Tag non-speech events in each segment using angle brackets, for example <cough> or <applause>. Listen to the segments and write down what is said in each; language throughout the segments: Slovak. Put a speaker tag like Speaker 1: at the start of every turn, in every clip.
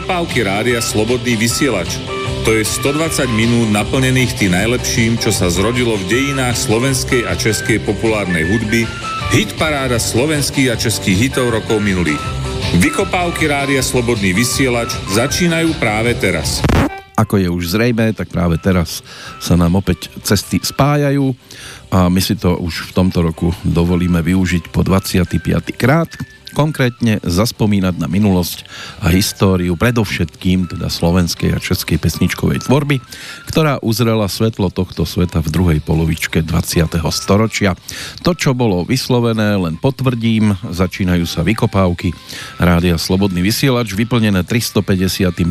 Speaker 1: Vykopávky rádia Slobodný vysielač. To je 120 minút naplnených tým najlepším, čo sa zrodilo v dejinách slovenskej a českej populárnej hudby, hit paráda slovenských a českých hitov rokov minulých. Vykopávky rádia Slobodný vysielač začínajú práve teraz.
Speaker 2: Ako je už zrejme, tak práve teraz sa nám opäť cesty spájajú a my si to už v tomto roku dovolíme využiť po 25. krát konkrétne zaspomínať na minulosť a históriu predovšetkým teda slovenskej a českej pesničkovej tvorby, ktorá uzrela svetlo tohto sveta v druhej polovičke 20. storočia. To, čo bolo vyslovené, len potvrdím, začínajú sa vykopávky Rádia Slobodný vysielač, vyplnené 359.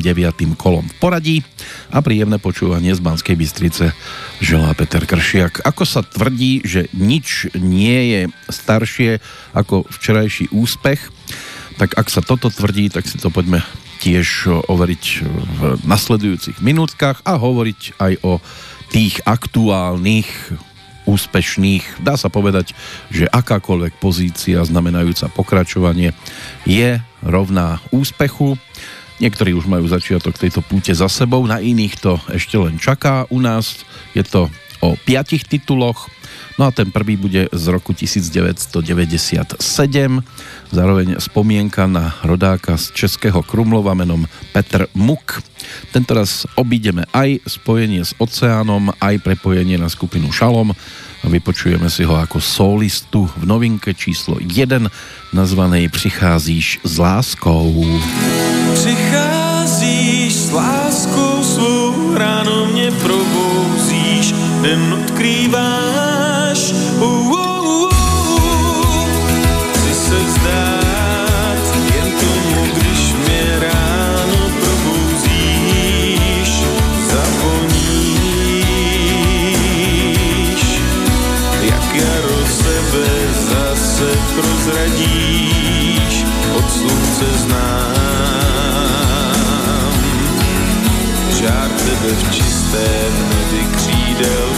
Speaker 2: kolom v poradí a príjemné počúvanie z Banskej Bystrice želá Peter Kršiak. Ako sa tvrdí, že nič nie je staršie ako včerajší úspech, tak ak sa toto tvrdí, tak si to poďme tiež overiť v nasledujúcich minútkach a hovoriť aj o tých aktuálnych úspešných, dá sa povedať, že akákoľvek pozícia znamenajúca pokračovanie je rovná úspechu. Niektorí už majú začiatok tejto púte za sebou, na iných to ešte len čaká. U nás je to o piatich tituloch, No a ten prvý bude z roku 1997, zároveň spomienka na rodáka z Českého Krumlova menom Petr Muk. Tento raz obídeme aj spojenie s oceánom, aj prepojenie na skupinu Šalom a vypočujeme si ho ako solistu v novinke číslo 1 nazvanej Přicházíš s láskou.
Speaker 3: Přicházíš s láskou svou, ráno mě probouzíš, den odkrýváš. Žár tebe v čistém nebi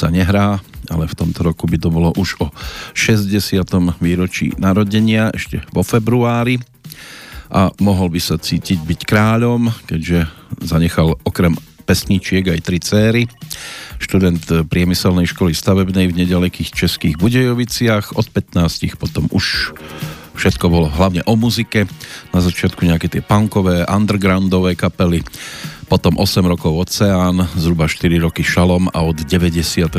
Speaker 2: sa nehrá, ale v tomto roku by to bolo už o 60. výročí narodenia, ešte vo februári a mohol by sa cítiť byť kráľom, keďže zanechal okrem pesničiek aj tri céry. Študent priemyselnej školy stavebnej v nedalekých českých Budejoviciach. Od 15 potom už všetko bolo hlavne o muzike. Na začiatku nejaké tie punkové, undergroundové kapely. Potom 8 rokov Oceán, zhruba 4 roky Šalom a od 97.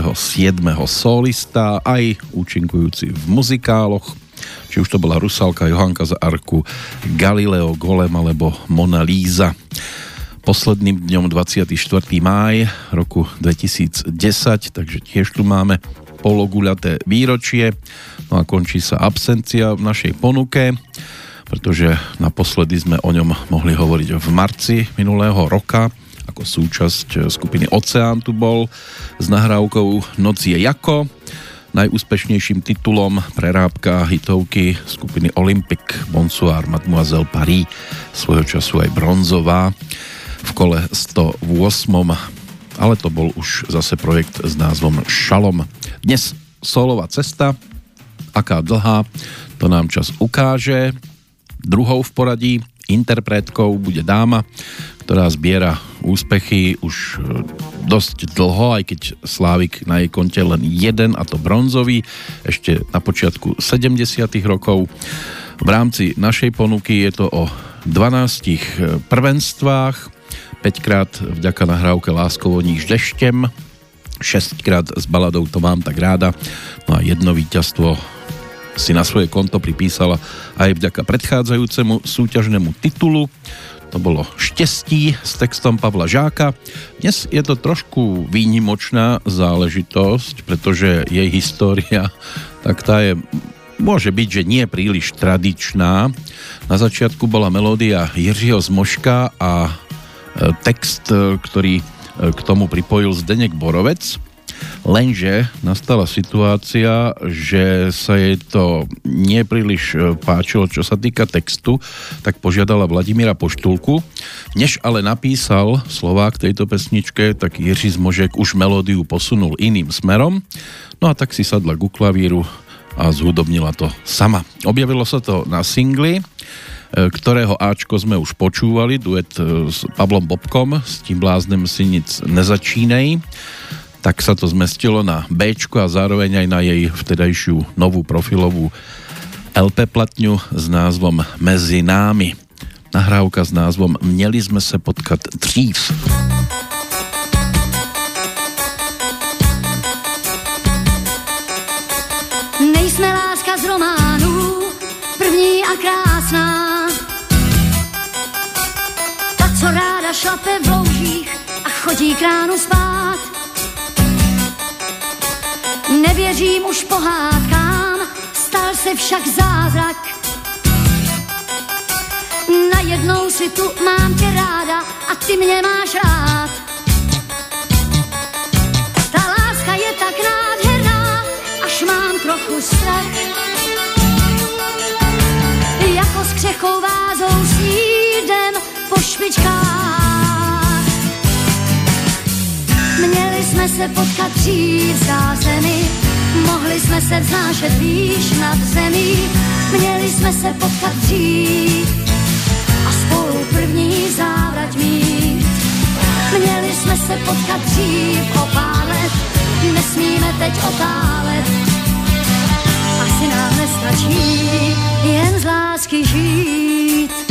Speaker 2: solista, aj účinkujúci v muzikáloch či už to bola Rusalka, Johanka za Arku, Galileo Golem alebo Mona Lisa. Posledným dňom 24. máj roku 2010, takže tiež tu máme pologuľaté výročie. No a končí sa absencia v našej ponuke, pretože naposledy sme o ňom mohli hovoriť v marci minulého roka, ako súčasť skupiny Oceán tu bol s nahrávkou Noc je jako najúspešnejším titulom prerábka hitovky skupiny Olympic Bonsoir Mademoiselle Paris svojho času aj bronzová v kole 108 ale to bol už zase projekt s názvom Šalom. Dnes solová cesta, aká dlhá, to nám čas ukáže. Druhou v poradí interpretkou bude dáma, ktorá zbiera úspechy už e, dosť dlho, aj keď Slávik na jej konte len jeden, a to bronzový, ešte na počiatku 70 rokov. V rámci našej ponuky je to o 12 e, prvenstvách, 5 krát vďaka nahrávke Láskovo níž deštem, 6 krát s baladou To mám tak ráda, no a jedno víťazstvo si na svoje konto pripísala aj vďaka predchádzajúcemu súťažnému titulu to bolo Štestí s textom Pavla Žáka. Dnes je to trošku výnimočná záležitosť, pretože jej história, tak tá je môže byť, že nie príliš tradičná. Na začiatku bola melódia Jiřího Zmoška a e, text, e, ktorý e, k tomu pripojil Zdenek Borovec. Lenže nastala situácia, že sa jej to nepríliš e, páčilo, čo sa týka textu, tak požiadala Vladimíra Poštulku. Než ale napísal slová k tejto pesničke, tak Jiří Zmožek už melódiu posunul iným smerom. No a tak si sadla ku klavíru a zhudobnila to sama. Objavilo sa to na singli, e, ktorého Ačko sme už počúvali, duet e, s Pavlom Bobkom, s tím bláznem si nic nezačínej tak sa to zmestilo na B a zároveň aj na jej vtedajšiu novú profilovú LP platňu s názvom Mezi námi. Nahrávka s názvom Měli sme se potkat dřív.
Speaker 4: Nejsme láska z románů, první a krásná. Ta, co ráda šlape v loužích a chodí k ránu spát. Nevěřím už pohádkám, stal se však zázrak. Najednou si tu mám tě ráda a ty mě máš rád. Ta láska je tak nádherná, až mám trochu strach. Jako s křechou vázou snídem po špičkách. Měli jsme se potkat dřív za zemi, mohli jsme se vznášet výš nad zemí, měli jsme se potkat dřív a spolu první závrať mít. Měli jsme se potkat dřív o pár let, nesmíme teď otálet. Asi nám nestačí jen z lásky žít.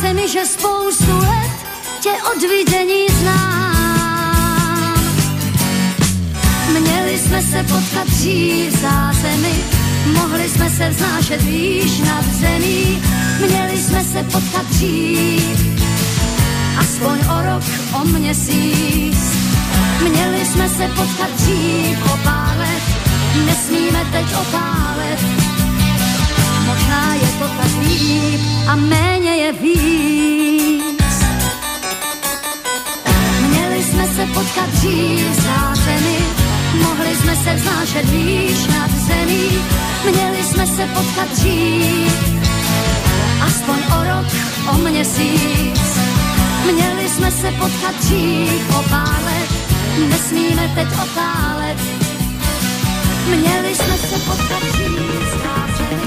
Speaker 4: Se mi, že spoustu let tě od vidění znám. Měli jsme se potkat dřív za zemi, mohli jsme se vznášet výš nad zemí, měli jsme se potkat dřív, aspoň o rok, o měsíc. Měli jsme se potkat dřív o pár let, nesmíme teď otálet. Je to tak líp a méně je víc. Měli jsme se potkat dřív zemi, mohli jsme se vznášet výš nad zemí, měli jsme se potkat dřív, aspoň o rok, o měsíc. Měli jsme se potkat dřív o pár let, nesmíme teď otálet. Měli jsme se potkat dřív.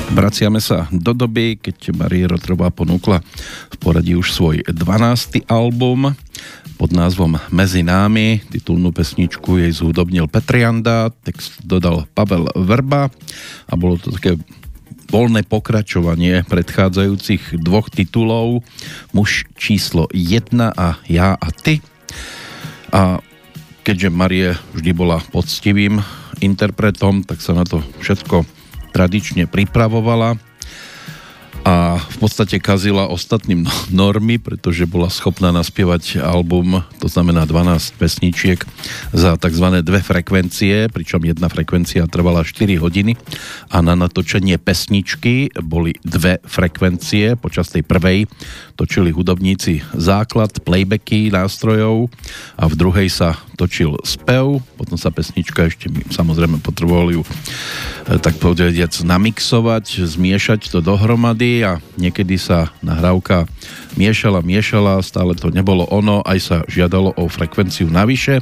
Speaker 2: Vraciame sa do doby, keď Marie Rotrová ponúkla v poradí už svoj 12. album pod názvom Mezi námi. Titulnú pesničku jej zhudobnil Petrianda, text dodal Pavel Vrba a bolo to také voľné pokračovanie predchádzajúcich dvoch titulov Muž číslo 1 a Ja a ty. A keďže Marie vždy bola poctivým interpretom, tak sa na to všetko tradične pripravovala a v podstate kazila ostatným no- normy, pretože bola schopná naspievať album, to znamená 12 pesničiek za tzv. dve frekvencie, pričom jedna frekvencia trvala 4 hodiny a na natočenie pesničky boli dve frekvencie. Počas tej prvej točili hudobníci základ, playbacky nástrojov a v druhej sa točil spev, potom sa pesnička ešte samozrejme potrebovali ju e, tak povediac namixovať, zmiešať to dohromady a niekedy sa nahrávka miešala, miešala, stále to nebolo ono, aj sa žiadalo o frekvenciu navyše.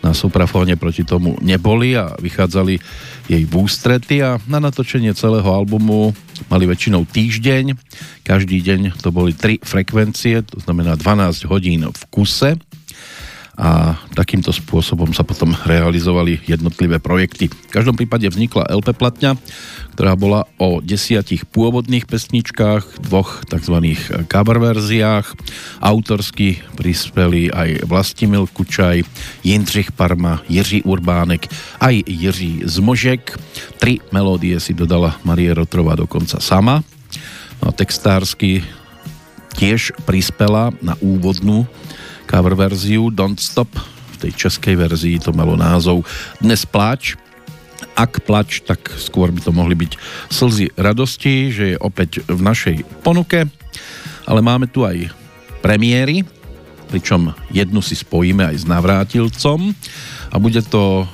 Speaker 2: Na suprafóne proti tomu neboli a vychádzali jej v ústrety a na natočenie celého albumu mali väčšinou týždeň. Každý deň to boli tri frekvencie, to znamená 12 hodín v kuse a takýmto spôsobom sa potom realizovali jednotlivé projekty. V každom prípade vznikla LP platňa, ktorá bola o desiatich pôvodných pesničkách, dvoch tzv. cover verziách. Autorsky prispeli aj Vlastimil Kučaj, Jindřich Parma, Jiří Urbánek, aj Jiří Zmožek. Tri melódie si dodala Marie Rotrová dokonca sama. No, textársky tiež prispela na úvodnú cover verziu Don't Stop. V tej českej verzii to malo názov Dnes pláč. Ak plač, tak skôr by to mohli byť slzy radosti, že je opäť v našej ponuke. Ale máme tu aj premiéry, pričom jednu si spojíme aj s navrátilcom a bude to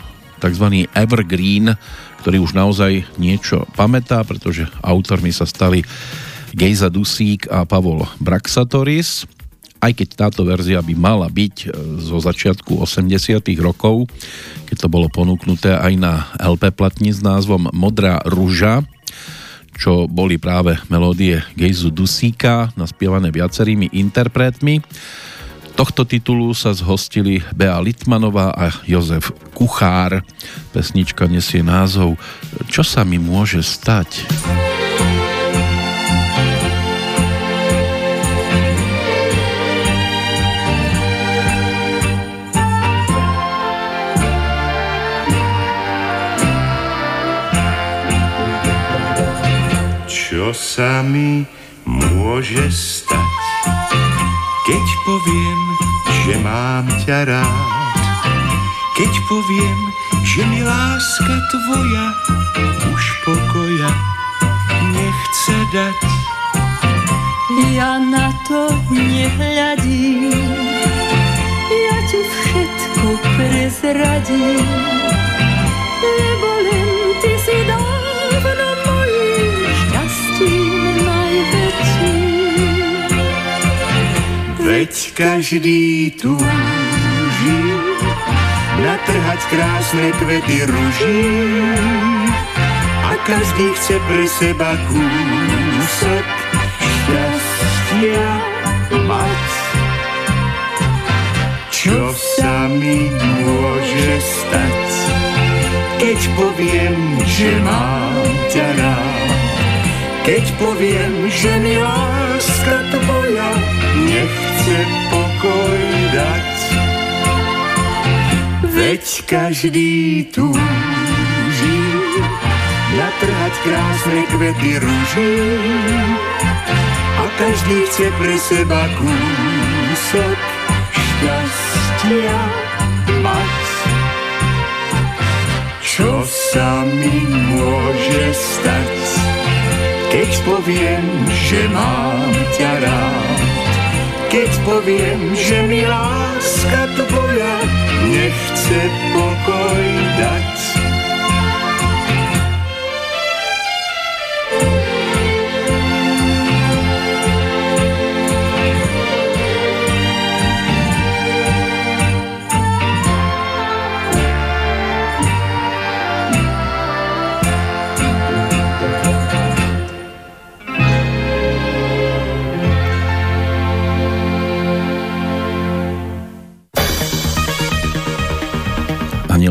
Speaker 2: tzv. Evergreen, ktorý už naozaj niečo pamätá, pretože autormi sa stali Gejza Dusík a Pavol Braxatoris aj keď táto verzia by mala byť e, zo začiatku 80 rokov, keď to bolo ponúknuté aj na LP platni s názvom Modrá rúža, čo boli práve melódie Gejzu Dusíka, naspievané viacerými interpretmi. Tohto titulu sa zhostili Bea Litmanová a Jozef Kuchár. Pesnička nesie názov Čo sa mi môže stať?
Speaker 5: Čo sa mi môže stať, keď poviem, že mám ťa rád? Keď poviem, že mi láska tvoja už pokoja nechce dať.
Speaker 6: Ja na to nehľadím, ja ti všetko prezradím,
Speaker 5: Veď každý túži natrhať krásne kvety ruží a každý chce pre seba kúsok šťastia mať. Čo sa mi môže stať, keď poviem, že mám ťa rád? Keď poviem, že mi láska tvoja nechce pokoj dať. Veď každý túži natrhať krásne kvety rúží a každý chce pre seba kúsok šťastia mať. Čo sa mi môže stať, keď poviem, že mám ťa rád? Keď poviem, že mi láska tvoja nechce pokoj dať.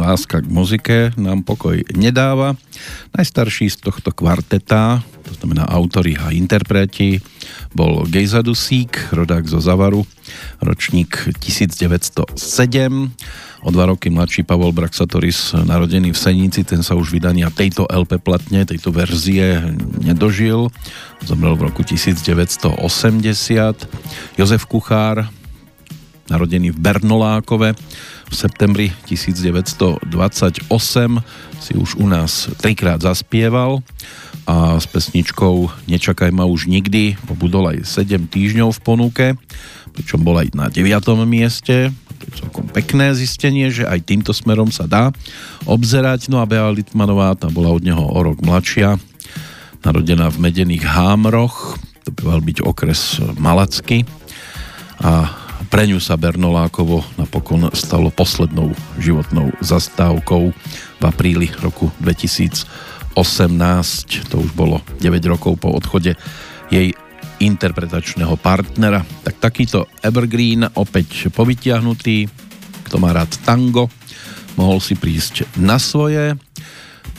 Speaker 2: Láska k muzike nám pokoj nedáva. Najstarší z tohto kvarteta, to znamená autory a interpreti, bol Gejza Dusík, rodák zo Zavaru, ročník 1907. O dva roky mladší Pavol Braxatoris, narodený v Senici, ten sa už vydania tejto LP platne, tejto verzie nedožil. Zomrel v roku 1980. Jozef Kuchár, narodený v Bernolákove, v septembri 1928 si už u nás trikrát zaspieval a s pesničkou Nečakaj ma už nikdy pobudol aj 7 týždňov v ponuke, pričom bol aj na 9. mieste. To je celkom pekné zistenie, že aj týmto smerom sa dá obzerať. No a Bea Litmanová, tá bola od neho o rok mladšia, narodená v Medených Hámroch, to by mal byť okres Malacky a pre ňu sa Bernolákovo napokon stalo poslednou životnou zastávkou v apríli roku 2018. To už bolo 9 rokov po odchode jej interpretačného partnera. Tak takýto Evergreen opäť povytiahnutý, kto má rád tango, mohol si prísť na svoje.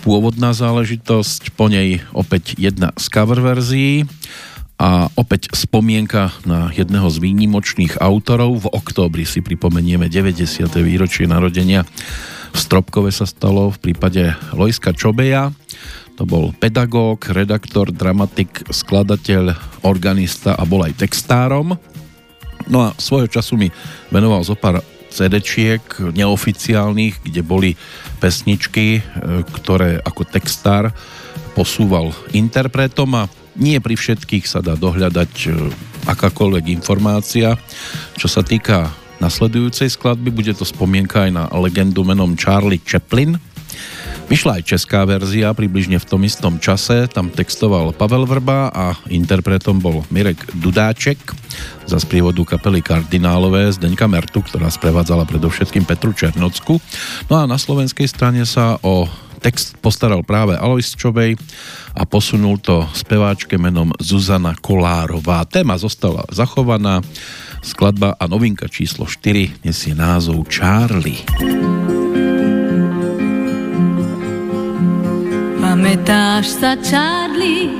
Speaker 2: Pôvodná záležitosť, po nej opäť jedna z cover verzií a opäť spomienka na jedného z výnimočných autorov. V októbri si pripomenieme 90. výročie narodenia. V Stropkove sa stalo v prípade Lojska Čobeja. To bol pedagóg, redaktor, dramatik, skladateľ, organista a bol aj textárom. No a svojho času mi venoval zo pár CD-čiek neoficiálnych, kde boli pesničky, e, ktoré ako textár posúval interpretom a nie pri všetkých sa dá dohľadať e, akákoľvek informácia. Čo sa týka nasledujúcej skladby, bude to spomienka aj na legendu menom Charlie Chaplin. Vyšla aj česká verzia približne v tom istom čase, tam textoval Pavel Vrba a interpretom bol Mirek Dudáček za sprievodu kapely Kardinálové Zdeňka Mertu, ktorá sprevádzala predovšetkým Petru Černocku. No a na slovenskej strane sa o text postaral práve Alois Čovej a posunul to speváčke menom Zuzana Kolárová. Téma zostala zachovaná, skladba a novinka číslo 4 nesie názov Charlie.
Speaker 7: Pamätáš sa, Charlie?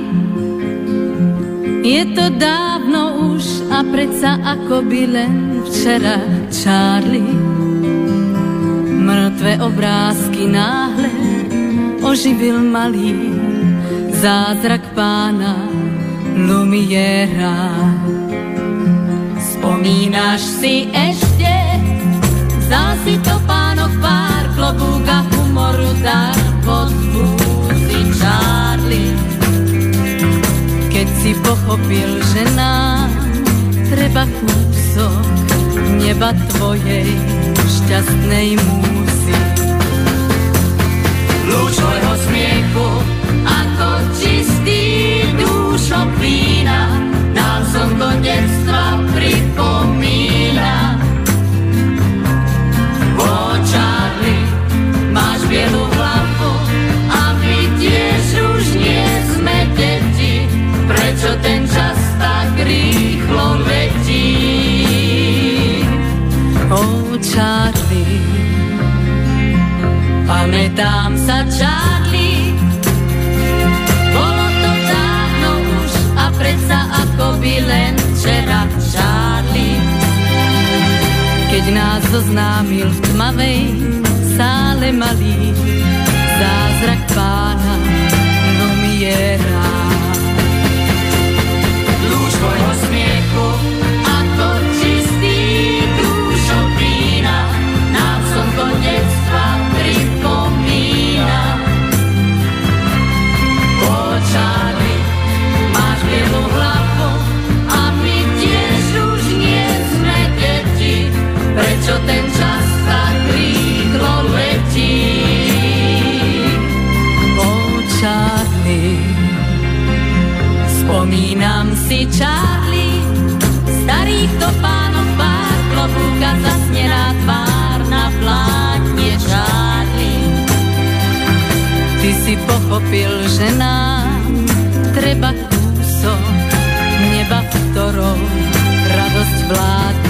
Speaker 7: Je to dávno už a predsa ako by len včera, Charlie. Mŕtve obrázky náhle oživil malý zázrak pána Lumiera. Spomínaš si ešte, vzal si to pánok pár klobúk a humoru dar pod fúzi Charlie. Keď si pochopil, že nám treba kúsok neba tvojej šťastnej múzy. Lúč tvojho smiechu dušok vína, nám som do pripomína. O máš bielu hlavu a my tiež už nie deti, prečo ten čas tak rýchlo letí? O Charlie, pamätám sa Charlie, predsa ako by len včera Charlie. Keď nás zoznámil v tmavej sále malý, zázrak pána Charlie, starý topánov pár, klobúka zasnená tvár na plátne Charlie. Ty si pochopil, že nám treba kúsok neba, v ktorom radosť vládne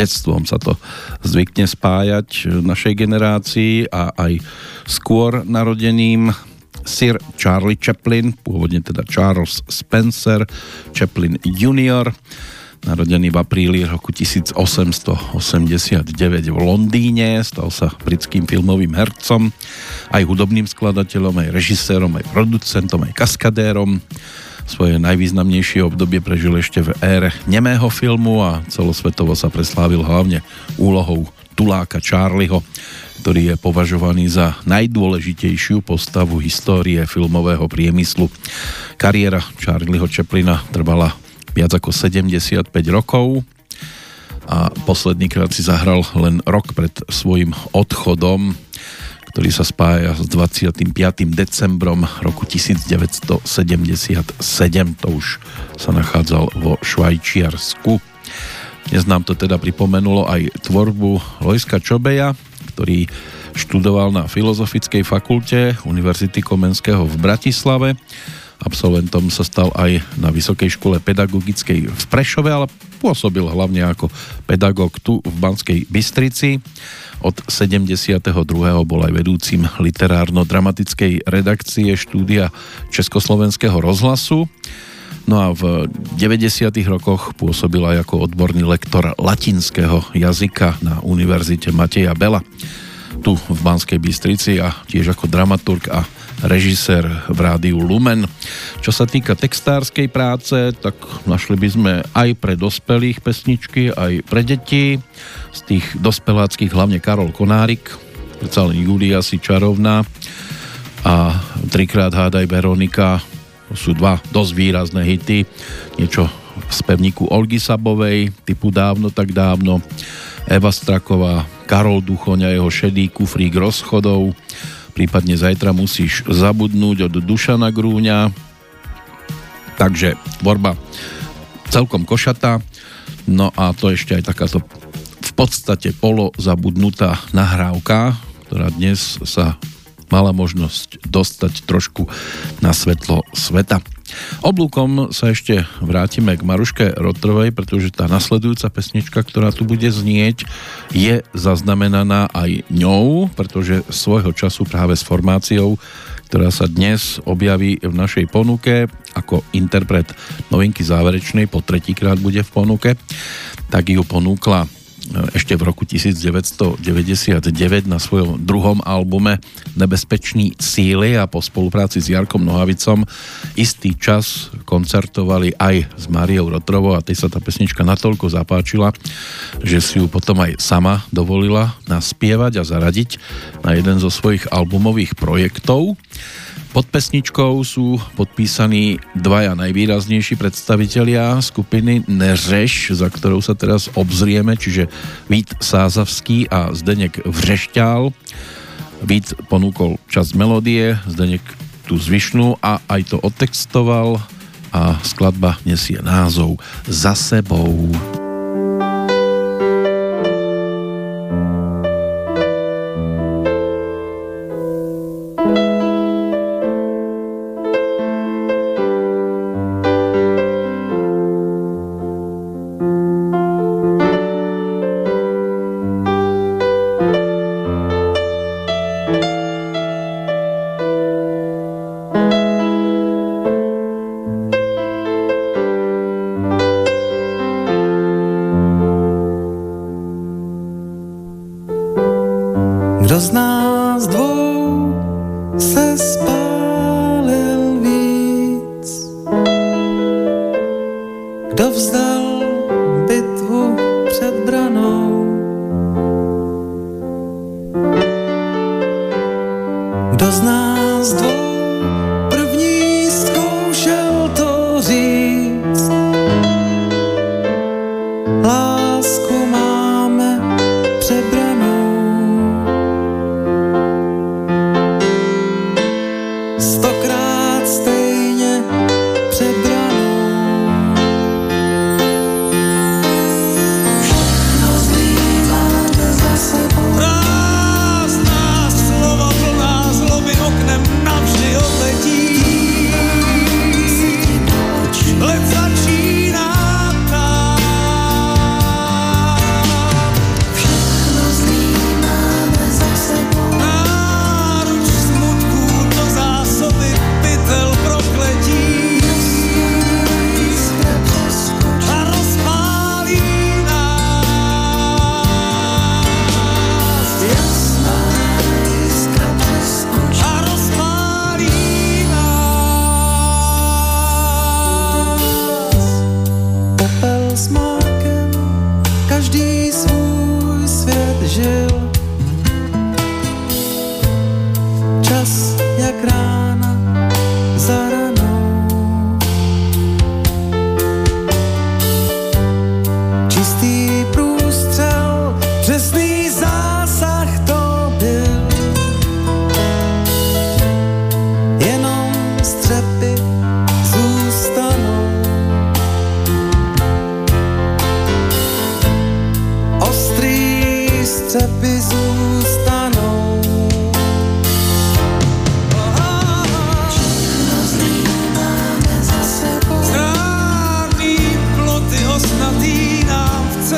Speaker 2: detstvom sa to zvykne spájať našej generácii a aj skôr narodeným Sir Charlie Chaplin, pôvodne teda Charles Spencer Chaplin Jr., narodený v apríli roku 1889 v Londýne, stal sa britským filmovým hercom, aj hudobným skladateľom, aj režisérom, aj producentom, aj kaskadérom svoje najvýznamnejšie obdobie prežil ešte v ére nemého filmu a celosvetovo sa preslávil hlavne úlohou Tuláka Charlieho, ktorý je považovaný za najdôležitejšiu postavu histórie filmového priemyslu. Kariéra Charlieho Chaplina trvala viac ako 75 rokov a posledný krát si zahral len rok pred svojim odchodom ktorý sa spája s 25. decembrom roku 1977. To už sa nachádzal vo Švajčiarsku. Dnes nám to teda pripomenulo aj tvorbu Lojska Čobeja, ktorý študoval na Filozofickej fakulte Univerzity Komenského v Bratislave. Absolventom sa stal aj na Vysokej škole pedagogickej v Prešove, ale pôsobil hlavne ako pedagóg tu v Banskej Bystrici. Od 72. bol aj vedúcim literárno-dramatickej redakcie štúdia Československého rozhlasu. No a v 90. rokoch pôsobil aj ako odborný lektor latinského jazyka na Univerzite Mateja Bela tu v Banskej Bystrici a tiež ako dramaturg a režisér v rádiu Lumen. Čo sa týka textárskej práce, tak našli by sme aj pre dospelých pesničky, aj pre deti. Z tých dospeláckých hlavne Karol Konárik, predsa len Julia si čarovná a trikrát hádaj Veronika, to sú dva dosť výrazné hity, niečo z pevníku Olgy Sabovej, typu dávno tak dávno, Eva Straková, Karol Duchoňa, jeho šedý kufrík rozchodov, prípadne zajtra musíš zabudnúť od Dušana Grúňa. Takže tvorba celkom košatá, no a to ešte aj takáto v podstate polo zabudnutá nahrávka, ktorá dnes sa mala možnosť dostať trošku na svetlo sveta. Oblúkom sa ešte vrátime k Maruške Rotrovej, pretože tá nasledujúca pesnička, ktorá tu bude znieť, je zaznamenaná aj ňou, pretože svojho času práve s formáciou, ktorá sa dnes objaví v našej ponuke ako interpret novinky záverečnej, po tretíkrát bude v ponuke, tak ju ponúkla ešte v roku 1999 na svojom druhom albume Nebezpečný síly a po spolupráci s Jarkom Nohavicom istý čas koncertovali aj s Máriou Rotrovou a tej sa tá pesnička natoľko zapáčila, že si ju potom aj sama dovolila naspievať a zaradiť na jeden zo svojich albumových projektov. Pod pesničkou sú podpísaní dvaja najvýraznejší predstavitelia skupiny Neřeš, za ktorou sa teraz obzrieme, čiže Vít Sázavský a Zdeněk Vřešťál. Vít ponúkol časť melódie, Zdeněk tú zvyšnú a aj to odtextoval a skladba nesie názov Za sebou.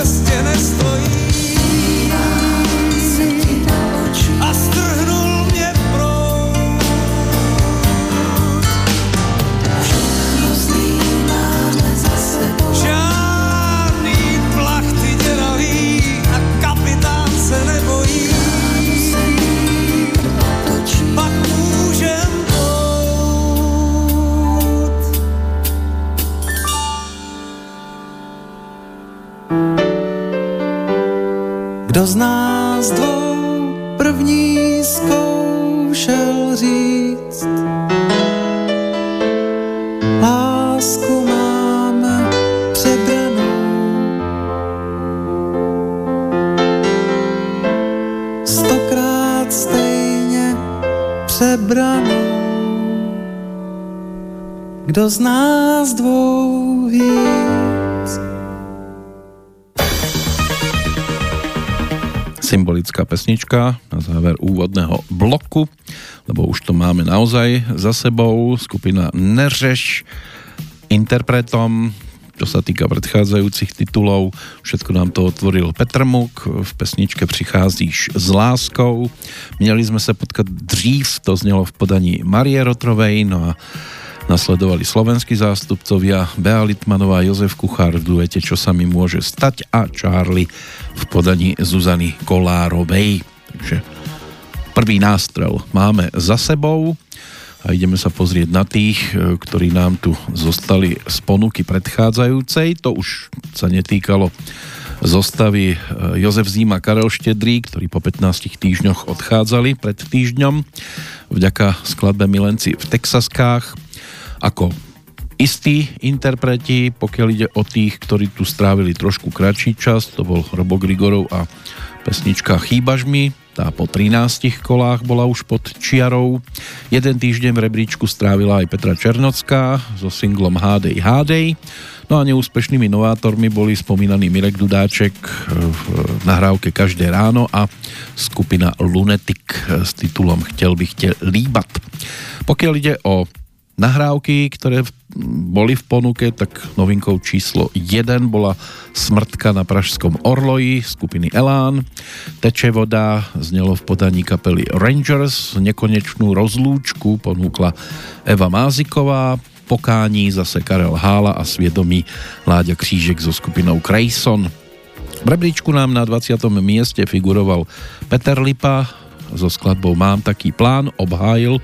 Speaker 8: Kdo z nás dvou víc.
Speaker 2: Symbolická pesnička na záver úvodného bloku, lebo už to máme naozaj za sebou. Skupina Neřeš interpretom, čo sa týka predchádzajúcich titulov. Všetko nám to otvoril Petr Muk, v pesničke Přicházíš s láskou. Měli sme sa potkať dřív, to znelo v podaní Marie Rotrovej, no a Nasledovali slovenskí zástupcovia Bea Litmanová, Jozef Kuchár v duete Čo sa mi môže stať a Charlie v podaní Zuzany Kolárovej. Takže prvý nástrel máme za sebou a ideme sa pozrieť na tých, e, ktorí nám tu zostali z ponuky predchádzajúcej. To už sa netýkalo zostavy e, Jozef Zíma, Karel Štedrý, ktorí po 15 týždňoch odchádzali pred týždňom vďaka skladbe Milenci v Texaskách ako istí interpreti, pokiaľ ide o tých, ktorí tu strávili trošku kratší čas, to bol Robo Grigorov a pesnička Chýbaž mi, tá po 13 kolách bola už pod čiarou. Jeden týždeň v rebríčku strávila aj Petra Černocká so singlom Hádej Hádej. No a neúspešnými novátormi boli spomínaný Mirek Dudáček v nahrávke Každé ráno a skupina Lunetik s titulom Chtěl bych tě líbat. Pokiaľ ide o nahrávky, ktoré boli v ponuke, tak novinkou číslo 1 bola Smrtka na Pražskom Orloji skupiny Elán. Teče voda znelo v podaní kapely Rangers, nekonečnú rozlúčku ponúkla Eva Máziková, pokání zase Karel Hála a sviedomí Láďa Křížek so skupinou Krejson. V rebríčku nám na 20. mieste figuroval Peter Lipa so skladbou Mám taký plán, obhájil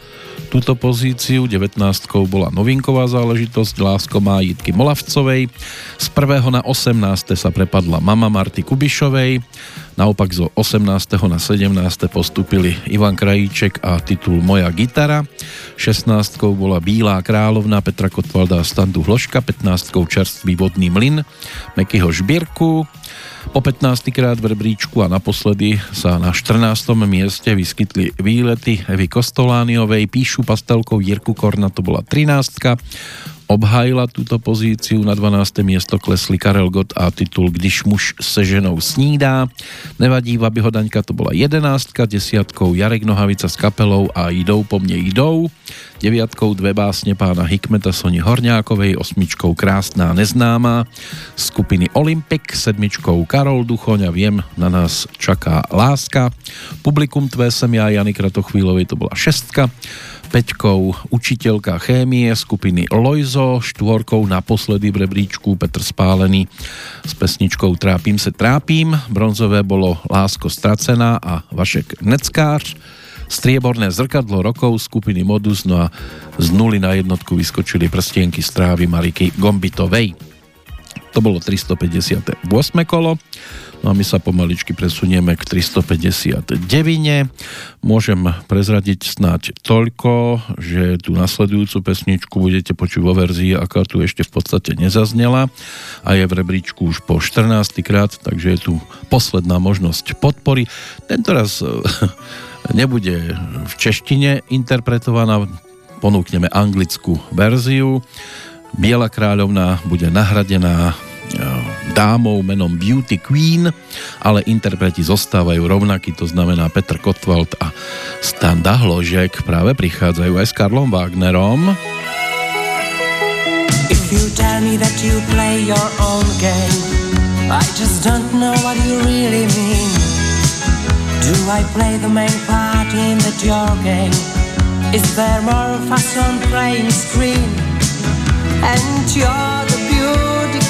Speaker 2: túto pozíciu. 19 bola novinková záležitosť Lásko má Jitky Molavcovej. Z 1. na 18. sa prepadla Mama Marty Kubišovej. Naopak zo 18. na 17. postupili Ivan Krajíček a titul Moja gitara. 16. bola Bílá královna Petra Kotvalda a Standu Hloška. 15. čerstvý vodný mlyn Mekyho Žbírku. Po 15. krát v rebríčku a naposledy sa na 14. mieste vyskytli výlety Evy Kostolániovej, píšu pastelkou Jirku Korna, to bola 13 obhájila túto pozíciu. Na 12. miesto klesli Karel Gott a titul Když muž se ženou snídá. Nevadí, Vaby Hodaňka to bola 11. Desiatkou Jarek Nohavica s kapelou a Jdou po mne jdou. Deviatkou dve básne pána Hikmeta Soni Horňákovej, osmičkou Krásná neznáma, skupiny Olympic, sedmičkou Karol Duchoň a Viem, na nás čaká láska. Publikum Tvé sem ja Jany Kratochvílovej to bola šestka peťkou učiteľka chémie skupiny Lojzo, štvorkou naposledy v rebríčku Petr Spálený s pesničkou Trápim se trápim, bronzové bolo Lásko stracená a Vašek Neckář, strieborné zrkadlo rokov skupiny Modus, no a z nuly na jednotku vyskočili prstienky strávy Mariky Gombitovej. To bolo 358. kolo. No a my sa pomaličky presunieme k 359. Môžem prezradiť snáď toľko, že tú nasledujúcu pesničku budete počuť vo verzii, aká tu ešte v podstate nezaznela a je v rebríčku už po 14. krát, takže je tu posledná možnosť podpory. Tento raz <laughs> nebude v češtine interpretovaná, ponúkneme anglickú verziu. Biela kráľovna bude nahradená dámou menom Beauty Queen, ale interpreti zostávajú rovnakí, to znamená Petr Kotwald a Standa Hložek práve prichádzajú aj s Karlom Wagnerom. If you tell me that you play your own game I just don't know what you really mean Do I play the main part in that your game? Is there more of on playing screen? And you're the beauty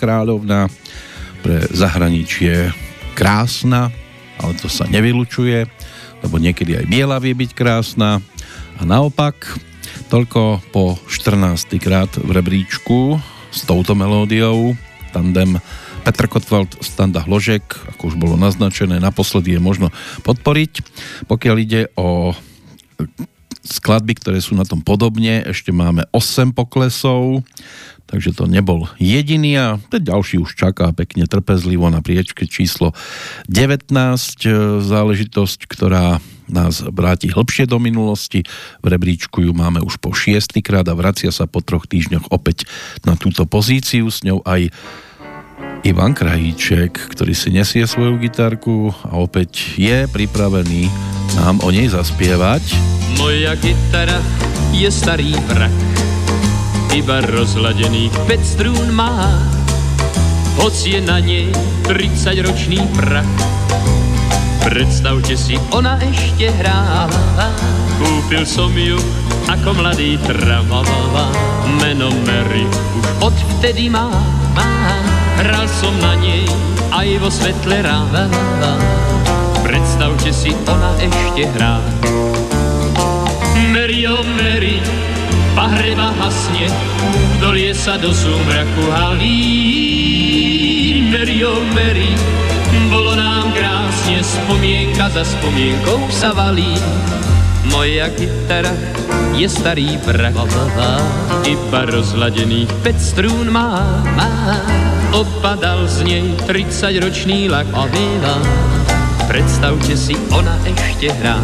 Speaker 2: kráľovna pre zahraničie krásna, ale to sa nevylučuje, lebo niekedy aj biela vie byť krásna a naopak toľko po 14. krát v rebríčku s touto melódiou tandem Petr Kotwald, Standa Hložek, ako už bolo naznačené, naposledy je možno podporiť. Pokiaľ ide o skladby, ktoré sú na tom podobne, ešte máme 8 poklesov, takže to nebol jediný a ten ďalší už čaká pekne trpezlivo na priečke číslo 19, e, záležitosť, ktorá nás vráti hlbšie do minulosti. V rebríčku ju máme už po šiestýkrát a vracia sa po troch týždňoch opäť na túto pozíciu. S ňou aj Ivan Krajíček, ktorý si nesie svoju gitarku a opäť je pripravený nám o nej zaspievať.
Speaker 9: Moja gitara je starý vrak, iba rozladených 5 strún má. Hoc je na nej 30 ročný prach, predstavte si, ona ešte hrá. Kúpil som ju ako mladý travavala, meno Mary už odvtedy má. Hral som na nej aj vo svetle rána. Predstavte si, ona ešte hrá. Mary, oh Mary, pahreba hasne, údolie sa do súmraku halí. Mary, oh Mary, bolo nám krásne, spomienka za spomienkou sa valí. Moja gitara je starý prach, iba rozladených 5 strún má. Opadal z nej 30 ročný lak, predstavte si, ona ešte hrá.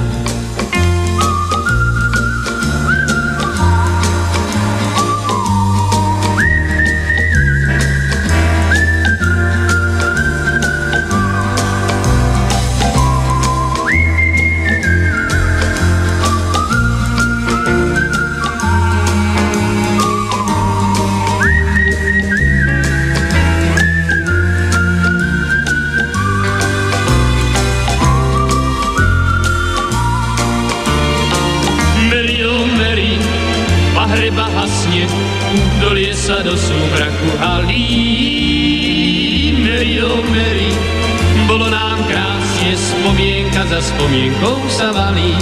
Speaker 9: Za spomienkou sa valí.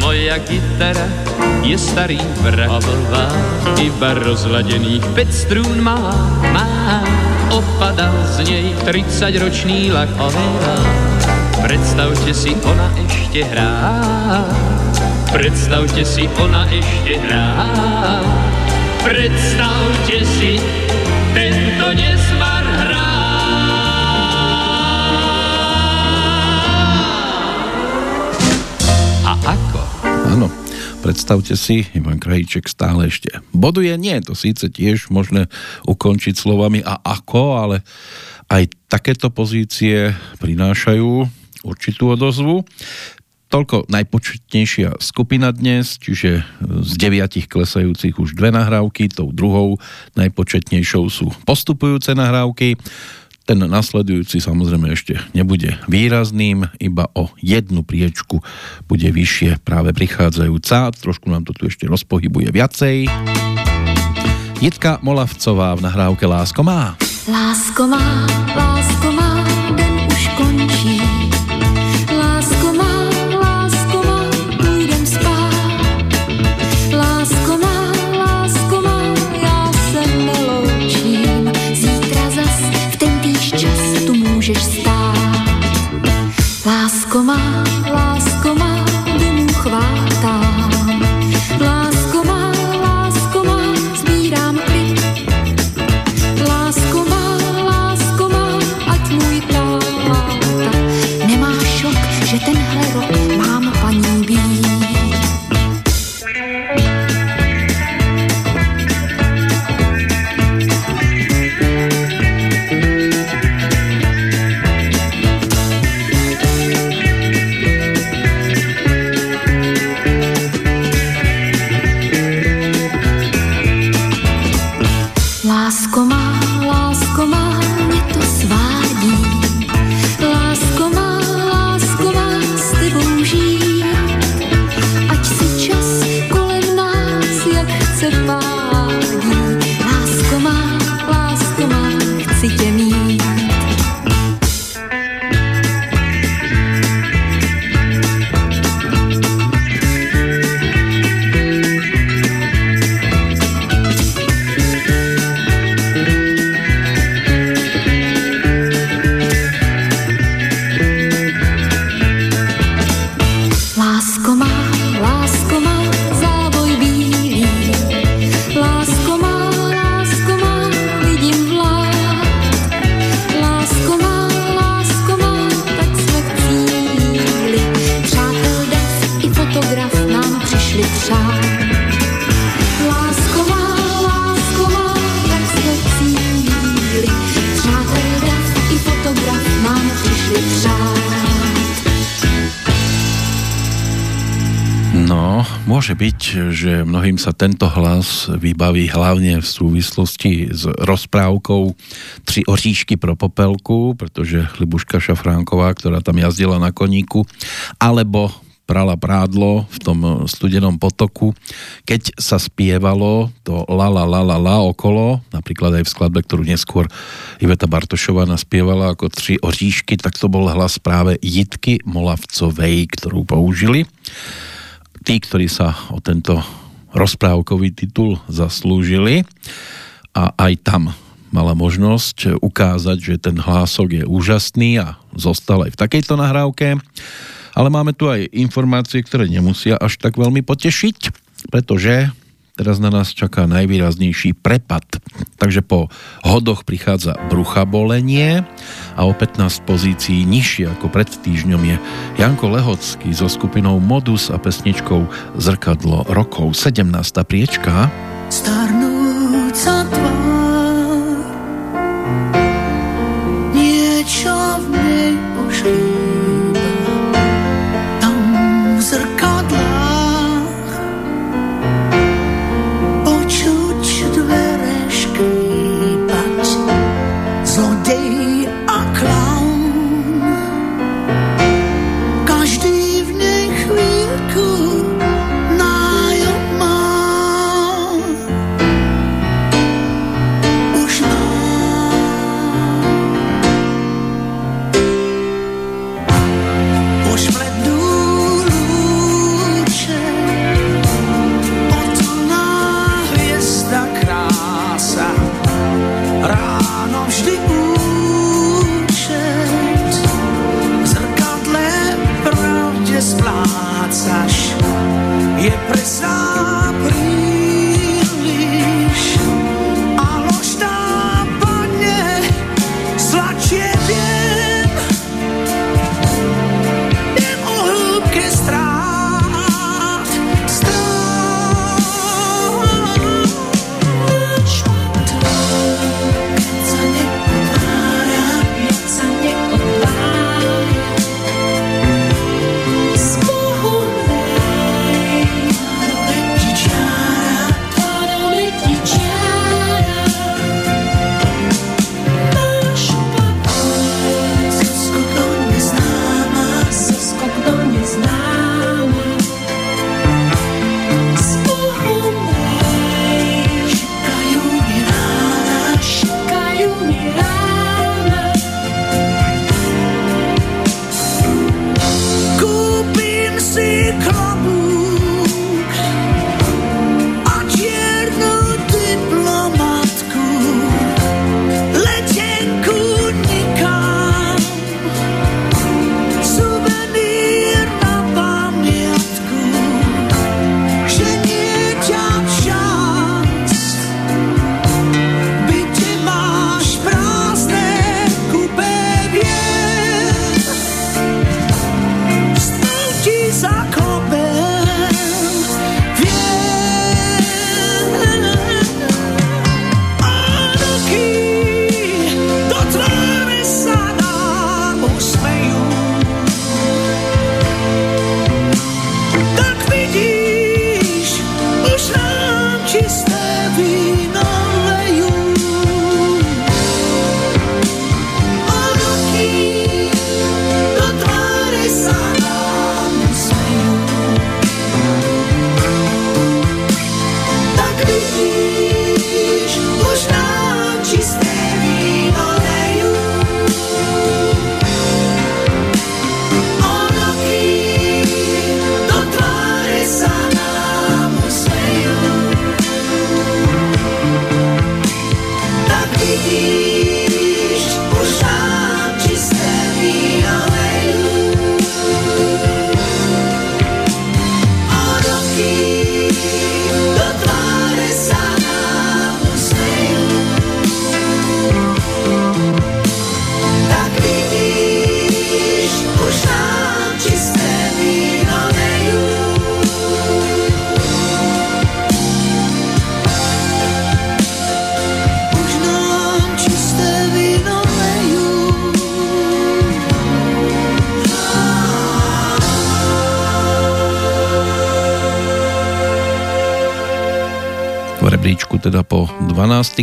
Speaker 9: Moja gitara je starý vrabová, iba rozladených 5 strún má, má. Opadal z nej 30 ročný lak, Predstavte si, ona ešte hrá. Predstavte si, ona ešte hrá. Predstavte si,
Speaker 2: predstavte si, Ivan Krajíček stále ešte boduje. Nie to síce tiež možné ukončiť slovami a ako, ale aj takéto pozície prinášajú určitú odozvu. Toľko najpočetnejšia skupina dnes, čiže z deviatich klesajúcich už dve nahrávky, tou druhou najpočetnejšou sú postupujúce nahrávky. Ten nasledujúci samozrejme ešte nebude výrazným, iba o jednu priečku bude vyššie práve prichádzajúca. Trošku nám to tu ešte rozpohybuje viacej. Jitka Molavcová v nahrávke Lásko má.
Speaker 4: Lásko má, lásko má,
Speaker 2: môže byť, že mnohým sa tento hlas vybaví hlavne v súvislosti s rozprávkou Tři oříšky pro popelku, pretože Libuška Šafránková, ktorá tam jazdila na koníku, alebo prala prádlo v tom studenom potoku, keď sa spievalo to la la la la la okolo, napríklad aj v skladbe, ktorú neskôr Iveta Bartošová naspievala ako Tři oříšky, tak to bol hlas práve Jitky Molavcovej, ktorú použili tí, ktorí sa o tento rozprávkový titul zaslúžili a aj tam mala možnosť ukázať, že ten hlások je úžasný a zostal aj v takejto nahrávke. Ale máme tu aj informácie, ktoré nemusia až tak veľmi potešiť, pretože teraz na nás čaká najvýraznejší prepad. Takže po hodoch prichádza bruchabolenie a o 15 pozícií nižšie ako pred týždňom je Janko Lehocký so skupinou Modus a pesničkou Zrkadlo rokov 17. priečka.
Speaker 10: Starnúca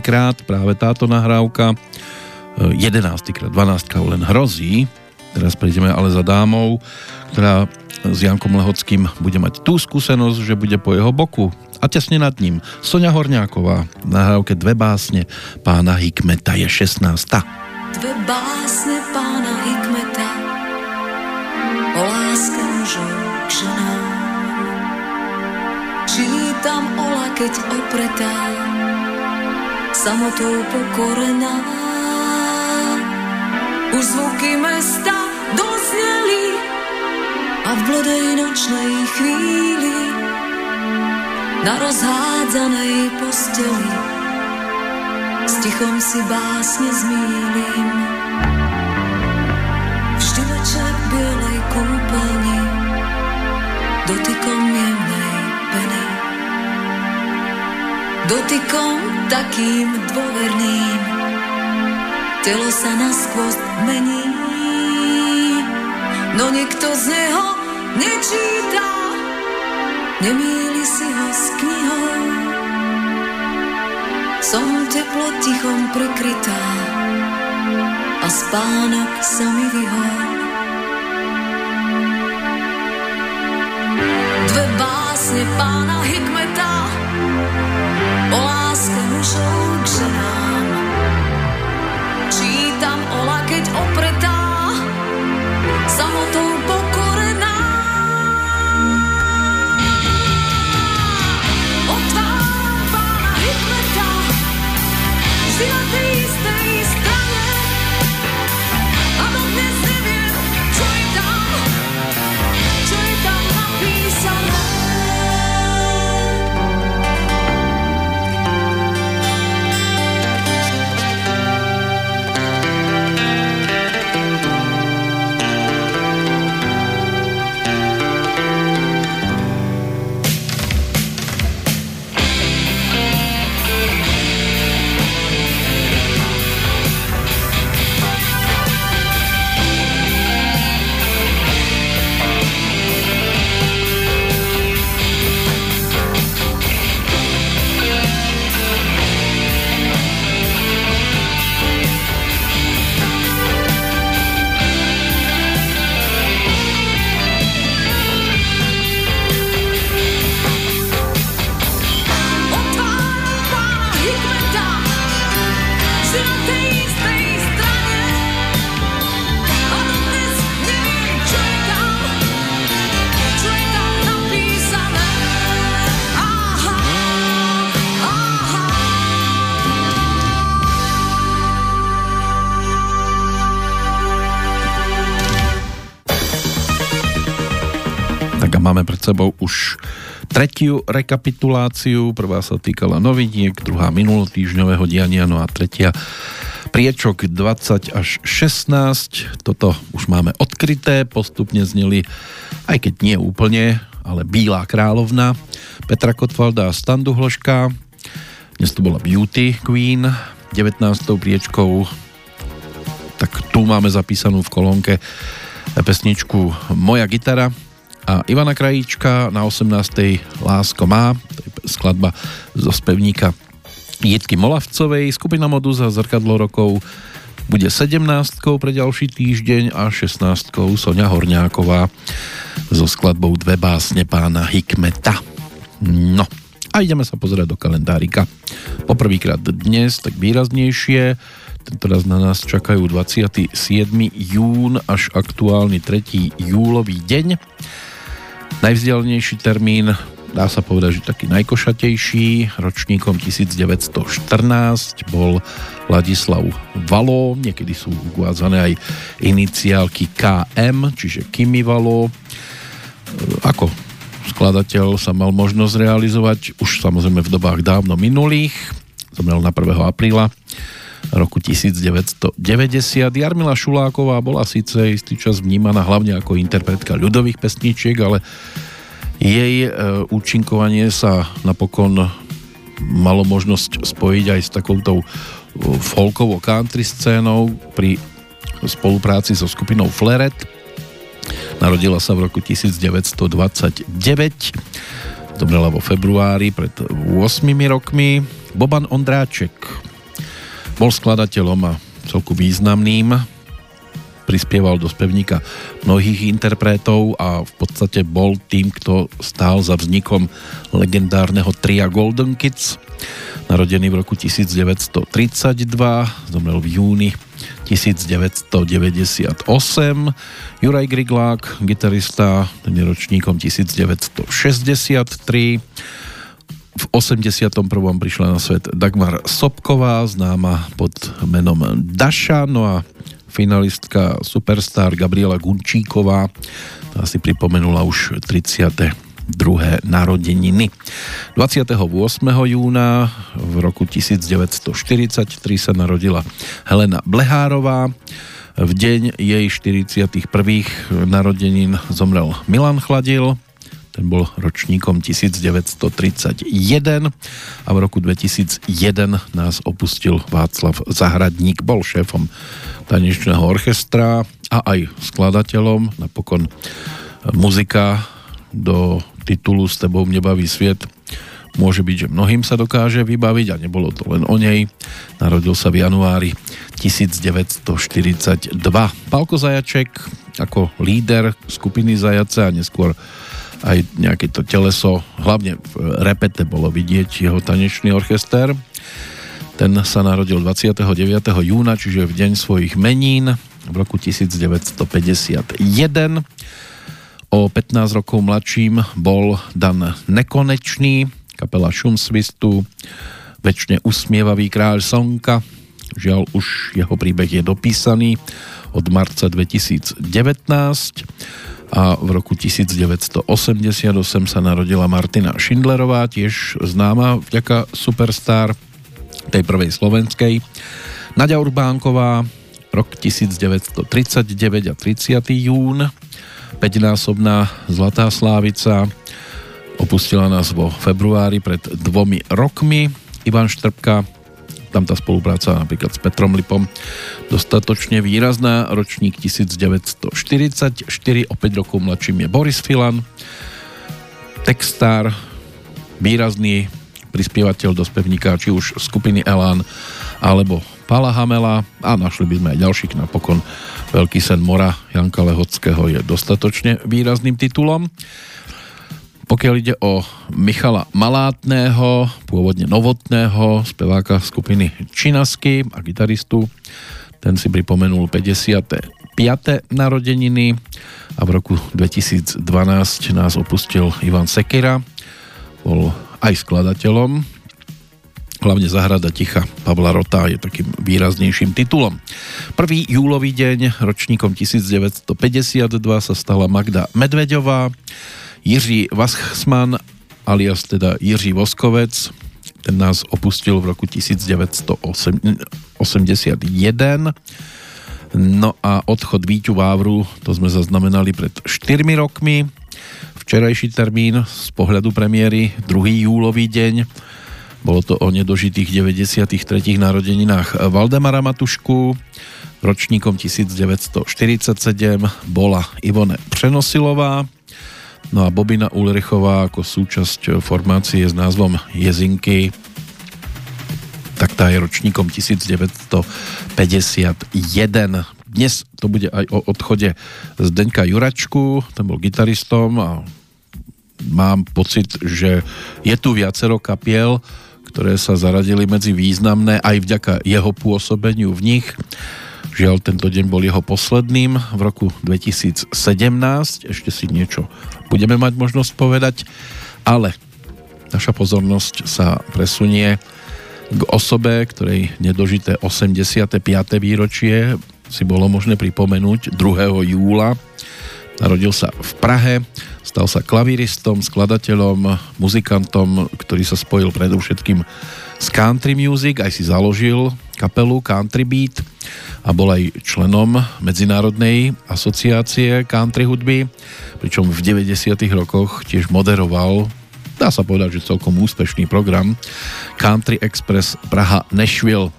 Speaker 2: krát práve táto nahrávka. 11 e, krát, 12 len hrozí. Teraz prejdeme ale za dámou ktorá s Jankom Lehockým bude mať tú skúsenosť, že bude po jeho boku. A tesne nad ním Sonia Horňáková na nahrávke Dve básne pána Hikmeta je 16.
Speaker 11: Dve básne pána Hikmeta o láske mužov Čítam ola, keď opretá, samotou pokorená. Už zvuky mesta dozneli a v blodej nočnej chvíli na rozhádzanej posteli s tichom si básne zmýlim. Vždy večer bielej kúpeľni dotykom jemnej dotykom takým dôverným. Telo sa na skvost mení, no nikto z neho nečíta, nemýli si ho s knihou. Som teplo tichom prekrytá a spánok sa mi vyhol. Dve básne pána Hikmeta mužov k ženám. Čítam ola, keď opretá samotou
Speaker 2: sebou už tretiu rekapituláciu. Prvá sa týkala noviniek, druhá minulotýžňového diania, no a tretia priečok 20 až 16. Toto už máme odkryté, postupne zneli, aj keď nie úplne, ale Bílá královna, Petra Kotvalda a Standu Hloška. Dnes to bola Beauty Queen, 19. priečkou tak tu máme zapísanú v kolónke pesničku Moja gitara a Ivana Krajíčka na 18. Lásko má, to je skladba zo spevníka Jitky Molavcovej, skupina Moduza Zrkadlo rokov bude 17. pre ďalší týždeň a 16. Sonia Horňáková so skladbou Dve básne pána Hikmeta. No, a ideme sa pozerať do kalendárika. Poprvýkrát dnes, tak výraznejšie, Tentoraz na nás čakajú 27. jún až aktuálny 3. júlový deň. Najvzdialenejší termín, dá sa povedať, že taký najkošatejší, ročníkom 1914 bol Ladislav Valo, niekedy sú uvádzané aj iniciálky KM, čiže Kimi Valo. Ako skladateľ sa mal možnosť realizovať už samozrejme v dobách dávno minulých, zomrel na 1. apríla roku 1990. Jarmila Šuláková bola síce istý čas vnímaná hlavne ako interpretka ľudových pesničiek, ale jej e, účinkovanie sa napokon malo možnosť spojiť aj s takoutou folkovo country scénou pri spolupráci so skupinou Fleret. Narodila sa v roku 1929. zomrela vo februári pred 8 rokmi. Boban Ondráček bol skladateľom a celku významným prispieval do spevníka mnohých interpretov a v podstate bol tým, kto stál za vznikom legendárneho tria Golden Kids. Narodený v roku 1932, zomrel v júni 1998. Juraj Griglák, gitarista, ten je ročníkom 1963. V 81. prišla na svet Dagmar Sobková, známa pod menom Daša, no a finalistka Superstar Gabriela Gunčíková. Tá si pripomenula už 30 druhé narodeniny. 28. júna v roku 1943 sa narodila Helena Blehárová. V deň jej 41. narodenín zomrel Milan Chladil, ten bol ročníkom 1931 a v roku 2001 nás opustil Václav Zahradník, bol šéfom tanečného orchestra a aj skladateľom. Napokon muzika do titulu S tebou mne baví sviet môže byť, že mnohým sa dokáže vybaviť a nebolo to len o nej. Narodil sa v januári 1942. Pálko Zajaček ako líder skupiny Zajace a neskôr aj nejaké to teleso, hlavne v repete bolo vidieť jeho tanečný orchester. Ten sa narodil 29. júna, čiže v deň svojich menín v roku 1951. O 15 rokov mladším bol Dan Nekonečný, kapela Šumsvistu, väčšine usmievavý kráľ Sonka. Žiaľ, už jeho príbeh je dopísaný od marca 2019 a v roku 1988 sa narodila Martina Schindlerová, tiež známa vďaka Superstar, tej prvej slovenskej. Nadia Urbánková, rok 1939 a 30. jún, 5-násobná Zlatá Slávica, opustila nás vo februári pred dvomi rokmi. Ivan Štrbka, tam tá spolupráca napríklad s Petrom Lipom dostatočne výrazná. Ročník 1944, o 5 rokov mladším je Boris Filan. Textár, výrazný prispievateľ do spevníka, či už skupiny Elán alebo Pala Hamela a našli by sme aj ďalších napokon Veľký sen Mora Janka Lehockého je dostatočne výrazným titulom. Pokiaľ ide o Michala Malátného, pôvodne novotného, speváka skupiny Činasky a gitaristu, ten si pripomenul 55. narodeniny a v roku 2012 nás opustil Ivan Sekera, bol aj skladateľom, hlavne Zahrada ticha Pavla Rota je takým výraznejším titulom. Prvý júlový deň ročníkom 1952 sa stala Magda Medveďová, Jiří Vaschsman alias teda Jiří Voskovec, ten nás opustil v roku 1981. No a odchod Víťu Vávru, to sme zaznamenali pred 4 rokmi. Včerajší termín z pohľadu premiéry, 2. júlový deň. Bolo to o nedožitých 93. narodeninách Valdemara Matušku. Ročníkom 1947 bola Ivone Přenosilová. No a Bobina Ulrichová ako súčasť formácie s názvom Jezinky tak tá je ročníkom 1951. Dnes to bude aj o odchode Zdeňka Juračku, ten bol gitaristom a mám pocit, že je tu viacero kapiel, ktoré sa zaradili medzi významné aj vďaka jeho pôsobeniu v nich. Žiaľ, tento deň bol jeho posledným v roku 2017. Ešte si niečo budeme mať možnosť povedať, ale naša pozornosť sa presunie k osobe, ktorej nedožité 85. výročie si bolo možné pripomenúť 2. júla. Narodil sa v Prahe, stal sa klavíristom, skladateľom, muzikantom, ktorý sa spojil predovšetkým s country music, aj si založil kapelu Country Beat a bol aj členom Medzinárodnej asociácie country hudby pričom v 90. rokoch tiež moderoval dá sa povedať, že celkom úspešný program Country Express Praha Nashville.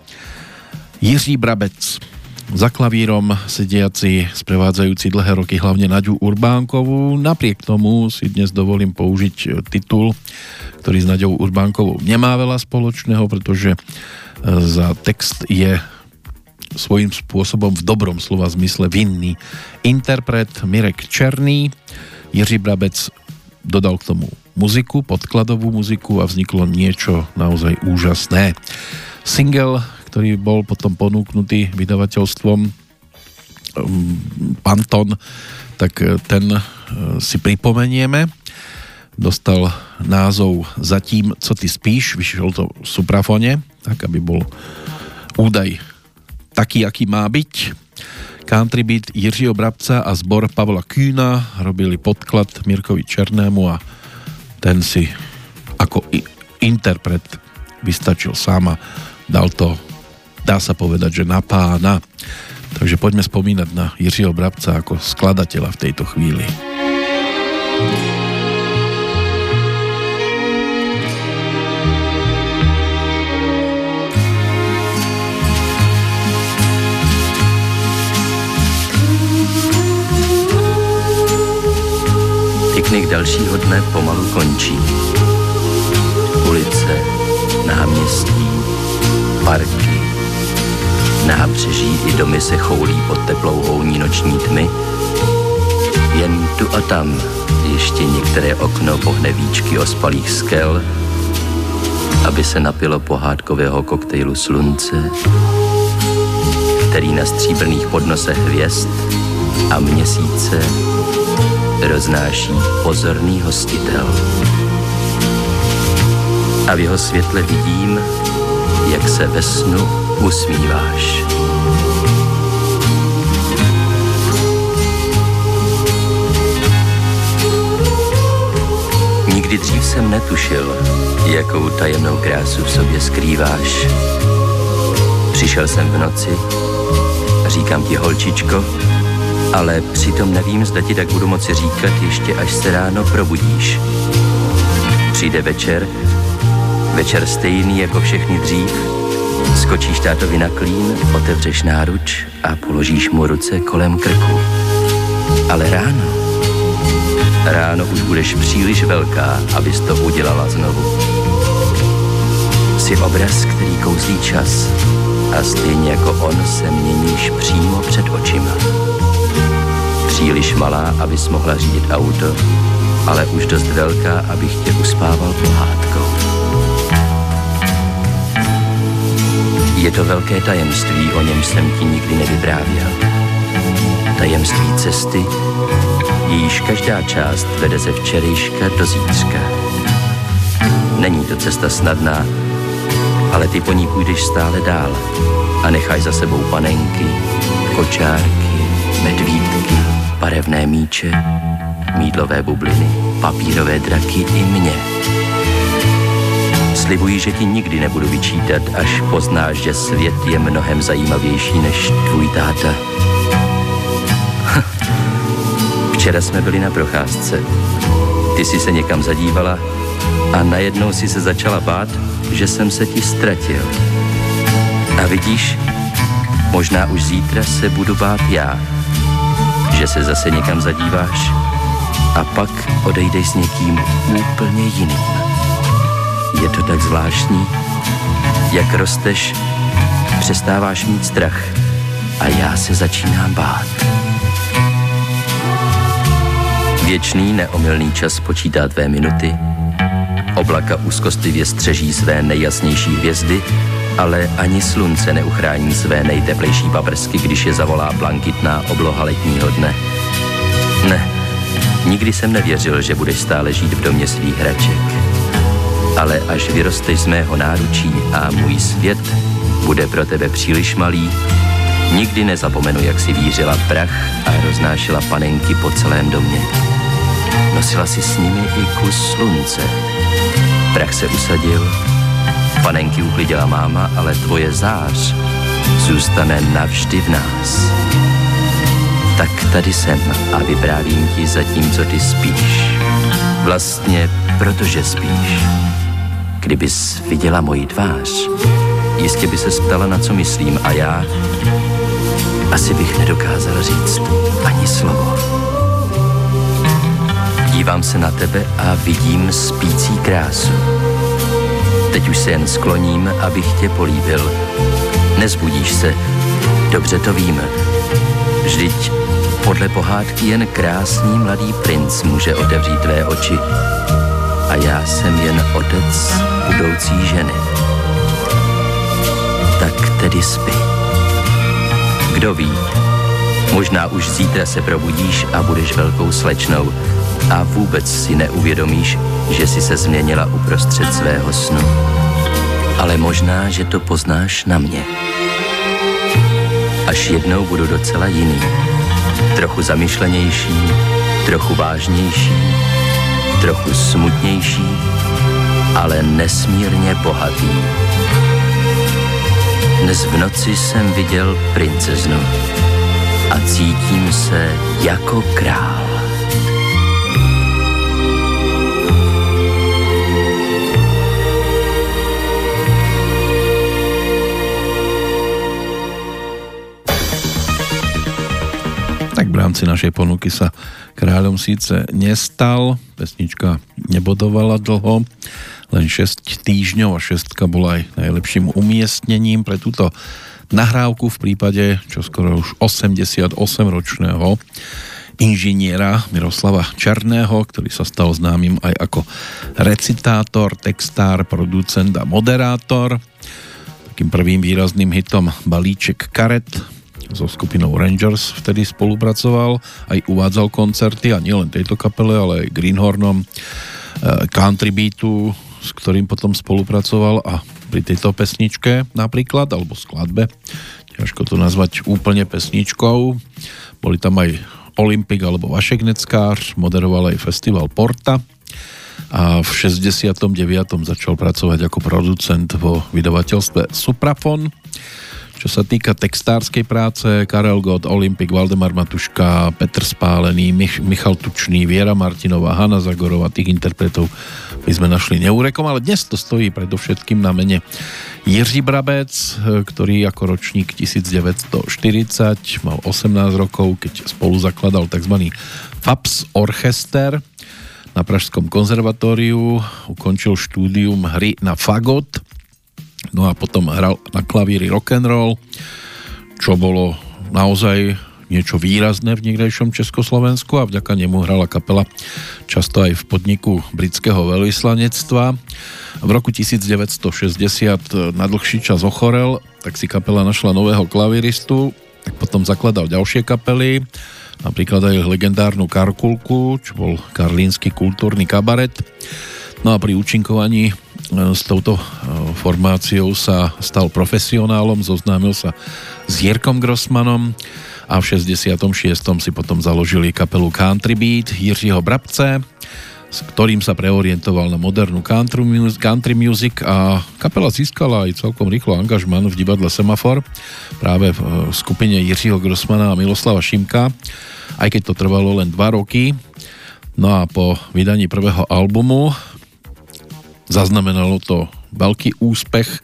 Speaker 2: Jiří Brabec za klavírom sediaci, sprevádzajúci dlhé roky hlavne Naďu Urbánkovú. Napriek tomu si dnes dovolím použiť titul, ktorý s Naďou Urbánkovou nemá veľa spoločného, pretože e, za text je svojím spôsobom v dobrom slova zmysle vinný interpret Mirek Černý. Jiří Brabec dodal k tomu muziku, podkladovú muziku a vzniklo niečo naozaj úžasné. Single, ktorý bol potom ponúknutý vydavateľstvom um, Panton, tak eh, ten eh, si pripomenieme. Dostal názov Zatím, co ty spíš, vyšiel to v suprafone, tak aby bol údaj taký, aký má byť. Country beat Jiřího Brabca a zbor Pavla Kýna robili podklad Mirkovi Černému a ten si ako interpret vystačil sám a dal to dá sa povedať, že na pána. Takže poďme spomínať na Jiřího Brabca ako skladateľa v tejto chvíli.
Speaker 12: Piknik dalšího dne pomalu končí. Ulice, náměstí, parky, Nábřeží i domy se choulí pod teplou houní noční tmy. Jen tu a tam ještě některé okno pohne víčky ospalých skel, aby se napilo pohádkového koktejlu slunce, který na stříbrných podnosech hvězd a měsíce roznáší pozorný hostitel. A v jeho světle vidím, jak se ve snu usmíváš. Nikdy dřív jsem netušil, jakou tajemnou krásu v sobě skrýváš. Přišel jsem v noci, říkám ti holčičko, ale přitom nevím, zda ti tak budu moci říkat ještě až se ráno probudíš. Přijde večer, večer stejný jako všechny dřív, Skočíš tátovi na klín, otevřeš náruč a položíš mu ruce kolem krku. Ale ráno, ráno už budeš příliš velká, abys to udělala znovu. Jsi obraz, který kouzlí čas a stejně jako on se měníš přímo před očima. Příliš malá, abys mohla řídit auto, ale už dost velká, abych tě uspával pohádkou. Je to velké tajemství, o něm jsem ti nikdy nevyprávěl. Tajemství cesty, jejíž každá část vede ze včerejška do zítřka. Není to cesta snadná, ale ty po ní půjdeš stále dál a nechaj za sebou panenky, kočárky, medvídky, barevné míče, mídlové bubliny, papírové draky i mě. Slibuji, že ti nikdy nebudu vyčítat, až poznáš, že svět je mnohem zajímavější než tvůj táta. Včera jsme byli na procházce. Ty jsi se někam zadívala a najednou si se začala bát, že jsem se ti ztratil. A vidíš, možná už zítra se budu bát já, že se zase někam zadíváš a pak odejdeš s někým úplně jiným. Je to tak zvláštní. Jak rosteš, přestáváš mít strach a já se začínám bát. Věčný neomylný čas počítá tvé minuty, oblaka úzkostlivě střeží své nejjasnější hvězdy, ale ani slunce neuchrání své nejteplejší paprsky, když je zavolá blankitná obloha letního dne. Ne, nikdy jsem nevěřil, že budeš stále žít v domě svých hraček ale až vyrosteš z mého náručí a můj svět bude pro tebe příliš malý, nikdy nezapomenu, jak si vířila prach a roznášela panenky po celém domě. Nosila si s nimi i kus slunce. Prach se usadil, panenky uklidila máma, ale tvoje zář zůstane navždy v nás. Tak tady jsem a vyprávím ti zatímco ty spíš. Vlastně protože spíš. Kdybys viděla moji tvář, jistě by se ptala, na co myslím a já asi bych nedokázal říct ani slovo. Dívám se na tebe a vidím spící krásu. Teď už se jen skloním, abych tě políbil. Nezbudíš se, dobře to vím. Vždyť podle pohádky jen krásný mladý princ může otevřít tvé oči. A já jsem jen otec budoucí ženy. Tak tedy spí. Kdo ví, možná už zítra se probudíš a budeš velkou slečnou a vůbec si neuvědomíš, že si se změnila uprostřed svého snu. Ale možná, že to poznáš na mě. Až jednou budu docela jiný. Trochu zamyšlenější, trochu vážnější, trochu smutnější, ale nesmírně bohatý. Dnes v noci jsem viděl princeznu a cítím se jako král.
Speaker 2: Rámci našej ponuky sa kráľom síce nestal, pesnička nebodovala dlho, len 6 týždňov a šestka bola aj najlepším umiestnením pre túto nahrávku v prípade čo skoro už 88-ročného inžiniera Miroslava Černého, ktorý sa stal známym aj ako recitátor, textár, producent a moderátor. Takým prvým výrazným hitom Balíček karet so skupinou Rangers vtedy spolupracoval, aj uvádzal koncerty a nielen tejto kapele, ale aj Greenhornom, eh, Country Beatu, s ktorým potom spolupracoval a pri tejto pesničke napríklad, alebo skladbe, ťažko to nazvať úplne pesničkou, boli tam aj Olympik alebo Vašek moderoval aj festival Porta a v 69. začal pracovať ako producent vo vydavateľstve Suprafon čo sa týka textárskej práce, Karel Gott, Olympik, Valdemar Matuška, Petr Spálený, Mich- Michal Tučný, Viera Martinová, Hanna Zagorová, tých interpretov by sme našli neúrekom, ale dnes to stojí predovšetkým na mene Jiří Brabec, ktorý ako ročník 1940 mal 18 rokov, keď spolu zakladal tzv. FAPS Orchester na Pražskom konzervatóriu, ukončil štúdium hry na fagot No a potom hral na klavíri rock and roll, čo bolo naozaj niečo výrazné v niekdejšom Československu a vďaka nemu hrala kapela často aj v podniku britského veľvyslanectva. V roku 1960 na dlhší čas ochorel, tak si kapela našla nového klavíristu, tak potom zakladal ďalšie kapely, napríklad aj legendárnu Karkulku, čo bol karlínsky kultúrny kabaret. No a pri účinkovaní s touto e, formáciou sa stal profesionálom, zoznámil sa s Jirkom Grossmanom a v 66. si potom založili kapelu Country Beat Jiřího Brabce, s ktorým sa preorientoval na modernú country music, country a kapela získala aj celkom rýchlo angažman v divadle Semafor práve v e, skupine Jiřího Grossmana a Miloslava Šimka, aj keď to trvalo len 2 roky. No a po vydaní prvého albumu zaznamenalo to veľký úspech,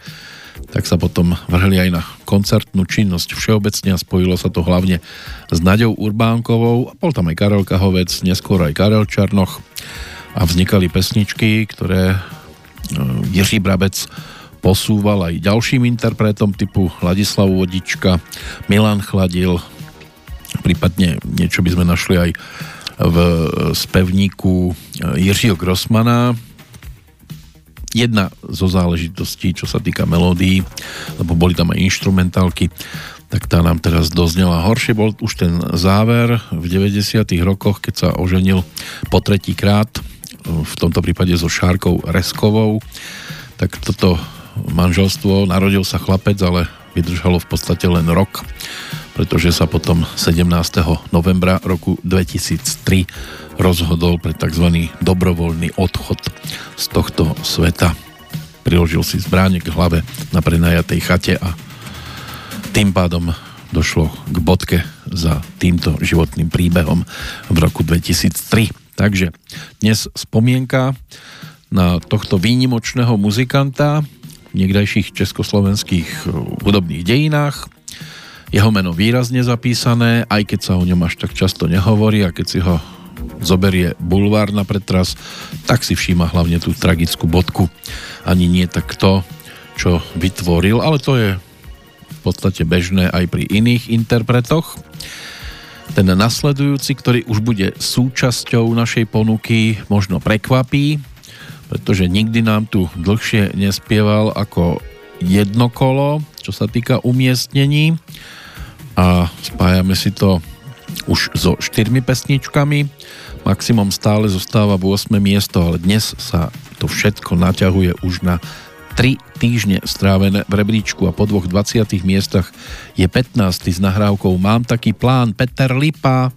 Speaker 2: tak sa potom vrhli aj na koncertnú činnosť všeobecne a spojilo sa to hlavne s Naďou Urbánkovou. Bol tam aj Karel Kahovec, neskôr aj Karel Čarnoch a vznikali pesničky, ktoré e, Jiří Brabec posúval aj ďalším interpretom typu Ladislavu Vodička, Milan Chladil, prípadne niečo by sme našli aj v spevníku e, Jiřího Grossmana, jedna zo záležitostí, čo sa týka melódií, lebo boli tam aj instrumentálky, tak tá nám teraz doznela. Horšie bol už ten záver v 90. rokoch, keď sa oženil po tretí krát, v tomto prípade so Šárkou Reskovou, tak toto manželstvo, narodil sa chlapec, ale vydržalo v podstate len rok, pretože sa potom 17. novembra roku 2003 rozhodol pre tzv. dobrovoľný odchod z tohto sveta. Priložil si zbráň k hlave na prenajatej chate a tým pádom došlo k bodke za týmto životným príbehom v roku 2003. Takže dnes spomienka na tohto výnimočného muzikanta v niekdajších československých hudobných dejinách. Jeho meno výrazne zapísané, aj keď sa o ňom až tak často nehovorí a keď si ho zoberie bulvár na pretras, tak si všíma hlavne tú tragickú bodku. Ani nie tak to, čo vytvoril, ale to je v podstate bežné aj pri iných interpretoch. Ten nasledujúci, ktorý už bude súčasťou našej ponuky, možno prekvapí, pretože nikdy nám tu dlhšie nespieval ako jedno kolo, čo sa týka umiestnení a spájame si to už so štyrmi pesničkami. Maximum stále zostáva v 8. miesto, ale dnes sa to všetko naťahuje už na 3 týždne strávené v rebríčku a po dvoch 20 miestach je 15. s nahrávkou Mám taký plán Peter Lipa.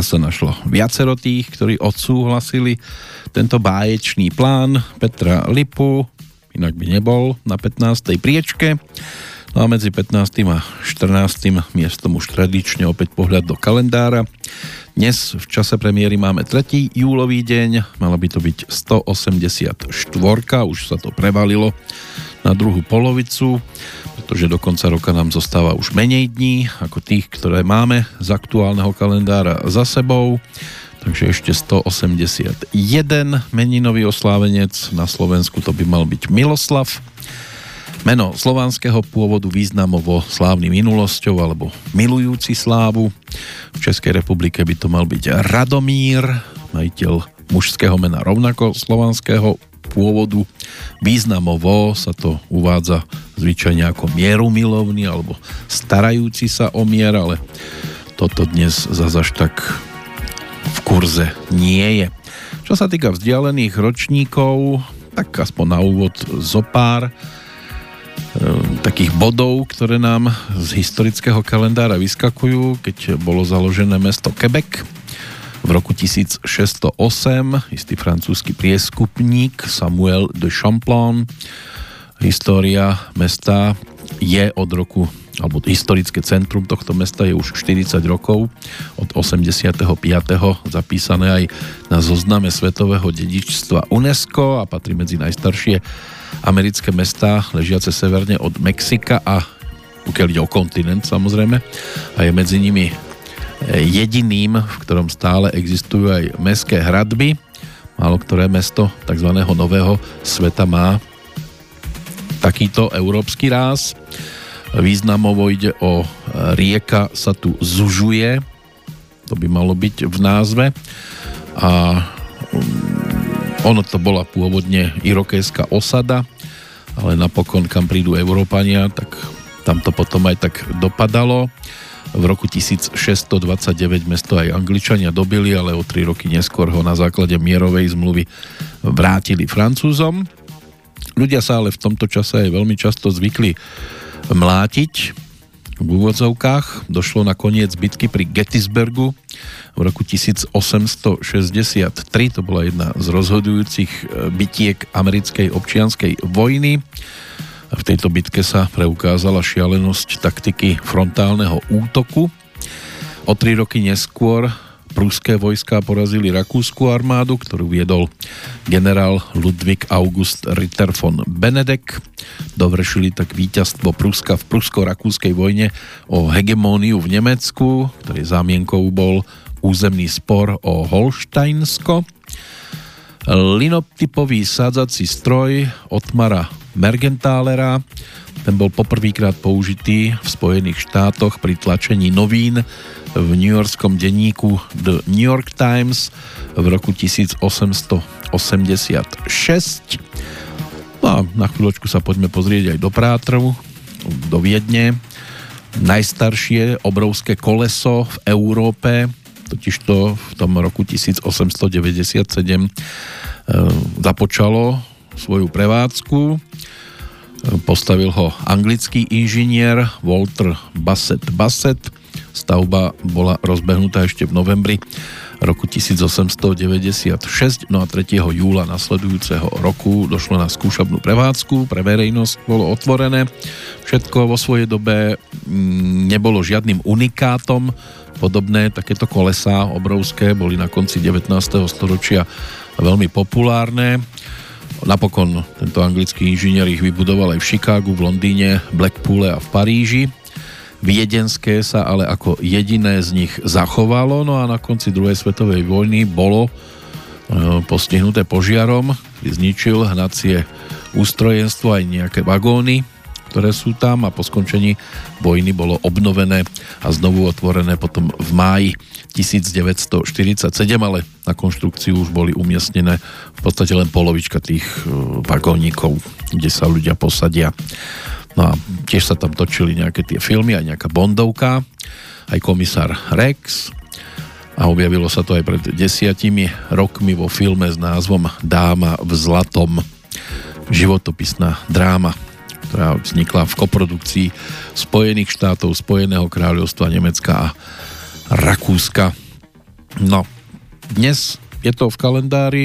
Speaker 2: Sa našlo viacero tých, ktorí odsúhlasili tento báječný plán Petra Lipu, inak by nebol na 15. priečke. No a medzi 15. a 14. miestom už tradične opäť pohľad do kalendára. Dnes v čase premiéry máme 3. júlový deň, mala by to byť 184, už sa to prevalilo na druhú polovicu pretože do konca roka nám zostáva už menej dní ako tých, ktoré máme z aktuálneho kalendára za sebou. Takže ešte 181 meninový oslávenec, na Slovensku to by mal byť Miloslav. Meno slovanského pôvodu významovo slávny minulosťou alebo milujúci slávu. V Českej republike by to mal byť Radomír, majiteľ mužského mena rovnako slovanského pôvodu. Významovo sa to uvádza zvyčajne ako mierumilovný alebo starajúci sa o mier, ale toto dnes zazaž tak v kurze nie je. Čo sa týka vzdialených ročníkov, tak aspoň na úvod zo pár e, takých bodov, ktoré nám z historického kalendára vyskakujú, keď bolo založené mesto Quebec v roku 1608 istý francúzsky prieskupník Samuel de Champlain história mesta je od roku alebo historické centrum tohto mesta je už 40 rokov od 85. zapísané aj na zozname svetového dedičstva UNESCO a patrí medzi najstaršie americké mesta ležiace severne od Mexika a pokiaľ ide o kontinent samozrejme a je medzi nimi jediným, v ktorom stále existujú aj mestské hradby. Málo ktoré mesto tzv. nového sveta má takýto európsky ráz. Významovo ide o rieka sa tu zužuje, to by malo byť v názve. A mm, ono to bola pôvodne irokésska osada, ale napokon, kam prídu Európania, tak tam to potom aj tak dopadalo. V roku 1629 mesto aj Angličania dobili, ale o tri roky neskôr ho na základe mierovej zmluvy vrátili Francúzom. Ľudia sa ale v tomto čase aj veľmi často zvykli mlátiť v úvodzovkách. Došlo na koniec bitky pri Gettysburgu v roku 1863. To bola jedna z rozhodujúcich bitiek americkej občianskej vojny. V tejto bitke sa preukázala šialenosť taktiky frontálneho útoku. O tri roky neskôr pruské vojská porazili rakúsku armádu, ktorú viedol generál Ludwig August Ritter von Benedek. Dovršili tak víťazstvo Pruska v prusko-rakúskej vojne o hegemóniu v Nemecku, ktorý zámienkou bol územný spor o Holštajnsko. Linotypový sádzací stroj Otmara Mergentálera. Ten bol poprvýkrát použitý v Spojených štátoch pri tlačení novín v New Yorkskom denníku The New York Times v roku 1886. No a na chvíľočku sa poďme pozrieť aj do Prátru, do Viedne. Najstaršie obrovské koleso v Európe, totižto v tom roku 1897 e, započalo svoju prevádzku. Postavil ho anglický inžinier Walter Bassett Bassett. Stavba bola rozbehnutá ešte v novembri roku 1896, no a 3. júla nasledujúceho roku došlo na skúšobnú prevádzku, pre verejnosť bolo otvorené. Všetko vo svojej dobe mm, nebolo žiadnym unikátom, podobné takéto kolesá obrovské boli na konci 19. storočia veľmi populárne Napokon tento anglický inžinier ich vybudoval aj v Chicagu, v Londýne, Blackpoole a v Paríži. Viedenské sa ale ako jediné z nich zachovalo, no a na konci druhej svetovej vojny bolo e, postihnuté požiarom, ktorý zničil hnacie ústrojenstvo aj nejaké vagóny, ktoré sú tam a po skončení vojny bolo obnovené a znovu otvorené potom v máji 1947, ale na konštrukciu už boli umiestnené v podstate len polovička tých e, vagónikov, kde sa ľudia posadia. No a tiež sa tam točili nejaké tie filmy, aj nejaká Bondovka, aj komisár Rex. A objavilo sa to aj pred desiatimi rokmi vo filme s názvom Dáma v zlatom. Životopisná dráma ktorá vznikla v koprodukcii Spojených štátov, Spojeného kráľovstva, Nemecka a Rakúska. No, dnes je to v kalendári,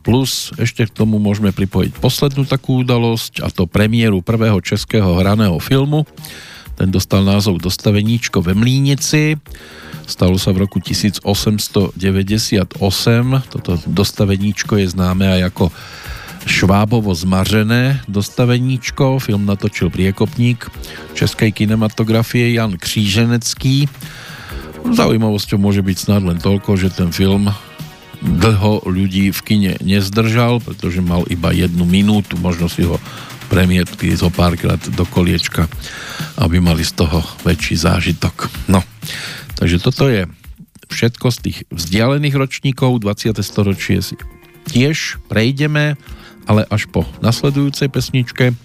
Speaker 2: plus ešte k tomu môžeme pripojiť poslednú takú udalosť, a to premiéru prvého českého hraného filmu. Ten dostal názov Dostaveníčko ve Mlínici. Stalo sa v roku 1898. Toto dostaveníčko je známe aj ako Švábovo zmařené dostaveníčko. Film natočil priekopník českej kinematografie Jan Kříženecký Zaujímavosťou môže byť snad len toľko, že ten film dlho ľudí v kine nezdržal, pretože mal iba jednu minútu, možno si ho premietli zo párkrát do koliečka, aby mali z toho väčší zážitok. No, takže toto je všetko z tých vzdialených ročníkov, 20. storočie si tiež prejdeme, ale až po nasledujúcej pesničke.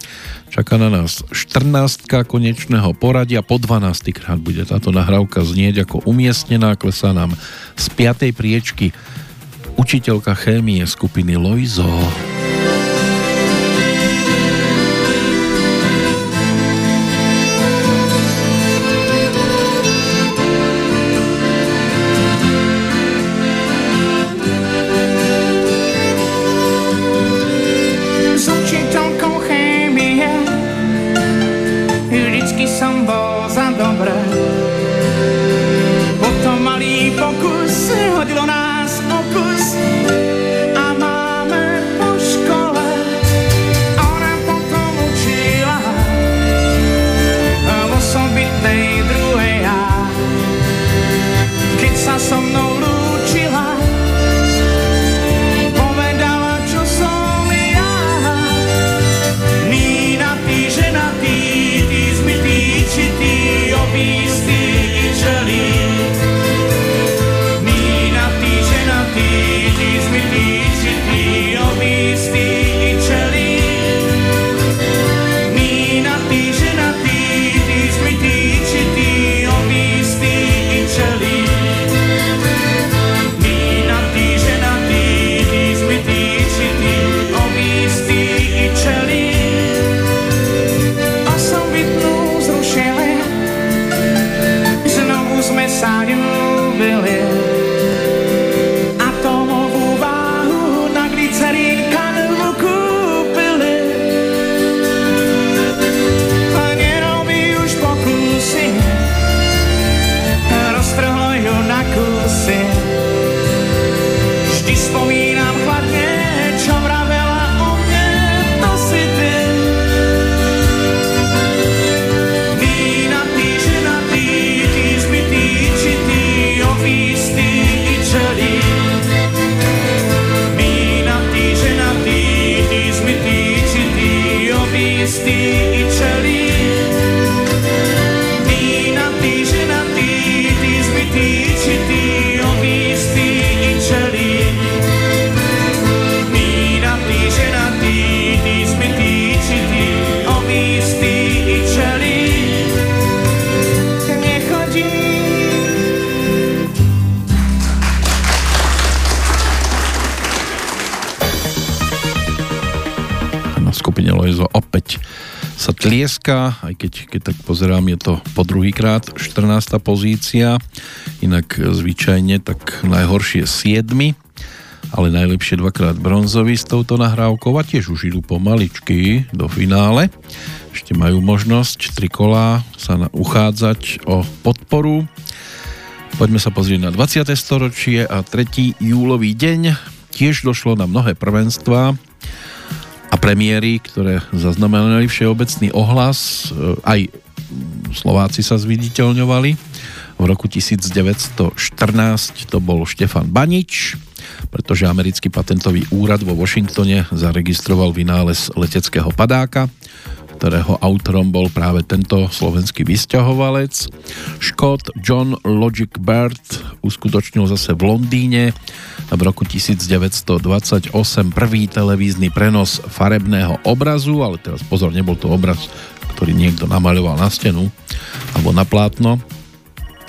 Speaker 2: Čaká na nás 14 konečného poradia, po 12 krát bude táto nahrávka znieť ako umiestnená, klesá nám z 5. priečky učiteľka chémie skupiny Loizo. skupine keď, keď tak pozerám, je to po druhýkrát 14. pozícia, inak zvyčajne tak najhoršie 7 ale najlepšie dvakrát bronzový s touto nahrávkou a tiež už idú pomaličky do finále. Ešte majú možnosť tri kolá sa na, uchádzať o podporu. Poďme sa pozrieť na 20. storočie a 3. júlový deň. Tiež došlo na mnohé prvenstvá premiéry, ktoré zaznamenali všeobecný ohlas. E, aj Slováci sa zviditeľňovali. V roku 1914 to bol Štefan Banič, pretože americký patentový úrad vo Washingtone zaregistroval vynález leteckého padáka, ktorého autorom bol práve tento slovenský vysťahovalec. Škót John Logic Bird uskutočnil zase v Londýne v roku 1928 prvý televízny prenos farebného obrazu, ale teraz pozor, nebol to obraz, ktorý niekto namaľoval na stenu alebo na plátno,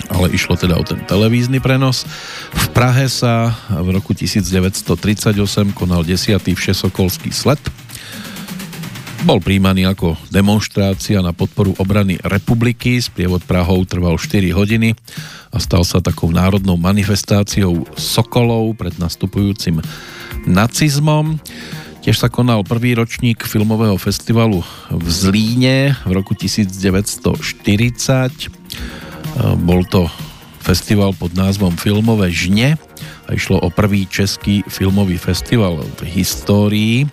Speaker 2: ale išlo teda o ten televízny prenos. V Prahe sa v roku 1938 konal 10. Všesokolský sled. Bol príjmaný ako demonstrácia na podporu obrany republiky. Sprievod Prahou trval 4 hodiny a stal sa takou národnou manifestáciou Sokolov pred nastupujúcim nacizmom. Tiež sa konal prvý ročník filmového festivalu v Zlíne v roku 1940 bol to festival pod názvom Filmové žne a išlo o prvý český filmový festival v histórii.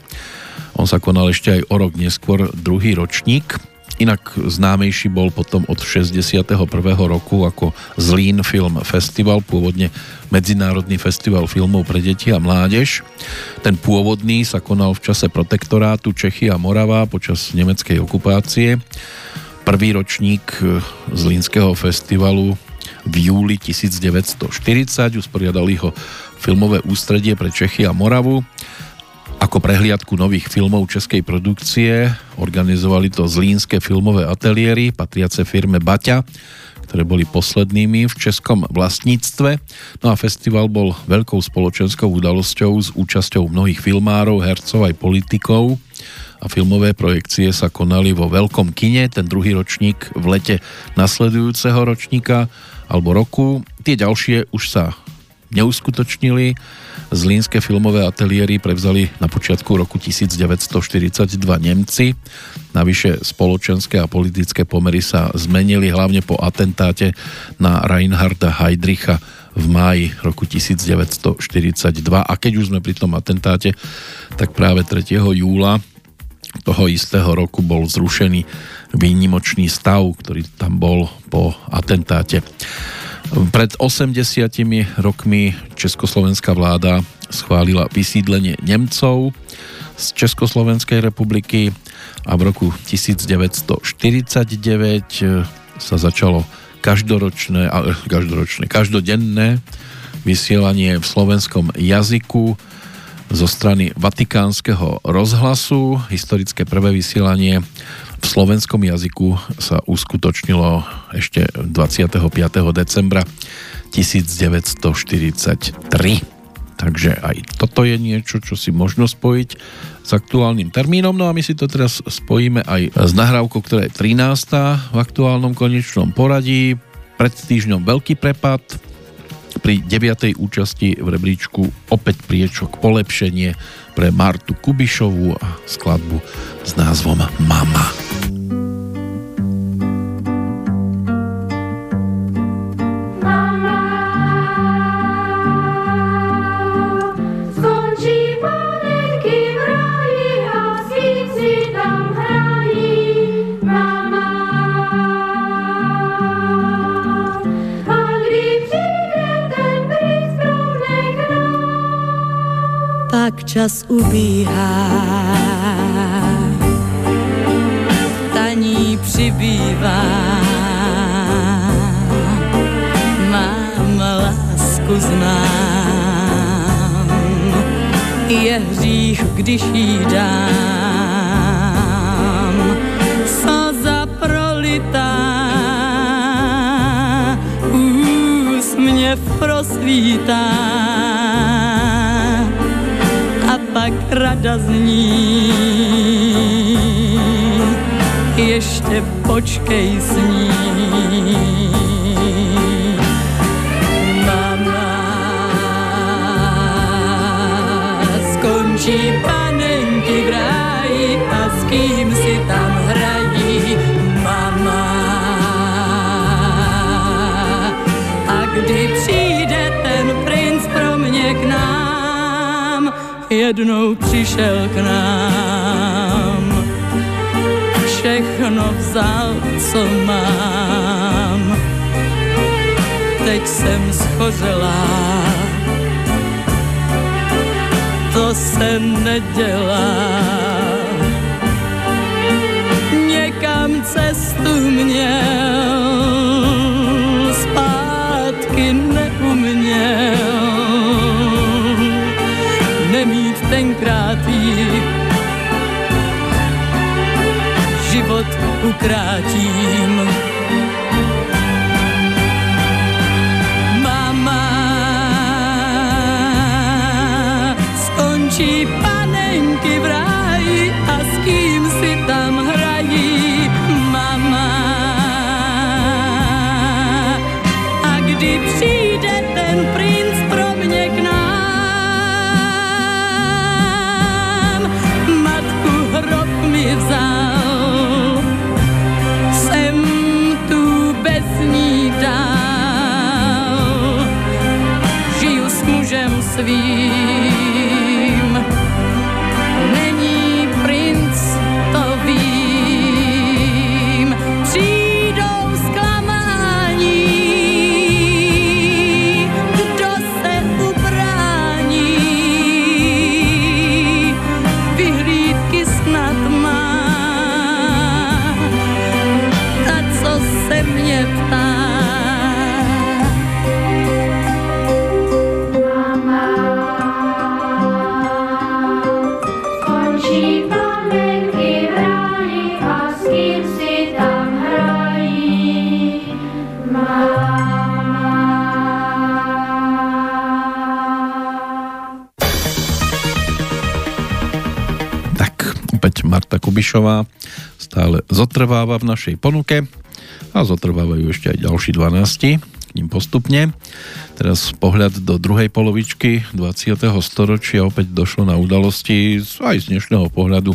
Speaker 2: On sa konal ešte aj o rok neskôr, druhý ročník. Inak známejší bol potom od 61. roku ako Zlín Film Festival, pôvodne Medzinárodný festival filmov pre deti a mládež. Ten pôvodný sa konal v čase protektorátu Čechy a Morava počas nemeckej okupácie prvý ročník e, Zlínskeho festivalu v júli 1940. Usporiadali ho filmové ústredie pre Čechy a Moravu. Ako prehliadku nových filmov českej produkcie organizovali to Zlínske filmové ateliéry patriace firme Baťa, ktoré boli poslednými v českom vlastníctve. No a festival bol veľkou spoločenskou udalosťou s účasťou mnohých filmárov, hercov aj politikov a filmové projekcie sa konali vo Veľkom kine, ten druhý ročník v lete nasledujúceho ročníka alebo roku. Tie ďalšie už sa neuskutočnili. Zlínske filmové ateliéry prevzali na počiatku roku 1942 Nemci. Navyše spoločenské a politické pomery sa zmenili hlavne po atentáte na Reinharda Heydricha v máji roku 1942. A keď už sme pri tom atentáte, tak práve 3. júla toho istého roku bol zrušený výnimočný stav, ktorý tam bol po atentáte. Pred 80 rokmi Československá vláda schválila vysídlenie Nemcov z Československej republiky a v roku 1949 sa začalo každoročné, každoročné, každodenné vysielanie v slovenskom jazyku zo strany Vatikánskeho rozhlasu. Historické prvé vysielanie v slovenskom jazyku sa uskutočnilo ešte 25. decembra 1943. Takže aj toto je niečo, čo si možno spojiť s aktuálnym termínom. No a my si to teraz spojíme aj s nahrávkou, ktorá je 13. v aktuálnom konečnom poradí. Pred týždňom veľký prepad, pri 9. účasti v rebríčku opäť priečok polepšenie pre Martu Kubišovú a skladbu s názvom Mama.
Speaker 7: Čas ubíhá. Taní přibývá. Mám lásku znám. Je hřích, když jí dám. Slza prolitá. Úsměv prosvítá tak rada zní. Ještě počkej s ní. Mama skončí panenky v ráji a s kým si tam hrají mama. A kdy přijde ten princ pro mě k nám, jednou přišel k nám. Všechno vzal, co mám. Teď jsem schořelá, to se nedělá. Někam cestu měl, zpátky neuměl. Tenkrát jí, život ukrátím. Mama skončí panenky
Speaker 2: vie. Kubišová stále zotrváva v našej ponuke a zotrvávajú ešte aj ďalší 12 k ním postupne. Teraz pohľad do druhej polovičky 20. storočia opäť došlo na udalosti aj z dnešného pohľadu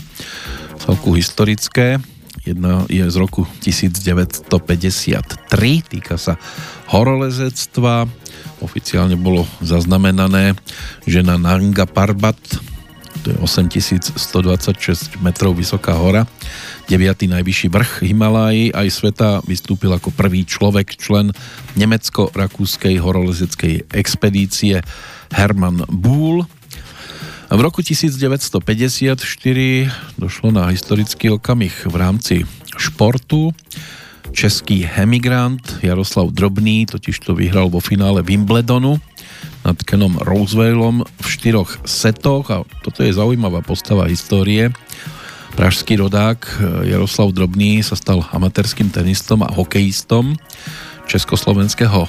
Speaker 2: celku historické. Jedna je z roku 1953, týka sa horolezectva. Oficiálne bolo zaznamenané, že na Nanga Parbat to je 8126 metrov vysoká hora, 9. najvyšší vrch Himalají, aj sveta vystúpil ako prvý človek, člen nemecko-rakúskej horolezeckej expedície Hermann Buhl. V roku 1954 došlo na historický okamih v rámci športu. Český hemigrant Jaroslav Drobný totiž to vyhral vo finále Wimbledonu nad Kenom Rooseveltom v štyroch setoch a toto je zaujímavá postava histórie. Pražský rodák Jaroslav Drobný sa stal amatérským tenistom a hokejistom československého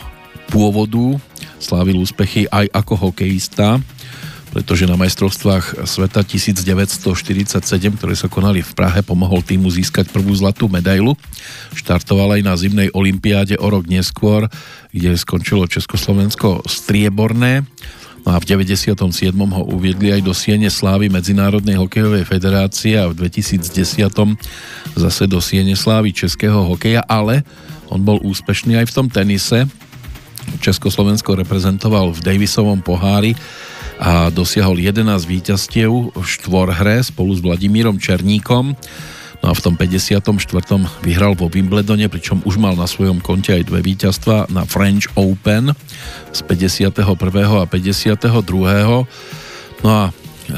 Speaker 2: pôvodu. Slávil úspechy aj ako hokejista, pretože na majstrovstvách sveta 1947, ktoré sa konali v Prahe, pomohol týmu získať prvú zlatú medailu. Štartoval aj na zimnej olympiáde o rok neskôr, kde skončilo Československo strieborné. No a v 97. ho uviedli aj do Siene Slávy Medzinárodnej hokejovej federácie a v 2010. zase do Siene Slávy Českého hokeja, ale on bol úspešný aj v tom tenise. Československo reprezentoval v Davisovom pohári a dosiahol 11 víťazstiev v štvorhre spolu s Vladimírom Černíkom. No a v tom 54. vyhral vo Wimbledone, pričom už mal na svojom konte aj dve víťazstva na French Open z 51. a 52. No a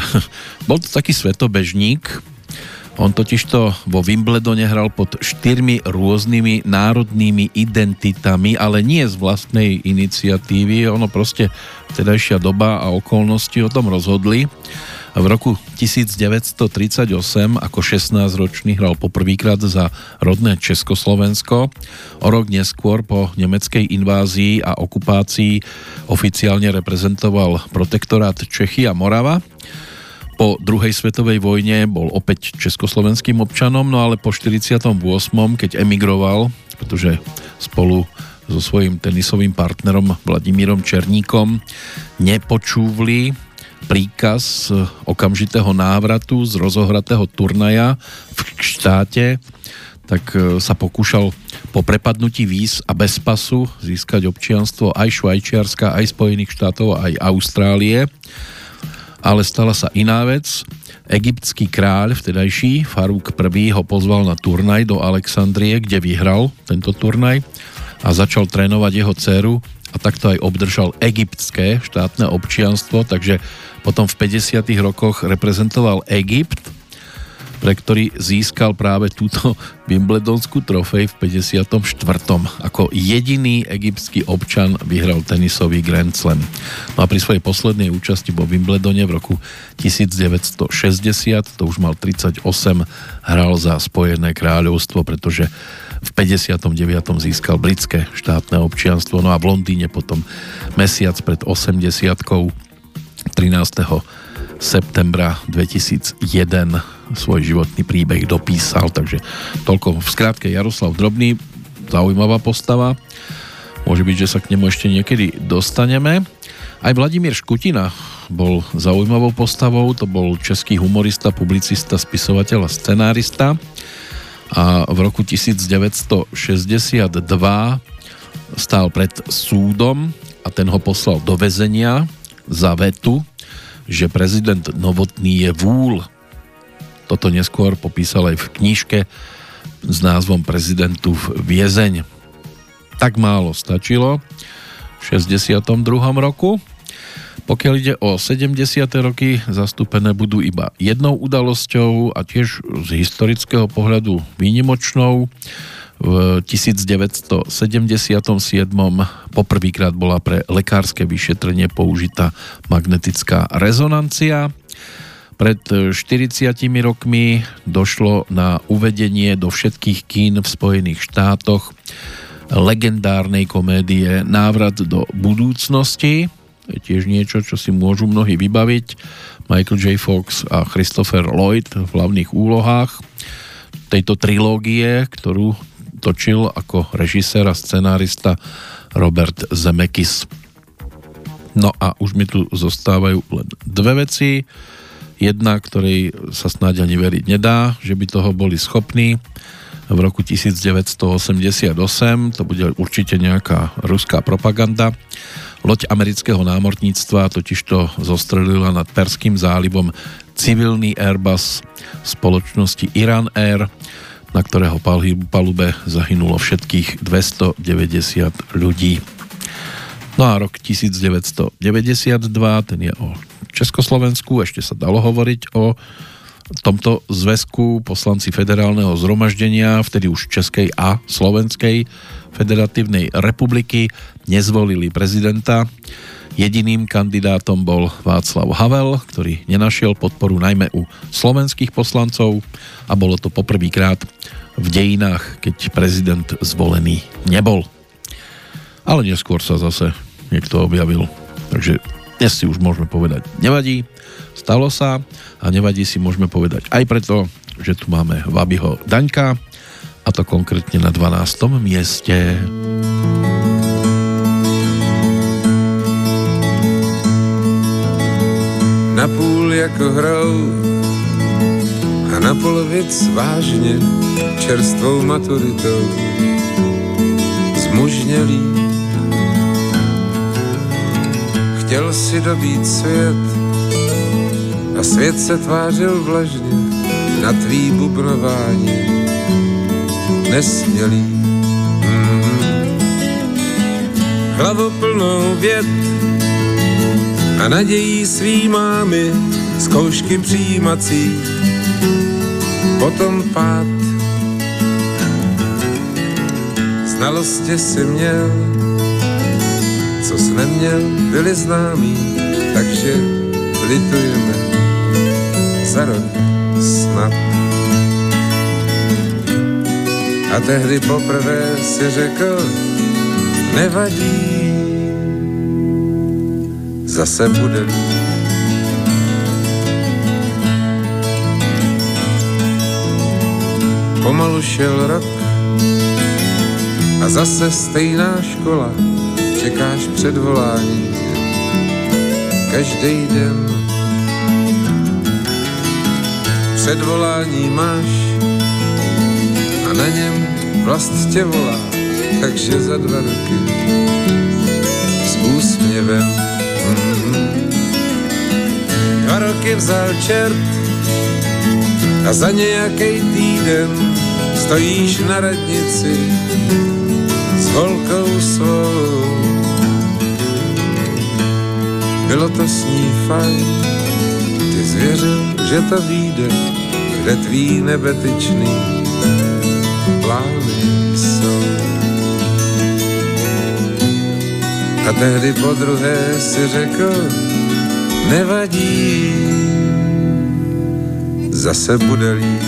Speaker 2: <laughs> bol to taký svetobežník, on totižto vo Wimbledone hral pod štyrmi rôznymi národnými identitami, ale nie z vlastnej iniciatívy. Ono proste vtedajšia doba a okolnosti o tom rozhodli. V roku 1938 ako 16-ročný hral poprvýkrát za rodné Československo. O rok neskôr po nemeckej invázii a okupácii oficiálne reprezentoval protektorát Čechy a Morava. Po druhej svetovej vojne bol opäť československým občanom, no ale po 48. keď emigroval, pretože spolu so svojím tenisovým partnerom Vladimírom Černíkom nepočúvli príkaz okamžitého návratu z rozohratého turnaja v štáte, tak e, sa pokúšal po prepadnutí víz a bez pasu získať občianstvo aj Švajčiarska, aj Spojených štátov, aj Austrálie. Ale stala sa iná vec. Egyptský kráľ vtedajší, Farúk I, ho pozval na turnaj do Alexandrie, kde vyhral tento turnaj a začal trénovať jeho dceru a takto aj obdržal egyptské štátne občianstvo, takže potom v 50. rokoch reprezentoval Egypt, pre ktorý získal práve túto Wimbledonskú trofej v 54. Ako jediný egyptský občan vyhral tenisový Grand Slam. No a pri svojej poslednej účasti vo Wimbledone v roku 1960, to už mal 38, hral za Spojené kráľovstvo, pretože v 59. získal britské štátne občianstvo, no a v Londýne potom mesiac pred 80 13. septembra 2001 svoj životný príbeh dopísal, takže toľko v skrátke Jaroslav Drobný, zaujímavá postava. Môže byť, že sa k nemu ešte niekedy dostaneme. Aj Vladimír Škutina bol zaujímavou postavou, to bol český humorista, publicista, spisovateľ a scenárista a v roku 1962 stál pred súdom a ten ho poslal do väzenia za vetu, že prezident Novotný je vúl. Toto neskôr popísal aj v knižke s názvom Prezidentu v viezeň. Tak málo stačilo v 62. roku. Pokiaľ ide o 70. roky, zastúpené budú iba jednou udalosťou a tiež z historického pohľadu výnimočnou v 1977 poprvýkrát bola pre lekárske vyšetrenie použitá magnetická rezonancia. Pred 40 rokmi došlo na uvedenie do všetkých kín v Spojených štátoch legendárnej komédie Návrat do budúcnosti. Je tiež niečo, čo si môžu mnohí vybaviť. Michael J. Fox a Christopher Lloyd v hlavných úlohách tejto trilógie, ktorú točil ako režisér a scenárista Robert Zemeckis. No a už mi tu zostávajú len dve veci. Jedna, ktorej sa snáď ani veriť nedá, že by toho boli schopní. V roku 1988 to bude určite nejaká ruská propaganda. Loď amerického námorníctva totižto zostrelila nad Perským zálivom civilný Airbus spoločnosti Iran Air na ktorého palube zahynulo všetkých 290 ľudí. No a rok 1992, ten je o Československu, ešte sa dalo hovoriť o tomto zväzku poslanci federálneho zhromaždenia, vtedy už Českej a Slovenskej federatívnej republiky, nezvolili prezidenta. Jediným kandidátom bol Václav Havel, ktorý nenašiel podporu najmä u slovenských poslancov a bolo to poprvýkrát v dejinách, keď prezident zvolený nebol. Ale neskôr sa zase niekto objavil. Takže dnes si už môžeme povedať, nevadí, stalo sa a nevadí si môžeme povedať aj preto, že tu máme Vabyho Daňka a to konkrétne na 12. mieste.
Speaker 13: Napůl jako hrou a na polovic vážně čerstvou maturitou zmužnělý. Chtěl si dobít svět a svět se tvářil vlažně na tvý bubnování nesmělý. Mm-hmm. Hlavu plnou věd a nadějí svý mámy zkoušky přijímací potom pád. Znalosti si měl, co jsi neměl, byli známí, takže litujeme za rok snad. A tehdy poprvé si řekl, nevadí, zase bude. Pomalu šel rok a zase stejná škola, čekáš předvolání každý den. Předvolání máš a na něm vlast tě volá, takže za dva roky s úsměvem Dva roky vzal čert a za nějaký týden stojíš na radnici s holkou svou. Bylo to s ní fajn, ty zvěřil, že to vyjde, kde tvý nebetyčný plány jsou. A tehdy po druhé si řekl, nevadí, zase bude líp.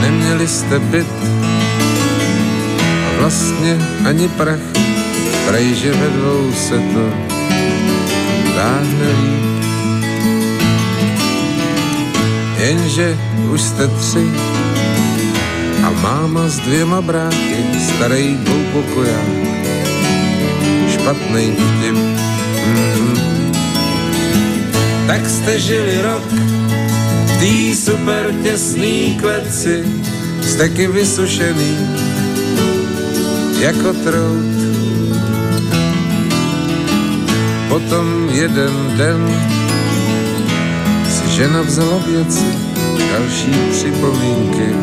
Speaker 13: Neměli jste byt a vlastně ani prach, prej, že ve dvou se to táhne líp. Jenže už jste tři a máma s dvěma bráky, starý dvoupokoják, špatný vtip. Mm-hmm. Tak jste žili rok v tý super těsný kleci, steky vysušený jako trout. Potom jeden den si žena vzala věci, další připomínky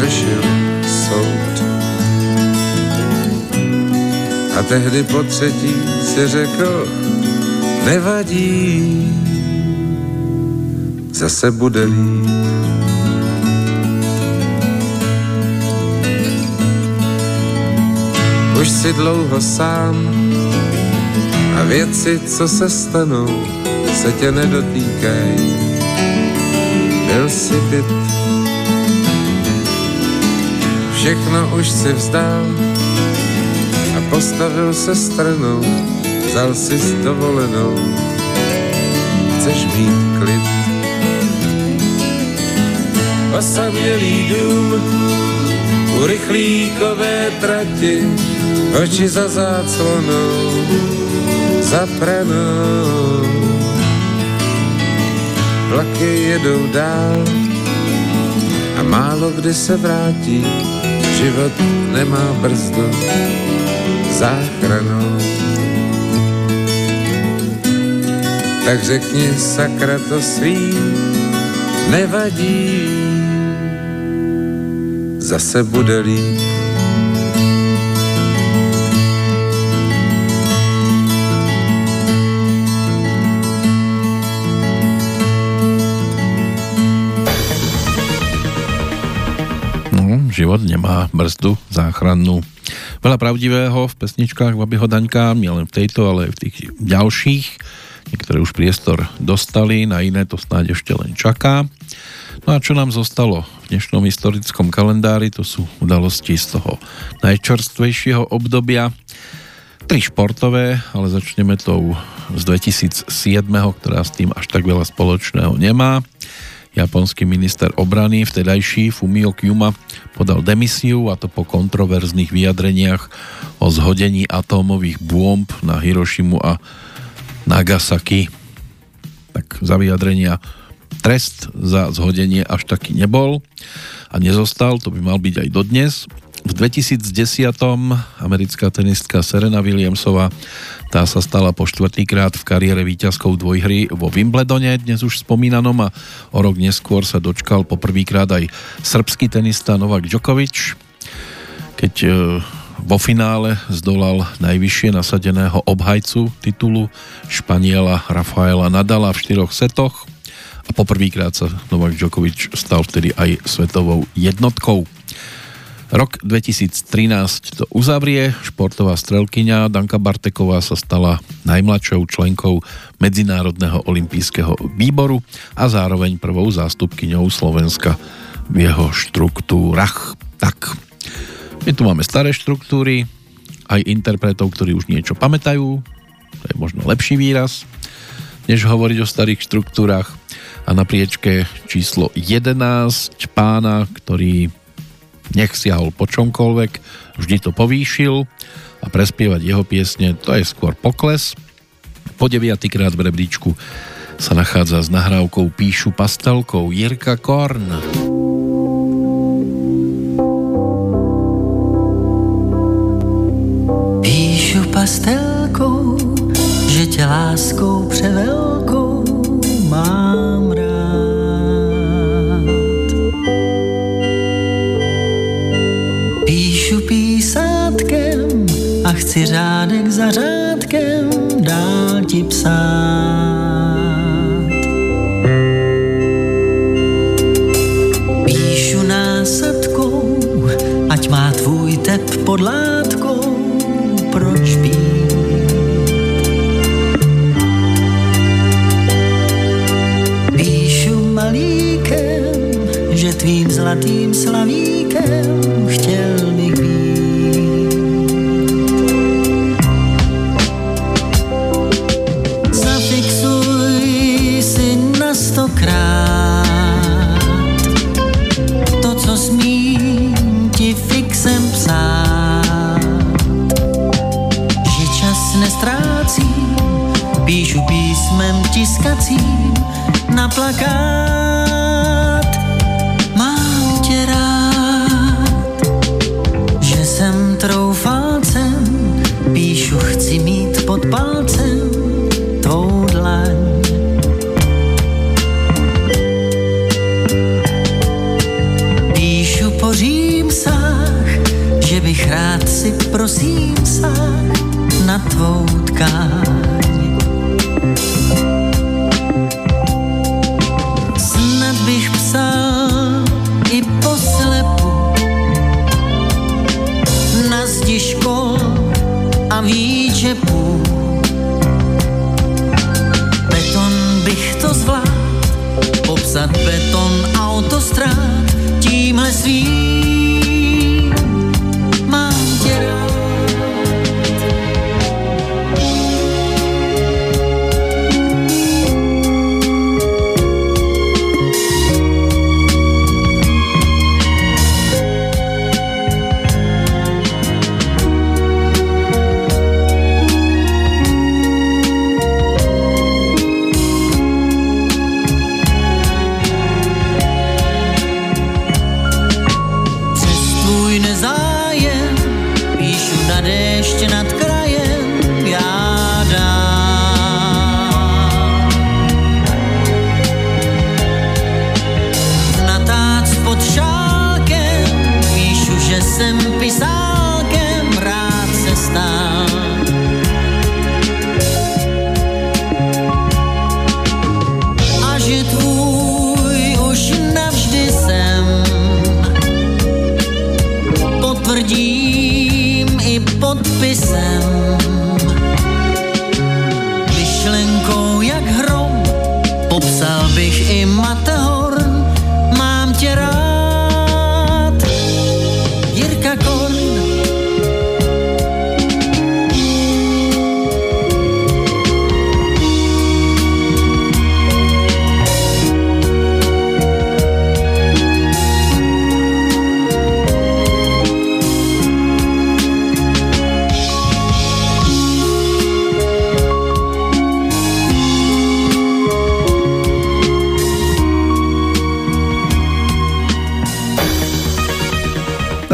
Speaker 13: řešil soud. A tehdy po třetí si řekl, nevadí, zase bude líp. Už si dlouho sám a věci, co se stanou, se tě nedotýkají. Byl si byt, všechno už si vzdal a postavil se stranou, vzal si s dovolenou. Chceš mít klid. Osamělý dům u rychlíkové trati, oči za záclonou, za pranou. Vlaky jedou dál a málo kdy se vrátí, život nemá brzdu záchranou. Tak řekni sakra to svý, nevadí, zase bude líp.
Speaker 2: Život nemá brzdu záchrannú. Veľa pravdivého v pesničkách Babiho Daňka, nielen v tejto, ale aj v tých ďalších. Niektoré už priestor dostali, na iné to snáď ešte len čaká. No a čo nám zostalo v dnešnom historickom kalendári, to sú udalosti z toho najčerstvejšieho obdobia. Tri športové, ale začneme tou z 2007, ktorá s tým až tak veľa spoločného nemá japonský minister obrany, vtedajší Fumio Kyuma, podal demisiu a to po kontroverzných vyjadreniach o zhodení atómových bomb na Hirošimu a Nagasaki. Tak za vyjadrenia trest za zhodenie až taký nebol a nezostal, to by mal byť aj dodnes. V 2010. americká tenistka Serena Williamsová tá sa stala po štvrtýkrát v kariére výťazkou dvojhry vo Wimbledone, dnes už spomínanom a o rok neskôr sa dočkal poprvýkrát aj srbský tenista Novak Djokovic, keď e, vo finále zdolal najvyššie nasadeného obhajcu titulu Španiela Rafaela Nadala v štyroch setoch a poprvýkrát sa Novak Djokovic stal vtedy aj svetovou jednotkou. Rok 2013 to uzavrie. Športová strelkyňa Danka Barteková sa stala najmladšou členkou Medzinárodného olympijského výboru a zároveň prvou zástupkyňou Slovenska v jeho štruktúrach. Tak, my tu máme staré štruktúry, aj interpretov, ktorí už niečo pamätajú, to je možno lepší výraz. než hovoriť o starých štruktúrach. A na priečke číslo 11 pána, ktorý nech siahol po čomkoľvek, vždy to povýšil a prespievať jeho piesne to je skôr pokles. Po deviatýkrát v rebríčku sa nachádza s nahrávkou Píšu pastelkou Jirka Korn.
Speaker 14: Píšu pastelkou, že tě láskou převelkou mám chci řádek za řádkem dál ti psát. tep pod látkou, proč být? Píšu malíkem, že tvým zlatým slavíkem chtěl písmem tiskacím na plakát. Mám tě rád, že jsem troufalcem, píšu chci mít pod palcem tvou dlaň. Píšu po římsách, že bych rád si prosím sáh na tvou tkáň. A výčepů. Beton bych to zvládl, popsat beton autostrát tímhle svým.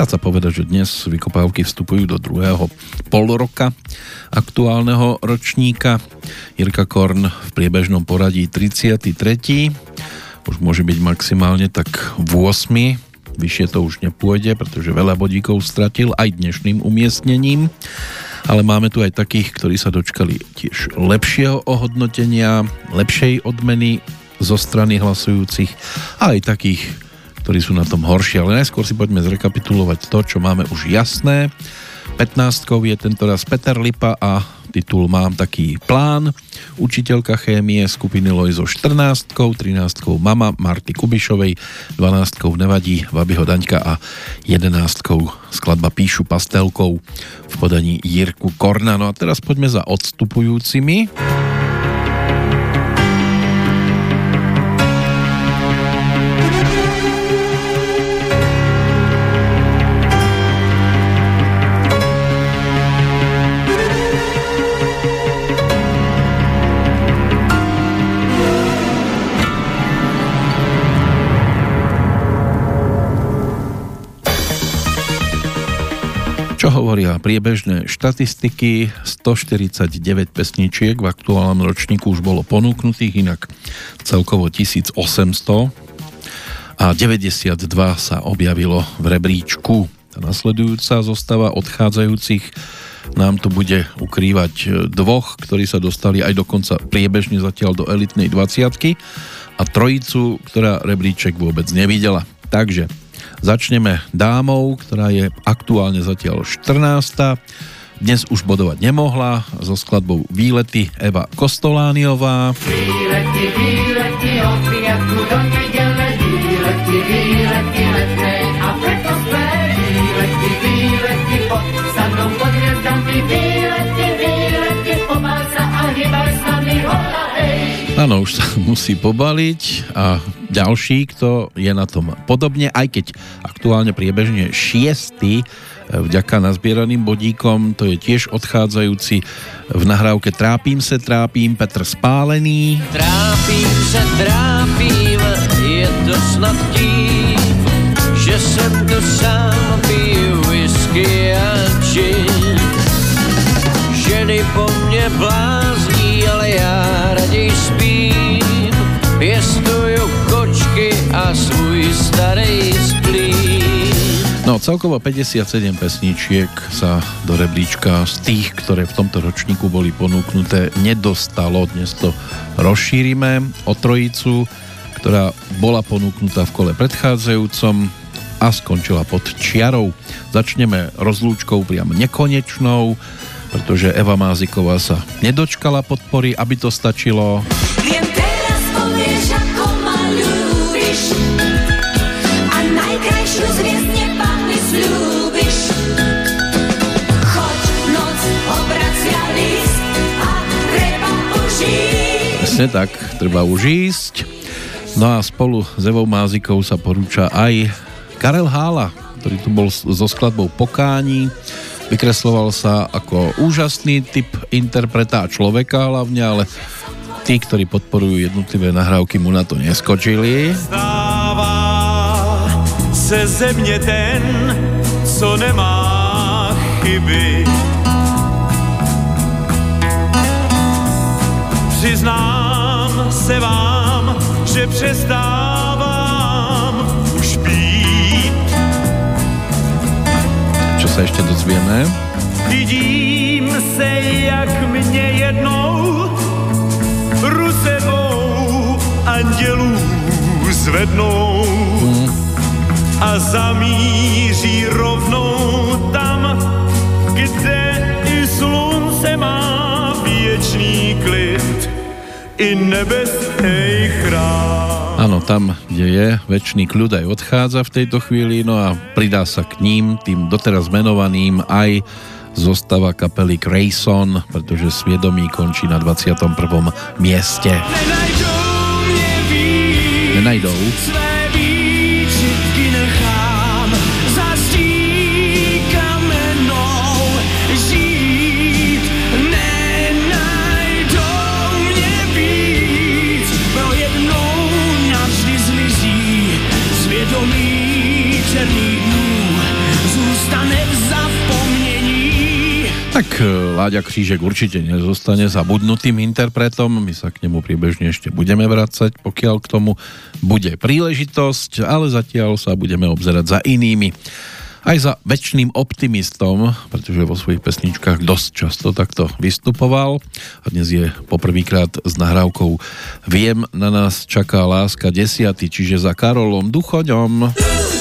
Speaker 2: Dá povedať, že dnes vykopávky vstupujú do druhého polroka aktuálneho ročníka. Jirka Korn v priebežnom poradí 33. Už môže byť maximálne tak v 8. Vyššie to už nepôjde, pretože veľa bodíkov stratil aj dnešným umiestnením. Ale máme tu aj takých, ktorí sa dočkali tiež lepšieho ohodnotenia, lepšej odmeny zo strany hlasujúcich a aj takých, ktorí sú na tom horšie. Ale najskôr si poďme zrekapitulovať to, čo máme už jasné. 15 je tento raz Peter Lipa a titul Mám taký plán. Učiteľka chémie skupiny Lojzo 14, 13 Mama Marty Kubišovej, 12 Nevadí Vabyho Daňka a 11 skladba Píšu pastelkou v podaní Jirku Korna. No a teraz poďme za odstupujúcimi. Hovoria priebežné štatistiky? 149 pesničiek v aktuálnom ročníku už bolo ponúknutých, inak celkovo 1800 a 92 sa objavilo v rebríčku. Tá nasledujúca zostava odchádzajúcich nám tu bude ukrývať dvoch, ktorí sa dostali aj dokonca priebežne zatiaľ do elitnej 20 a trojicu, ktorá rebríček vôbec nevidela. Takže Začneme dámou, ktorá je aktuálne zatiaľ 14. Dnes už bodovať nemohla, so skladbou Výlety Eva Kostolániová. Výlety, výlety, od do nedele, výlety, výlety, letné a preto své. Výlety, výlety, pod, sa mnou pod hviezdami, výlety, Áno, už sa <laughs> musí pobaliť a ďalší, kto je na tom podobne, aj keď aktuálne priebežne šiestý e, vďaka nazbieraným bodíkom, to je tiež odchádzajúci v nahrávke Trápím se, trápím, Petr Spálený.
Speaker 15: Trápím se, trápím, je to snad tím, že jsem tu sám piju whisky a gin. Ženy po mně blázní, starý splín.
Speaker 2: No, celkovo 57 pesničiek sa do rebríčka z tých, ktoré v tomto ročníku boli ponúknuté, nedostalo. Dnes to rozšírime o trojicu, ktorá bola ponúknutá v kole predchádzajúcom a skončila pod čiarou. Začneme rozlúčkou priam nekonečnou, pretože Eva Máziková sa nedočkala podpory, aby to stačilo. Viem, Presne tak, treba užísť. No a spolu s Evou Mázikou sa porúča aj Karel Hála, ktorý tu bol so skladbou Pokání Vykresloval sa ako úžasný typ interpreta a človeka hlavne, ale tí, ktorí podporujú jednotlivé nahrávky, mu na to neskočili. Stává se země ten, co nemá chyby. Přiznám že přestávám čo sa ešte dozvieme. Vidím se, jak mě jednou rusevou andělů zvednou hmm. a zamíří rovnou tam, i nebeský chrám. Áno, tam, kde je väčší kľud aj odchádza v tejto chvíli, no a pridá sa k ním, tým doteraz menovaným aj zostava kapely Grayson, pretože Sviedomí končí na 21. mieste. Nenajdou. Nenajdou. Tak e, Láďa Křížek určite nezostane zabudnutým interpretom, my sa k nemu priebežne ešte budeme vracať, pokiaľ k tomu bude príležitosť, ale zatiaľ sa budeme obzerať za inými. Aj za väčšným optimistom, pretože vo svojich pesničkách dosť často takto vystupoval a dnes je poprvýkrát s nahrávkou Viem, na nás čaká láska desiaty, čiže za Karolom Duchoňom.
Speaker 16: tušíš,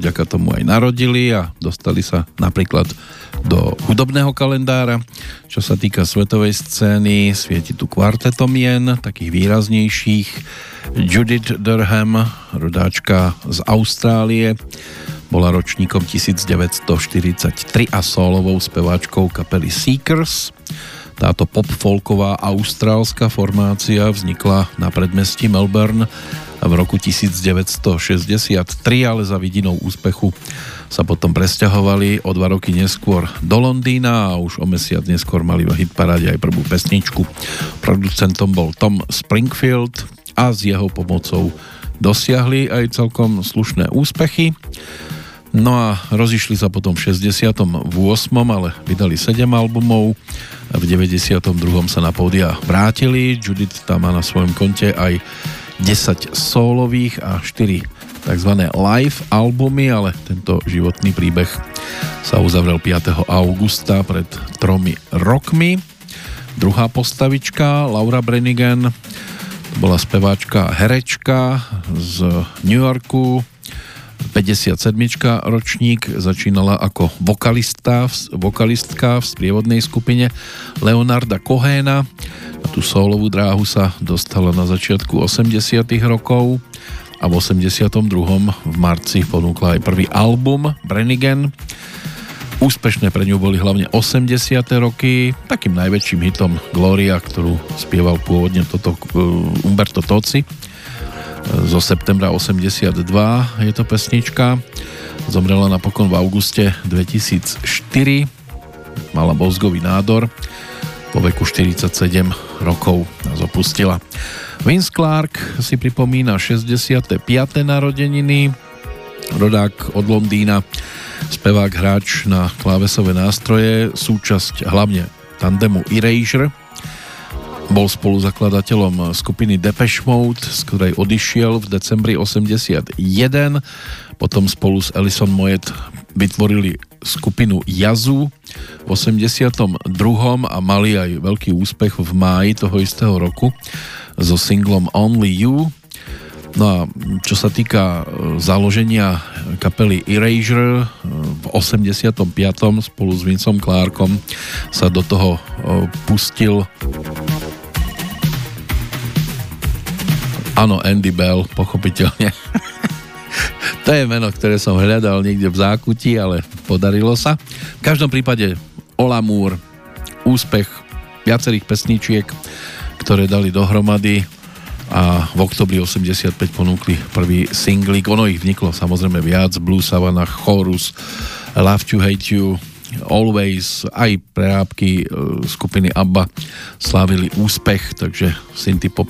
Speaker 2: vďaka tomu aj narodili a dostali sa napríklad do hudobného kalendára. Čo sa týka svetovej scény, svieti tu kvartetom mien, takých výraznejších. Judith Durham, rodáčka z Austrálie, bola ročníkom 1943 a solovou speváčkou kapely Seekers. Táto pop-folková austrálska formácia vznikla na predmestí Melbourne v roku 1963, ale za vidinou úspechu sa potom presťahovali o dva roky neskôr do Londýna a už o mesiac neskôr mali v hitparáde aj prvú pesničku. Producentom bol Tom Springfield a s jeho pomocou dosiahli aj celkom slušné úspechy. No a rozišli sa potom v 68. ale vydali 7 albumov. V 92. sa na pódia vrátili. Judith tam má na svojom konte aj 10 solových a 4 tzv. live albumy, ale tento životný príbeh sa uzavrel 5. augusta pred tromi rokmi. Druhá postavička, Laura Brenigan, bola speváčka, herečka z New Yorku, 57. ročník, začínala ako vokalista, vokalistka v sprievodnej skupine Leonarda Cohéna. Na tú solovú dráhu sa dostala na začiatku 80. rokov a v 82. v marci ponúkla aj prvý album Brenigan. Úspešné pre ňu boli hlavne 80. roky, takým najväčším hitom Gloria, ktorú spieval pôvodne toto uh, Umberto Toci zo septembra 82 je to pesnička. Zomrela napokon v auguste 2004. Mala mozgový nádor. Po veku 47 rokov nás opustila. Vince Clark si pripomína 65. narodeniny. Rodák od Londýna, spevák, hráč na klávesové nástroje, súčasť hlavne tandemu Erasure, bol spoluzakladateľom skupiny Depeche Mode, z ktorej odišiel v decembri 81. Potom spolu s Alison Moyet vytvorili skupinu Jazu v 82. a mali aj veľký úspech v máji toho istého roku so singlom Only You. No a čo sa týka e, založenia kapely Erasure e, v 85. spolu s Vincom Clarkom sa do toho e, pustil Áno, Andy Bell, pochopiteľne. <laughs> to je meno, ktoré som hľadal niekde v zákutí, ale podarilo sa. V každom prípade Olamúr, úspech viacerých pesničiek, ktoré dali dohromady a v oktobri 85 ponúkli prvý singlik. Ono ich vniklo samozrejme viac, Blue Savannah, Chorus, Love to Hate You, Always, aj prerábky e, skupiny ABBA slávili úspech, takže Synthie Pop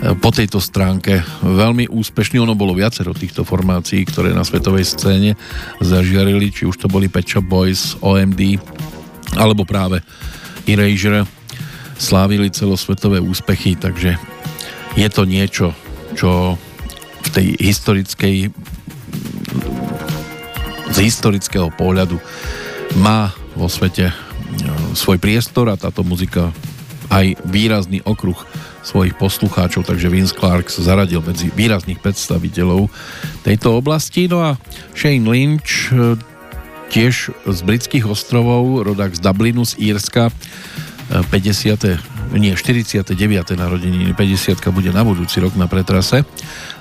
Speaker 2: po tejto stránke veľmi úspešný. Ono bolo viacero týchto formácií, ktoré na svetovej scéne zažiarili, či už to boli Pet Shop Boys, OMD, alebo práve Erasure slávili celosvetové úspechy, takže je to niečo, čo v tej historickej z historického pohľadu má vo svete e, svoj priestor a táto muzika aj výrazný okruh svojich poslucháčov, takže Vince Clark sa zaradil medzi výrazných predstaviteľov tejto oblasti. No a Shane Lynch, e, tiež z britských ostrovov, rodák z Dublinu, z Írska, 50. E, nie, 49. narodeniny, 50. bude na budúci rok na pretrase.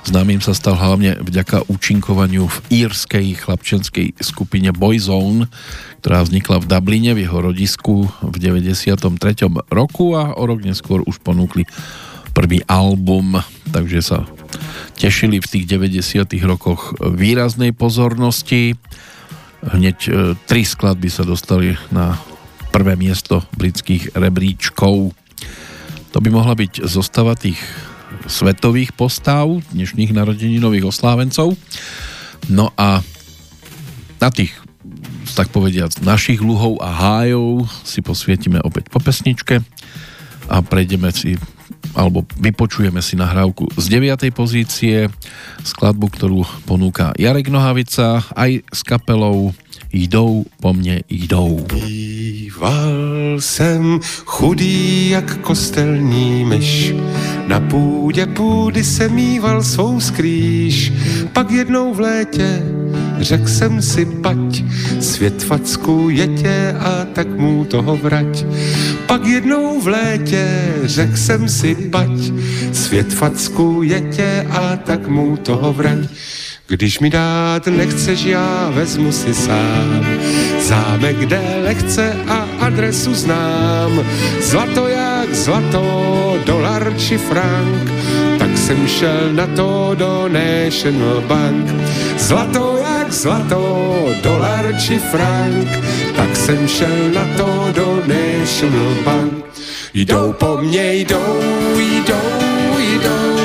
Speaker 2: Známym sa stal hlavne vďaka účinkovaniu v írskej chlapčenskej skupine Boyzone, ktorá vznikla v Dubline v jeho rodisku v 93. roku a o rok neskôr už ponúkli prvý album, takže sa tešili v tých 90. rokoch výraznej pozornosti. Hneď e, tri skladby sa dostali na prvé miesto britských rebríčkov. To by mohla byť zostava tých svetových postav, dnešných narodeninových oslávencov. No a na tých, tak povediac, našich luhov a hájov si posvietime opäť po pesničke a prejdeme si alebo vypočujeme si nahrávku z 9. pozície, skladbu, ktorú ponúka Jarek Nohavica aj s kapelou jdou po mně jdou.
Speaker 17: Býval jsem chudý jak kostelní myš, na půdě půdy se mýval svou skrýš, pak jednou v létě řekl jsem si pať, svět facku je tě a tak mu toho vrať. Pak jednou v létě řekl jsem si pať, svět facku je tě a tak mu toho vrať. Když mi dát nechceš, já vezmu si sám zámek, kde lehce a adresu znám. Zlato jak zlato, dolar či frank, tak jsem šel na to do National Bank. Zlato jak zlato, dolar či frank, tak jsem šel na to do National Bank. Jdou po mně, jdou, jdou, jdou,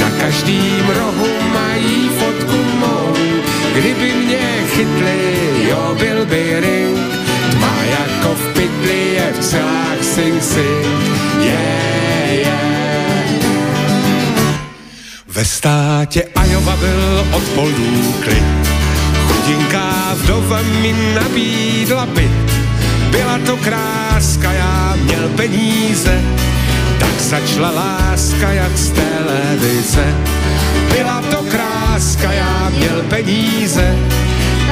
Speaker 17: na každým rohu mají fotku mou. Kdyby mě chytli, jo, byl by ring, tma jako v pytli je v celách sing sing, yeah, yeah. Ve státě Ajova byl od polů klid, chudinká vdova mi nabídla byt. Byla to kráska, já měl peníze, tak začala láska jak z televize. Byla to kráska, já měl peníze,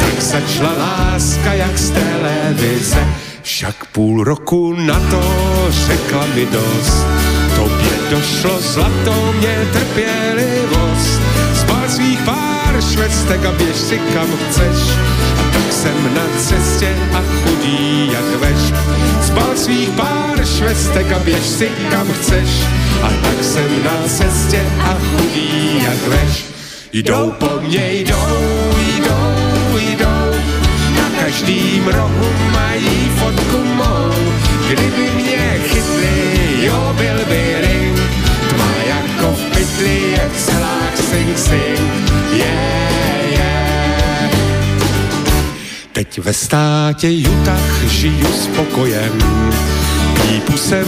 Speaker 17: tak začala láska jak z televize. Však půl roku na to řekla mi dost, tobě došlo zlato, mě trpělivost. Zbal svých pár švestek a běž si kam chceš, a tak jsem na cestě a chudý jak veš. Zbal svých pár švestek a běž si kam chceš, a tak jsem na cestě a chudý jak veš. Jdou po mně, jdou, jdou, jdou, na každým rohu mají fotku mou. Kdyby mě chytli, jo, byl by v pytli, je v sing sing, yeah, yeah. Teď ve státě Utah žiju s pokojem, Pípu jsem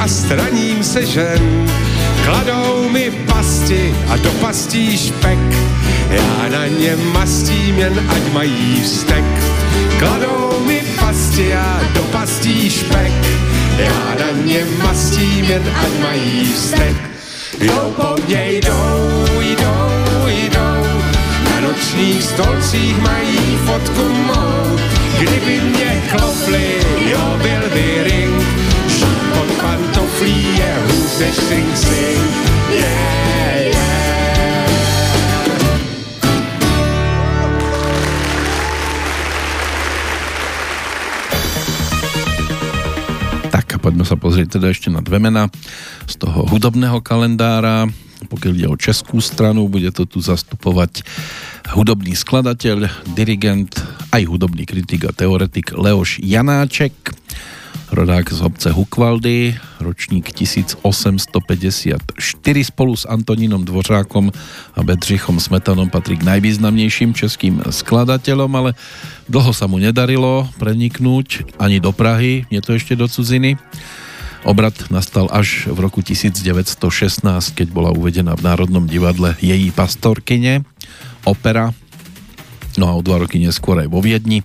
Speaker 17: a straním se žen, kladou mi pasti a do pastí špek, já na ně mastím jen ať mají vztek. Kladou mi pasti a do pastí špek, já na ně mastím jen ať mají vztek. Jdou po mně, jdou, jdou, jdou, na nočních stolcích mají fotku mou. Kdyby mě klopli, jo, byl by ring, pod pantoflí je hůř než sing sing, yeah,
Speaker 2: poďme sa pozrieť teda ešte na dve mena z toho hudobného kalendára. Pokiaľ ide o českú stranu, bude to tu zastupovať hudobný skladateľ, dirigent, aj hudobný kritik a teoretik Leoš Janáček, rodák z obce Hukvaldy, ročník 1854, spolu s Antonínom Dvořákom a Bedřichom Smetanom patrí k najvýznamnejším českým skladateľom, ale dlho sa mu nedarilo preniknúť ani do Prahy, nie to ešte do cudziny. Obrat nastal až v roku 1916, keď bola uvedená v Národnom divadle její pastorkyne, opera no a o dva roky neskôr aj vo Viedni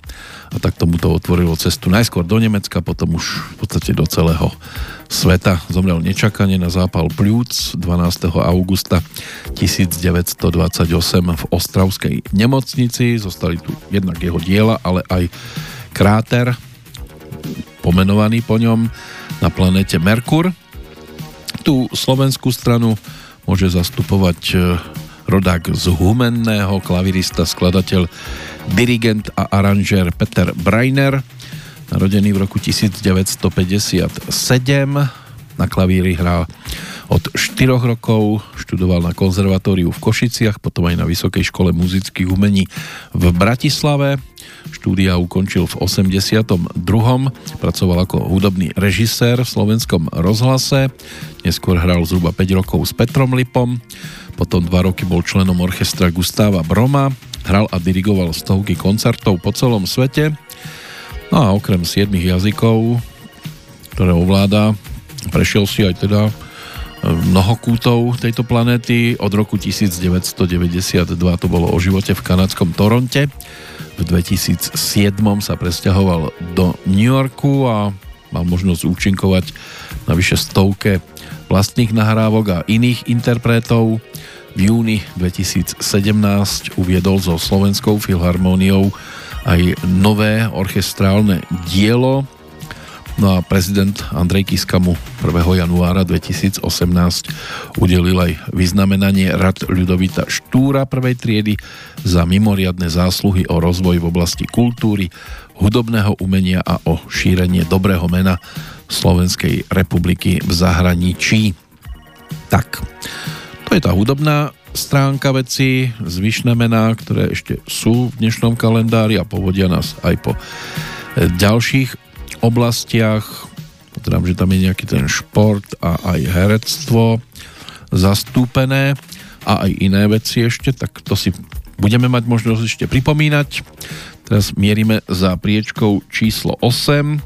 Speaker 2: a tak tomu to otvorilo cestu najskôr do Nemecka, potom už v podstate do celého sveta. Zomrel nečakane na zápal pľúc 12. augusta 1928 v Ostravskej nemocnici. Zostali tu jednak jeho diela, ale aj kráter pomenovaný po ňom na planete Merkur. Tu slovenskú stranu môže zastupovať e, rodák z Humenného, klavirista, skladateľ, dirigent a aranžér Peter Breiner, narodený v roku 1957. Na klavíri hrá od 4 rokov, študoval na konzervatóriu v Košiciach, potom aj na Vysokej škole muzických umení v Bratislave. Štúdia ukončil v 82. Pracoval ako hudobný režisér v slovenskom rozhlase. Neskôr hral zhruba 5 rokov s Petrom Lipom. Potom dva roky bol členom orchestra Gustáva Broma. Hral a dirigoval stovky koncertov po celom svete. No a okrem 7 jazykov, ktoré ovláda, prešiel si aj teda mnoho kútov tejto planéty. Od roku 1992 to bolo o živote v kanadskom Toronte. V 2007 sa presťahoval do New Yorku a mal možnosť účinkovať na vyše stovke vlastných nahrávok a iných interpretov. V júni 2017 uviedol so Slovenskou filharmóniou aj nové orchestrálne dielo No a prezident Andrej Kiska mu 1. januára 2018 udelil aj vyznamenanie Rad Ľudovita Štúra prvej triedy za mimoriadne zásluhy o rozvoj v oblasti kultúry, hudobného umenia a o šírenie dobrého mena Slovenskej republiky v zahraničí. Tak, to je tá hudobná stránka veci, zvyšné mená, ktoré ešte sú v dnešnom kalendári a povodia nás aj po ďalších oblastiach. Pozerám, že tam je nejaký ten šport a aj herectvo zastúpené a aj iné veci ešte, tak to si budeme mať možnosť ešte pripomínať. Teraz mierime za priečkou číslo 8.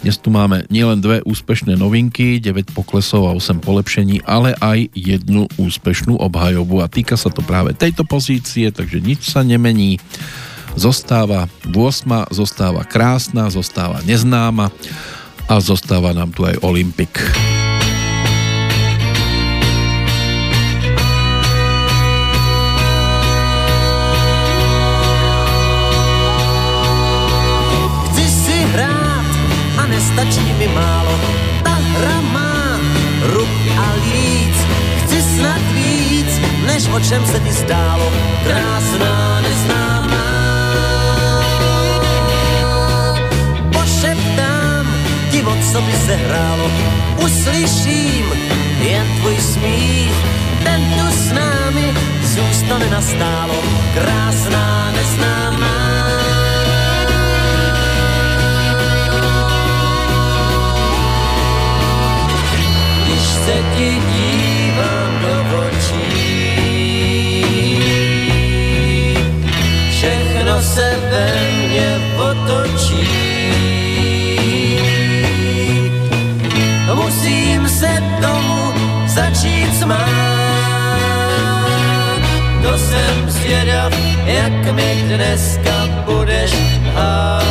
Speaker 2: Dnes tu máme nielen dve úspešné novinky, 9 poklesov a 8 polepšení, ale aj jednu úspešnú obhajobu a týka sa to práve tejto pozície, takže nič sa nemení zostáva 8, zostáva krásna, zostáva neznáma a zostáva nám tu aj Olympik.
Speaker 15: Málo, ta hra má ruky a líc. Chci snad víc, než o čem se ti zdálo, krásná neznámá. divo, co by se hrálo, uslyším jen tvůj smích, ten tu s námi zůstane nastálo, krásná neznámá. Se ti dívám do očí, všechno se ve mně otočí. musím se tomu začít smát. To jsem zvědav, jak mi dneska budeš hát.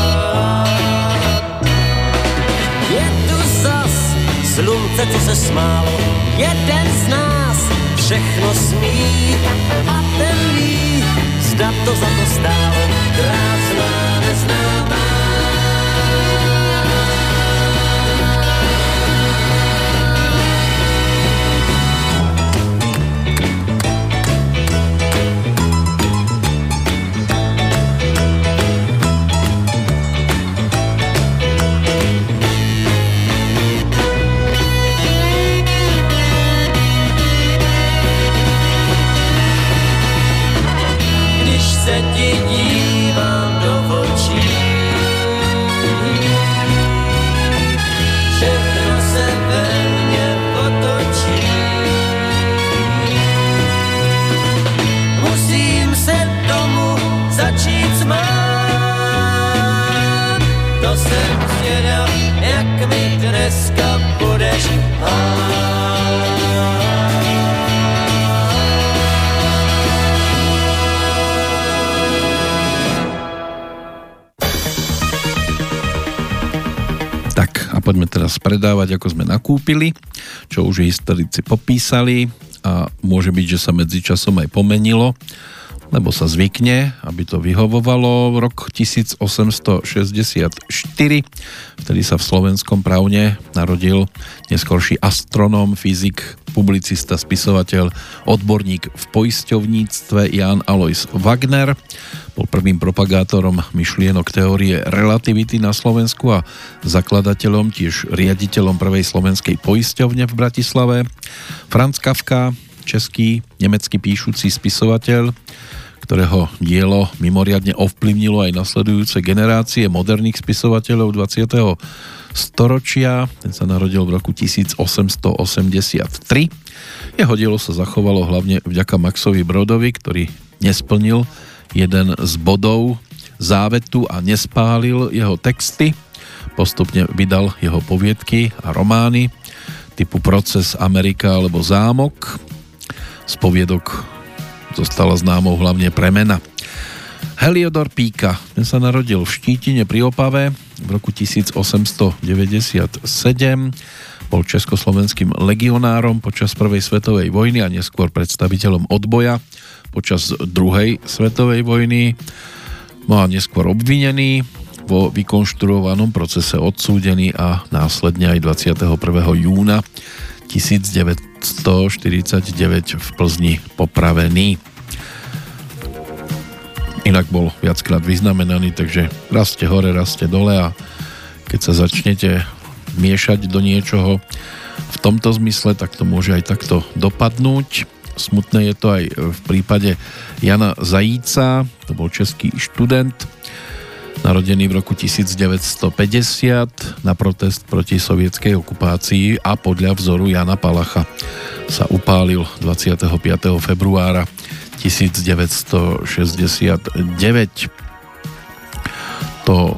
Speaker 15: Je tu zas slunce, co se smálo, jeden z nás. Všechno smí a ten ví, zda to za to stálo, krásná poďme teraz
Speaker 2: predávať, ako sme nakúpili, čo už historici popísali a môže byť, že sa medzi časom aj pomenilo lebo sa zvykne, aby to vyhovovalo. Rok 1864, vtedy sa v slovenskom právne narodil neskorší astronóm, fyzik, publicista, spisovateľ, odborník v poisťovníctve Jan Alois Wagner. Bol prvým propagátorom myšlienok teórie relativity na Slovensku a zakladateľom, tiež riaditeľom prvej slovenskej poisťovne v Bratislave. Franz Kafka, český, nemecký píšucí spisovateľ, ktorého dielo mimoriadne ovplyvnilo aj nasledujúce generácie moderných spisovateľov 20. storočia. Ten sa narodil v roku 1883. Jeho dielo sa zachovalo hlavne vďaka Maxovi Brodovi, ktorý nesplnil jeden z bodov závetu a nespálil jeho texty. Postupne vydal jeho poviedky a romány typu Proces Amerika alebo Zámok. Z poviedok zostala známou hlavne premena. Heliodor Píka, ten sa narodil v Štítine pri Opave v roku 1897, bol československým legionárom počas prvej svetovej vojny a neskôr predstaviteľom odboja počas druhej svetovej vojny, no a neskôr obvinený, vo vykonštruovanom procese odsúdený a následne aj 21. júna 1949 v Plzni popravený. Inak bol viackrát vyznamenaný, takže raste hore, raste dole a keď sa začnete miešať do niečoho v tomto zmysle, tak to môže aj takto dopadnúť. Smutné je to aj v prípade Jana Zajíca, to bol český študent, narodený v roku 1950 na protest proti sovietskej okupácii a podľa vzoru Jana Palacha sa upálil 25. februára 1969. To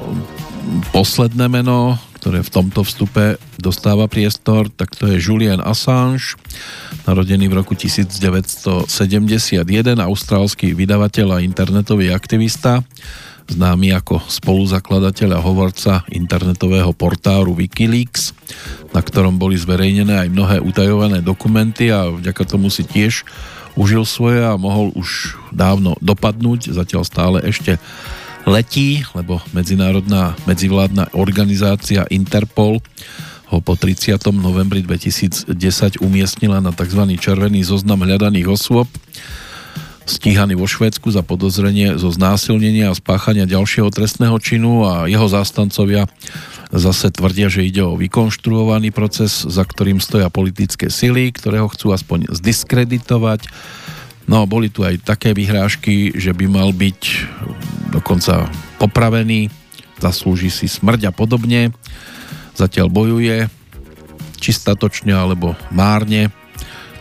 Speaker 2: posledné meno, ktoré v tomto vstupe dostáva priestor, tak to je Julian Assange, narodený v roku 1971, austrálsky vydavateľ a internetový aktivista, známy ako spoluzakladateľ a hovorca internetového portáru Wikileaks, na ktorom boli zverejnené aj mnohé utajované dokumenty a vďaka tomu si tiež užil svoje a mohol už dávno dopadnúť, zatiaľ stále ešte letí, lebo medzinárodná medzivládna organizácia Interpol ho po 30. novembri 2010 umiestnila na tzv. červený zoznam hľadaných osôb stíhaný vo Švédsku za podozrenie zo znásilnenia a spáchania ďalšieho trestného činu a jeho zástancovia zase tvrdia, že ide o vykonštruovaný proces, za ktorým stoja politické sily, ktoré ho chcú aspoň zdiskreditovať. No boli tu aj také vyhrážky, že by mal byť dokonca popravený, zaslúži si smrť a podobne. Zatiaľ bojuje, či statočne alebo márne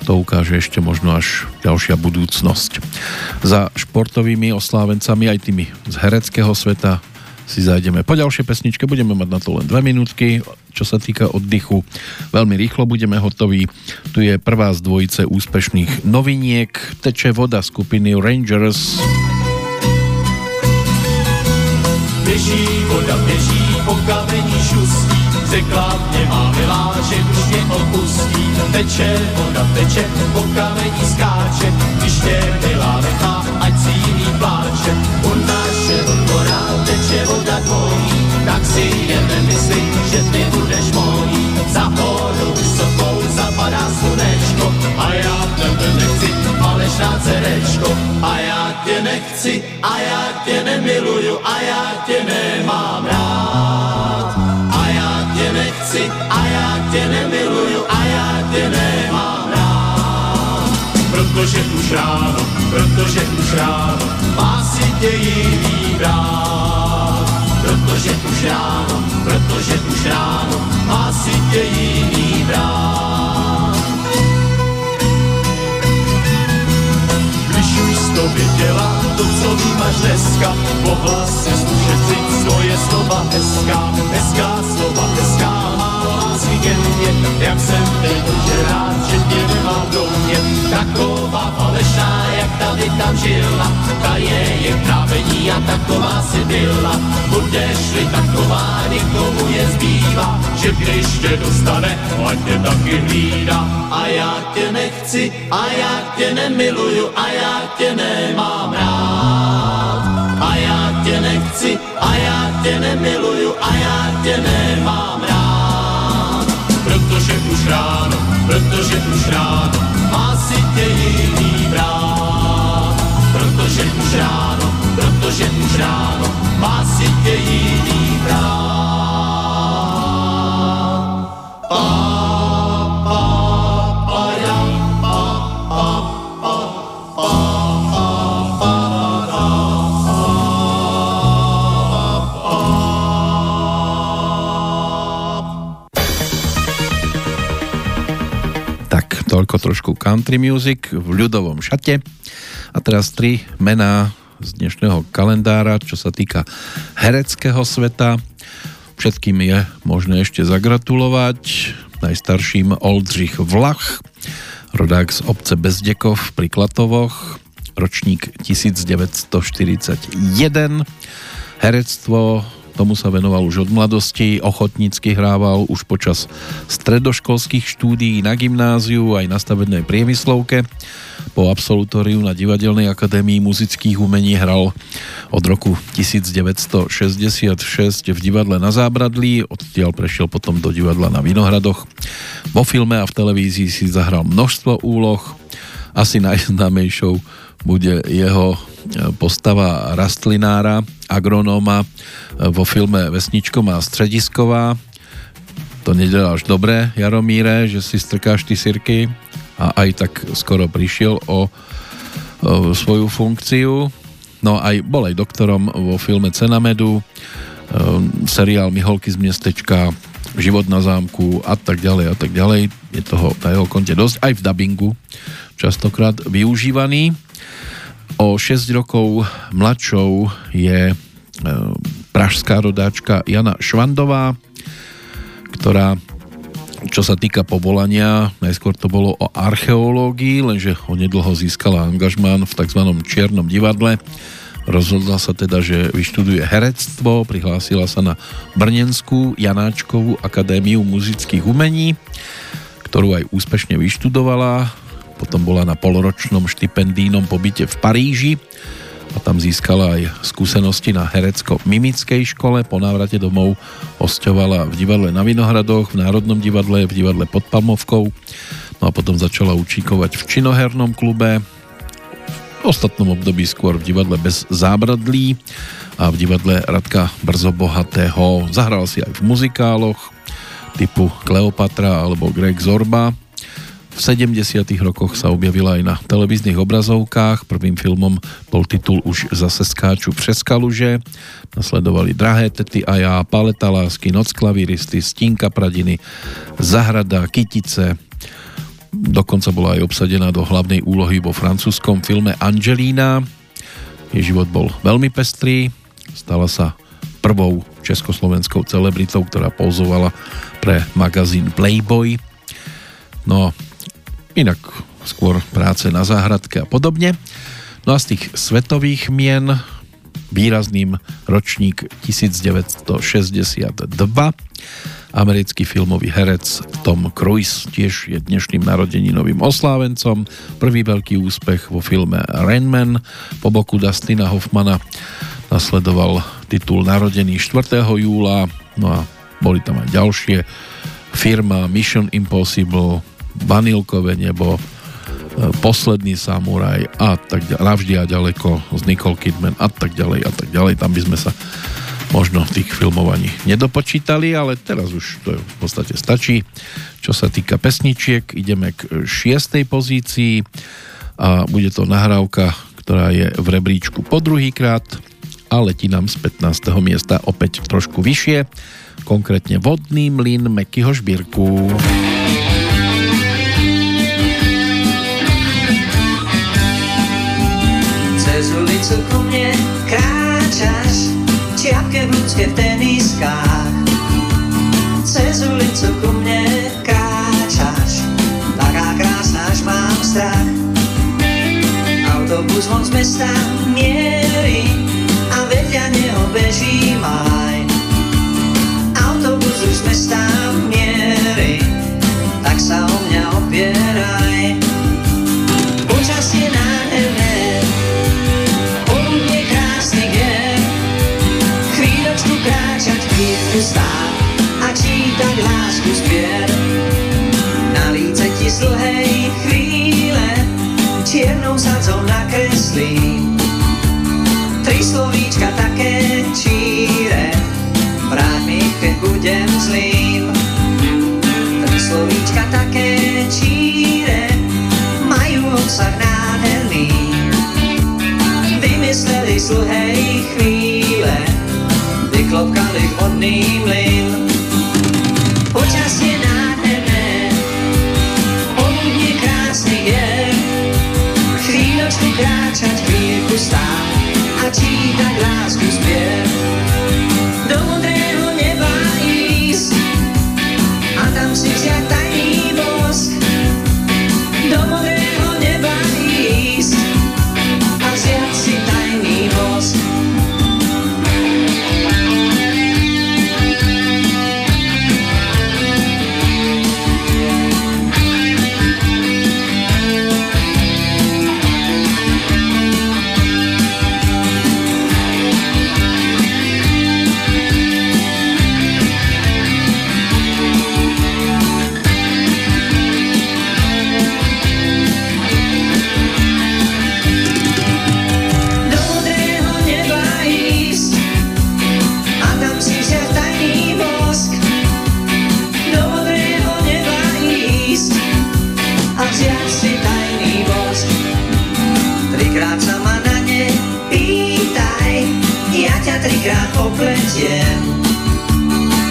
Speaker 2: to ukáže ešte možno až ďalšia budúcnosť. Za športovými oslávencami aj tými z hereckého sveta si zajdeme po ďalšej pesničke, budeme mať na to len dve minútky, čo sa týka oddychu. Veľmi rýchlo budeme hotoví. Tu je prvá z dvojice úspešných noviniek, teče voda skupiny Rangers.
Speaker 16: Beží voda, beží po kamení šustí, řekla mě má milá, opustí. Teče voda, teče, po kamení skáče, když tě milá nechá, ať si jiný pláče. U našeho dvora teče voda tvojí, tak si jen nemysli, že ty budeš mojí. Za horou vysokou zapadá slunečko a já tebe nechci, falešná cerečko. A já tě nechci, a já tě nemiluju, a já tě nemám Protože už ráno, protože už ráno, má si tě jiný brát. Protože už ráno, protože už ráno, má si tě jiný brát. Když už jsi to věděla, to, co máš dneska, mohla si ušetřit svoje slova hezká, hezká slova hezká, má mně, jak jsem teď, že rád, že tě nemám do mě, taková falešná, jak tady tam žila, ta je jen trávení a taková si byla, budeš-li taková, nikomu je zbývá, že když tě dostane, ať tě taky hlídá. A já tě nechci, a já tě nemiluju, a já tě nemám rád. A já tě nechci, a já tě nemiluju, a já tě nemám rád. Protože už ráno, protože už ráno, má si tě jiný brát. Protože už ráno, protože už ráno, má si tě jiný brát.
Speaker 2: Toľko trošku country music v ľudovom šate. A teraz tri mená z dnešného kalendára, čo sa týka hereckého sveta. Všetkým je možné ešte zagratulovať. Najstarším Oldřich Vlach, rodák z obce Bezdekov pri Klatovoch, ročník 1941. Herectvo Tomu sa venoval už od mladosti, ochotnícky hrával už počas stredoškolských štúdií na gymnáziu aj na stavebnej priemyslovke. Po absolutóriu na Divadelnej akadémii muzických umení hral od roku 1966 v divadle na Zábradlí, odtiaľ prešiel potom do divadla na Vinohradoch. Vo filme a v televízii si zahral množstvo úloh, asi najznámejšou bude jeho postava rastlinára, agronóma vo filme Vesničko má středisková. To nedeláš dobre, Jaromíre, že si strkáš ty sirky a aj tak skoro prišiel o, o svoju funkciu. No aj bol aj doktorom vo filme Cena medu, seriál Miholky z miestečka, Život na zámku a tak ďalej a tak ďalej. Je toho na jeho konte dosť, aj v dabingu častokrát využívaný. O 6 rokov mladšou je E, pražská rodáčka Jana Švandová, ktorá čo sa týka povolania, najskôr to bolo o archeológii, lenže onedlho získala angažmán v tzv. Čiernom divadle. Rozhodla sa teda, že vyštuduje herectvo, prihlásila sa na Brnenskú Janáčkovú akadémiu muzických umení, ktorú aj úspešne vyštudovala. Potom bola na poloročnom štipendínom pobyte v Paríži a tam získala aj skúsenosti na herecko-mimickej škole. Po návrate domov hosťovala v divadle na Vinohradoch, v Národnom divadle, v divadle pod Palmovkou. No a potom začala učíkovať v činohernom klube, v ostatnom období skôr v divadle bez zábradlí a v divadle Radka Brzobohatého. Zahral si aj v muzikáloch typu Kleopatra alebo Greg Zorba v 70. rokoch sa objavila aj na televíznych obrazovkách. Prvým filmom bol titul Už zase skáču přes kaluže. Nasledovali Drahé tety a ja, Paleta lásky, Noc klavíristy, Stínka pradiny, Zahrada, Kytice. Dokonca bola aj obsadená do hlavnej úlohy vo francúzskom filme Angelina. Jej život bol veľmi pestrý. Stala sa prvou československou celebritou, ktorá pouzovala pre magazín Playboy. No, inak skôr práce na záhradke a podobne. No a z tých svetových mien výrazným ročník 1962 americký filmový herec Tom Cruise tiež je dnešným narodeninovým oslávencom. Prvý veľký úspech vo filme Rain Man po boku Dustina Hoffmana nasledoval titul Narodený 4. júla no a boli tam aj ďalšie firma Mission Impossible Vanilkové nebo e, Posledný samuraj a tak ďalej, navždy a ďaleko z Nicole Kidman a tak ďalej a tak ďalej. Tam by sme sa možno tých filmovaní nedopočítali, ale teraz už to v podstate stačí. Čo sa týka pesničiek, ideme k šiestej pozícii a bude to nahrávka, ktorá je v rebríčku po druhýkrát a letí nám z 15. miesta opäť trošku vyššie, konkrétne Vodný mlyn Mekyho Žbírku.
Speaker 18: Co ku mne kráčaš, čiapke v ľudské v teniskách. Cez ulicu ku mne kráčaš, taká krásna, až mám strach. Autobus von z mesta mierí Dlhej chvíle, vyklopkali vodný mlyn. Počasie nádherné, poludne krásny je, chvíľočku kráčať, chvíľku stáť a čítať lásku opletiem.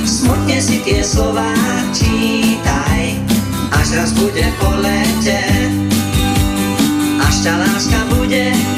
Speaker 18: Smutne si tie slová čítaj, až raz bude po lete. Až ťa láska bude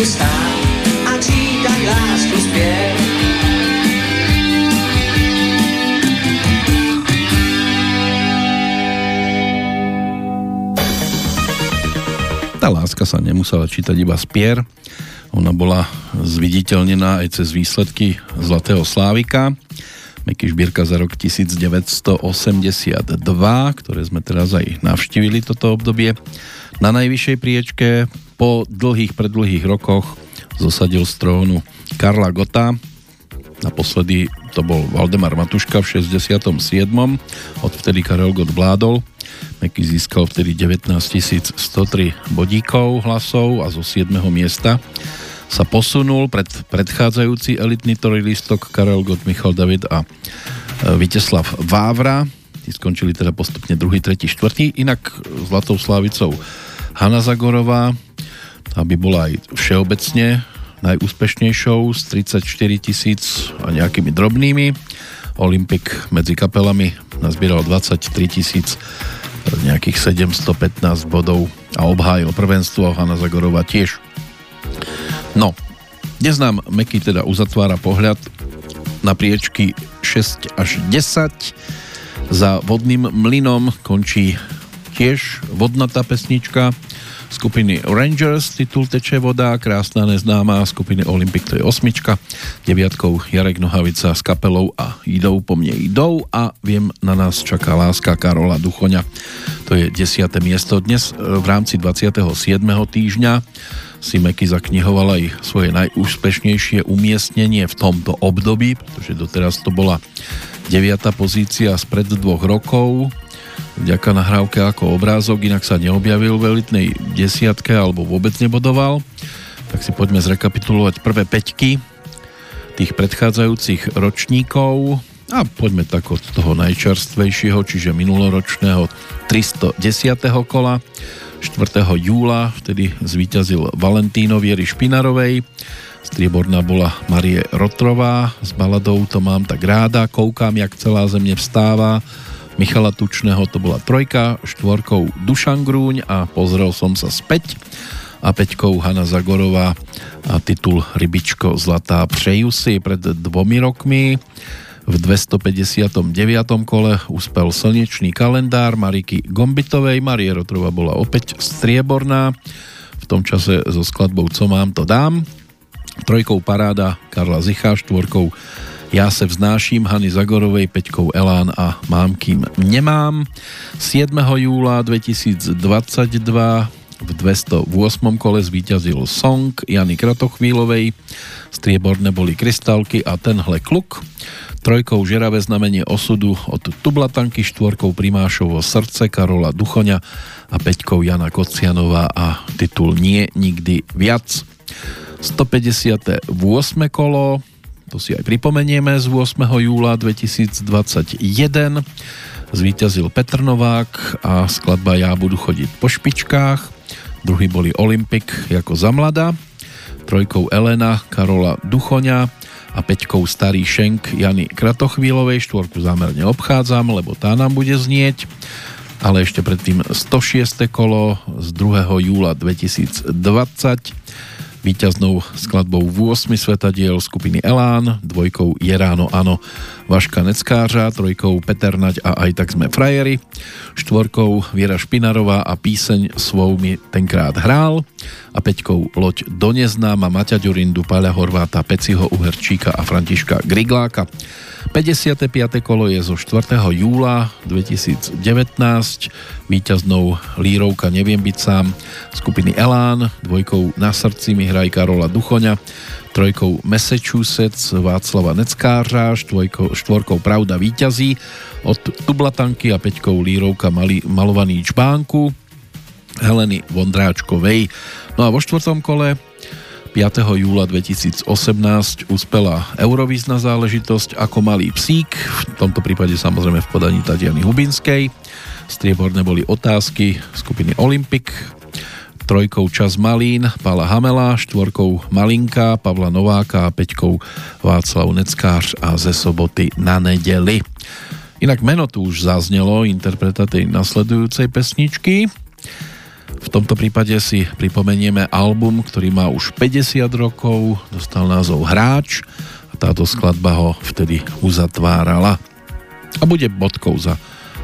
Speaker 18: chvíľku stáť a čítať lásku spiev.
Speaker 2: Tá láska sa nemusela čítať iba z pier, ona bola zviditeľnená aj cez výsledky Zlatého Slávika. Meky Šbírka za rok 1982, ktoré sme teraz aj navštívili toto obdobie. Na najvyššej priečke po dlhých, predlhých rokoch zosadil z trónu Karla Gota. Naposledy to bol Valdemar Matuška v 67. Odvtedy Karel Gott vládol. Meky získal vtedy 19 103 bodíkov hlasov a zo 7. miesta sa posunul pred predchádzajúci elitný trojlistok Karel Gott, Michal David a e, Viteslav Vávra. Tí skončili teda postupne druhý, tretí, štvrtý. Inak Zlatou Slávicou Hanna Zagorová, tá by bola aj všeobecne najúspešnejšou s 34 tisíc a nejakými drobnými. Olympik medzi kapelami nazbieral 23 tisíc nejakých 715 bodov a obhájil prvenstvo Hanna Zagorová tiež. No, dnes nám Meky teda uzatvára pohľad na priečky 6 až 10. Za vodným mlynom končí tiež vodnatá pesnička skupiny Rangers, titul Teče voda, krásna neznáma skupiny Olympic, to je osmička, deviatkou Jarek Nohavica s kapelou a idou po mne idou a viem, na nás čaká láska Karola Duchoňa, to je desiate miesto. Dnes v rámci 27. týždňa si Meky zaknihoval aj svoje najúspešnejšie umiestnenie v tomto období, pretože doteraz to bola deviata pozícia spred dvoch rokov, vďaka nahrávke ako obrázok, inak sa neobjavil v elitnej desiatke alebo vôbec nebodoval. Tak si poďme zrekapitulovať prvé peťky tých predchádzajúcich ročníkov a poďme tak od toho najčerstvejšieho, čiže minuloročného 310. kola 4. júla, vtedy zvíťazil Valentíno Viery Špinarovej, strieborná bola Marie Rotrová s baladou To mám tak ráda, koukám, jak celá země vstáva, Michala Tučného to bola trojka, štvorkou Dušan Grúň a pozrel som sa späť a peťkou Hanna Zagorová a titul Rybičko zlatá přeju si pred dvomi rokmi. V V 259. kole uspel slnečný kalendár Mariky Gombitovej. Marie Rotrova bola opäť strieborná. V tom čase so skladbou Co mám, to dám. Trojkou paráda Karla Zicha, štvorkou ja se vznáším Hany Zagorovej, Peťkou Elán a Mám kým nemám. 7. júla 2022 v 208. kole zvíťazil Song Jany Kratochvílovej, strieborné boli Krystalky a tenhle kluk. Trojkou žeravé znamenie osudu od Tublatanky, štvorkou Primášovo srdce Karola Duchoňa a peťkou Jana Kocianová a titul Nie nikdy viac. 158. kolo to si aj pripomenieme z 8. júla 2021. Zvíťazil Petr Novák a skladba Ja budu chodiť po špičkách. Druhý boli Olympik ako za mlada. Trojkou Elena Karola Duchoňa a peťkou Starý Šenk Jany Kratochvílovej. Štvorku zámerne obchádzam, lebo tá nám bude znieť. Ale ešte predtým 106. kolo z 2. júla 2020 víťaznou skladbou v 8 svetadiel skupiny Elán, dvojkou Je ano Vaška Neckářa, trojkou Peter Naď a aj tak sme frajeri, štvorkou Viera Špinarová a píseň svou mi tenkrát hrál a peťkou Loď do neznáma Maťa Ďurindu, Paľa Horváta, Peciho Uherčíka a Františka Grigláka. 55. kolo je zo 4. júla 2019 víťaznou lírovka Neviem byť sám skupiny Elán, dvojkou Na srdci mi hraj Karola Duchoňa, trojkou Massachusetts Václava Neckářa, štvojkou, štvorkou Pravda víťazí od Tublatanky a peťkou lírovka Mali, Malovaný čbánku Heleny Vondráčkovej. No a vo štvrtom kole 5. júla 2018 uspela Eurovýzna záležitosť ako malý psík, v tomto prípade samozrejme v podaní Tatiany Hubinskej. Strieborné boli otázky skupiny Olympic, trojkou Čas Malín, Pala Hamela, štvorkou Malinka, Pavla Nováka a peťkou Václav Neckář a ze soboty na nedeli. Inak meno tu už zaznelo interpreta tej nasledujúcej pesničky. V tomto prípade si pripomenieme album, ktorý má už 50 rokov, dostal názov Hráč a táto skladba ho vtedy uzatvárala. A bude bodkou za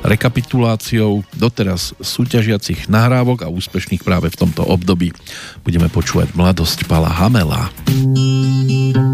Speaker 2: rekapituláciou doteraz súťažiacich nahrávok a úspešných práve v tomto období. Budeme počúvať Mladosť Pala Hamela.
Speaker 8: smieš,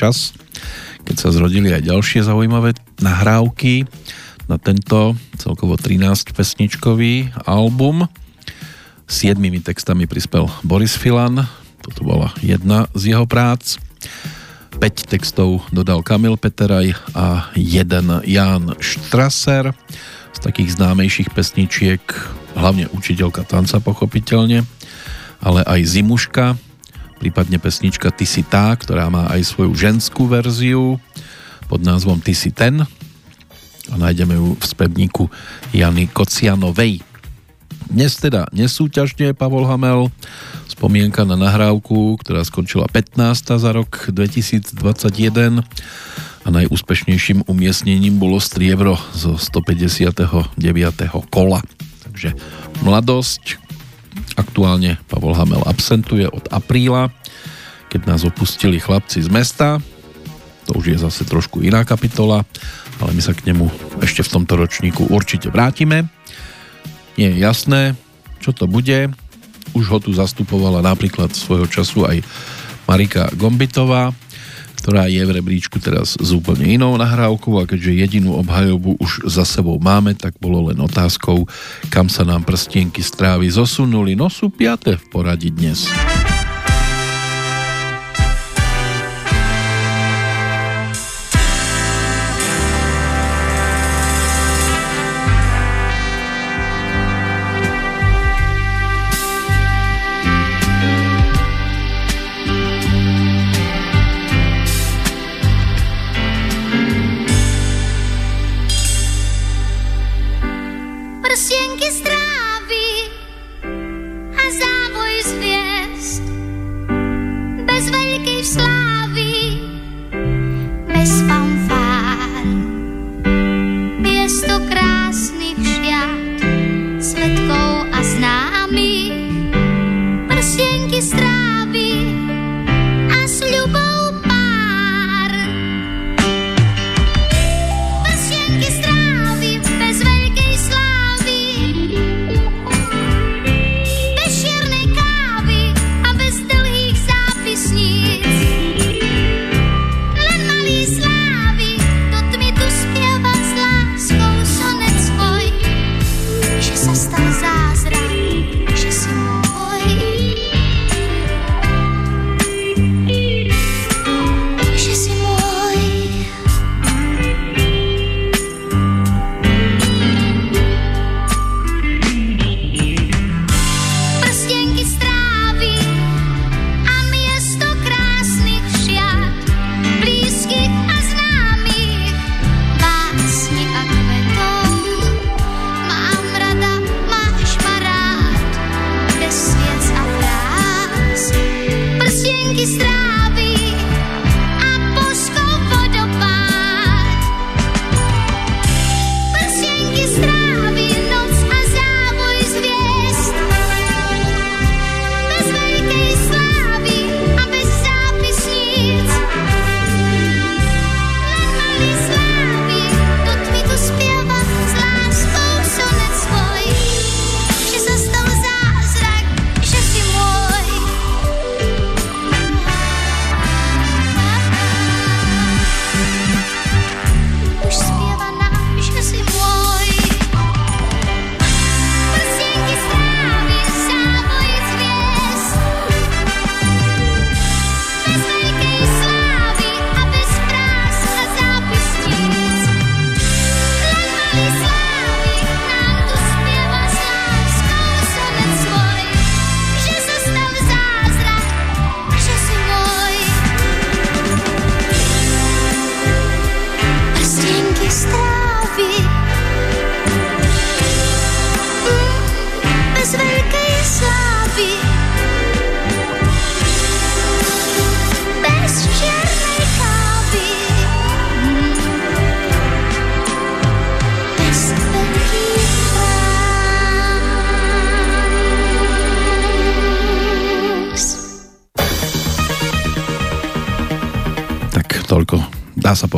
Speaker 8: čas,
Speaker 19: keď sa zrodili aj ďalšie zaujímavé nahrávky na tento celkovo 13 pesničkový album. Siedmými textami prispel Boris Filan, toto bola jedna z jeho prác. 5 textov dodal Kamil Peteraj a jeden Jan Štraser z takých známejších pesničiek, hlavne učiteľka tanca pochopiteľne, ale aj Zimuška, prípadne pesnička Ty si tá, ktorá má aj svoju ženskú verziu pod názvom Ty si ten, a nájdeme ju v spevníku Jany Kocianovej. Dnes teda nesúťažne Pavol Hamel, spomienka na nahrávku, ktorá skončila 15. za rok 2021 a najúspešnejším umiestnením bolo striebro zo 159. kola. Takže mladosť, aktuálne Pavol Hamel absentuje od apríla, keď nás opustili chlapci z mesta, to už je zase trošku iná kapitola, ale my sa k nemu ešte v tomto ročníku určite vrátime. Nie je jasné, čo to bude. Už ho tu zastupovala napríklad svojho času aj Marika Gombitová, ktorá je v rebríčku teraz s úplne inou nahrávkou a keďže jedinú obhajobu už za sebou máme, tak bolo len otázkou, kam sa nám prstienky strávy zosunuli. No sú piaté v poradí dnes.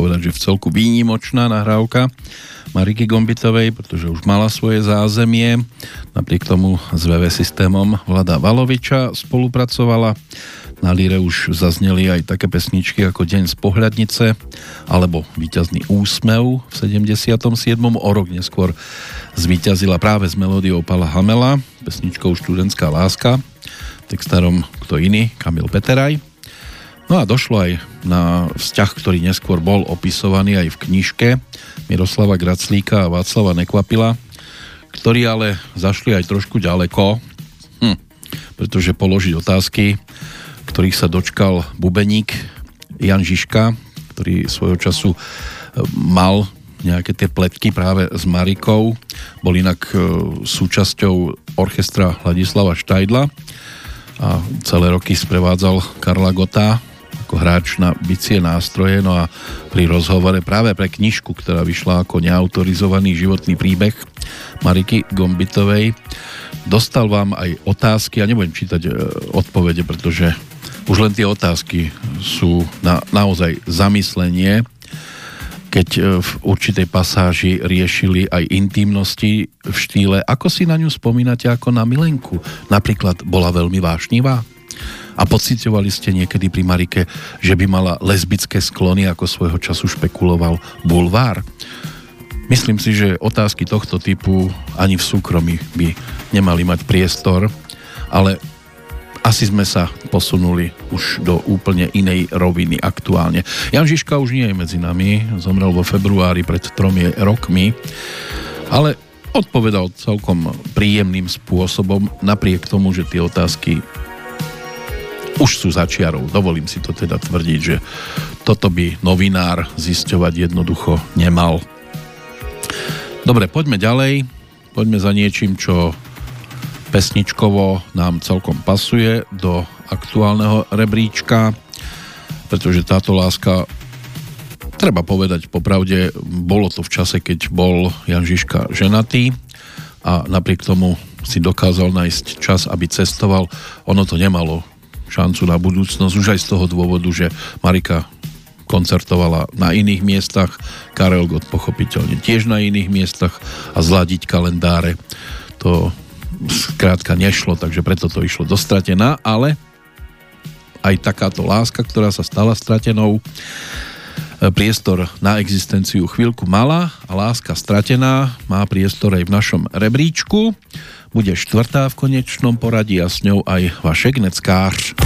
Speaker 19: Povedať, že v celku výnimočná nahrávka Mariky Gombitovej, pretože už mala svoje zázemie. Napriek tomu s VV systémom Vlada Valoviča spolupracovala.
Speaker 2: Na líre už zazneli aj také pesničky ako Deň z pohľadnice alebo Výťazný úsmev v 77. O rok neskôr zvíťazila práve s melódiou Pala Hamela, pesničkou Študentská láska, textárom kto iný, Kamil Peteraj. No a došlo aj na vzťah, ktorý neskôr bol opisovaný aj v knižke Miroslava Graclíka a Václava Nekvapila, ktorí ale zašli aj trošku ďaleko, hm, pretože položiť otázky ktorých sa dočkal bubeník Jan Žižka, ktorý svojho času e, mal nejaké tie pletky práve s Marikou. Bol inak e, súčasťou orchestra Hladislava Štajdla a celé roky sprevádzal Karla Gota ako hráč na bicie nástroje, no a pri rozhovore práve pre knižku, ktorá vyšla ako neautorizovaný životný príbeh Mariky Gombitovej, dostal vám aj otázky, ja nebudem čítať e, odpovede, pretože už len tie otázky sú na, naozaj zamyslenie, keď e, v určitej pasáži riešili aj intimnosti v štýle, ako si na ňu spomínate ako na milenku. Napríklad bola veľmi vášnivá a pocitovali ste niekedy pri Marike, že by mala lesbické sklony, ako svojho času špekuloval bulvár. Myslím si, že otázky tohto typu ani v súkromí by nemali mať priestor, ale asi sme sa posunuli už do úplne inej roviny aktuálne. Jan Žižka už nie je medzi nami, zomrel vo februári pred tromi rokmi, ale odpovedal celkom príjemným spôsobom, napriek tomu, že tie otázky už sú začiarov. Dovolím si to teda tvrdiť, že toto by novinár zisťovať jednoducho nemal. Dobre, poďme ďalej. Poďme za niečím, čo pesničkovo nám celkom pasuje do aktuálneho rebríčka, pretože táto láska treba povedať popravde, bolo to v čase, keď bol Jan Žižka ženatý a napriek tomu si dokázal nájsť čas, aby cestoval. Ono to nemalo šancu na budúcnosť, už aj z toho dôvodu, že Marika koncertovala na iných miestach, Karel Gott pochopiteľne tiež na iných miestach a zladiť kalendáre to skrátka nešlo, takže preto to išlo dostratená, ale aj takáto láska, ktorá sa stala stratenou, e, priestor na existenciu chvíľku mala a láska stratená má priestor aj v našom rebríčku. Bude štvrtá v konečnom poradí a s ňou aj Vašek Neckář.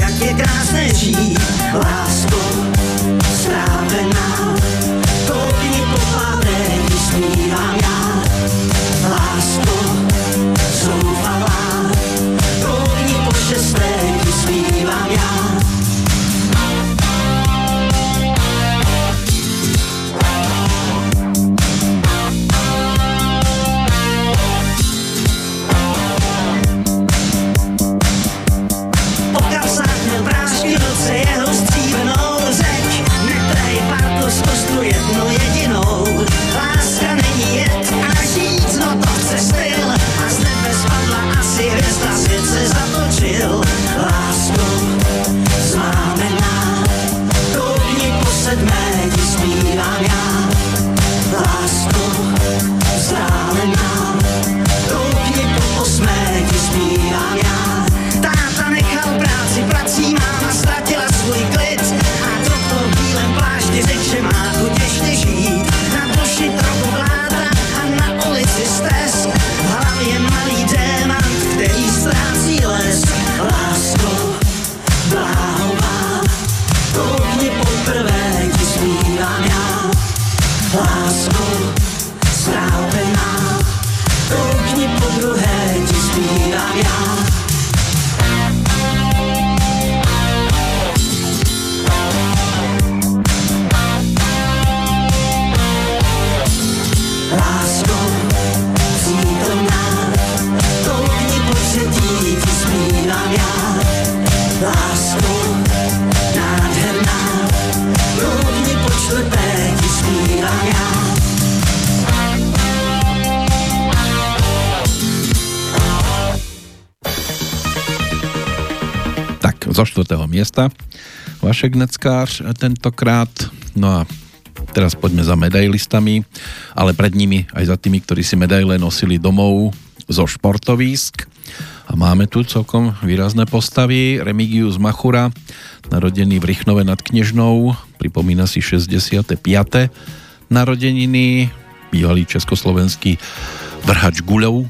Speaker 20: Jak je krásné žít. Lásko
Speaker 2: Vašek Neckár tentokrát. No a teraz poďme za medailistami, ale pred nimi aj za tými, ktorí si medaile nosili domov zo športovísk. A máme tu celkom výrazné postavy. Remigius Machura, narodený v Rychnove nad Knežnou, pripomína si 65. narodeniny, bývalý československý vrhač guľov,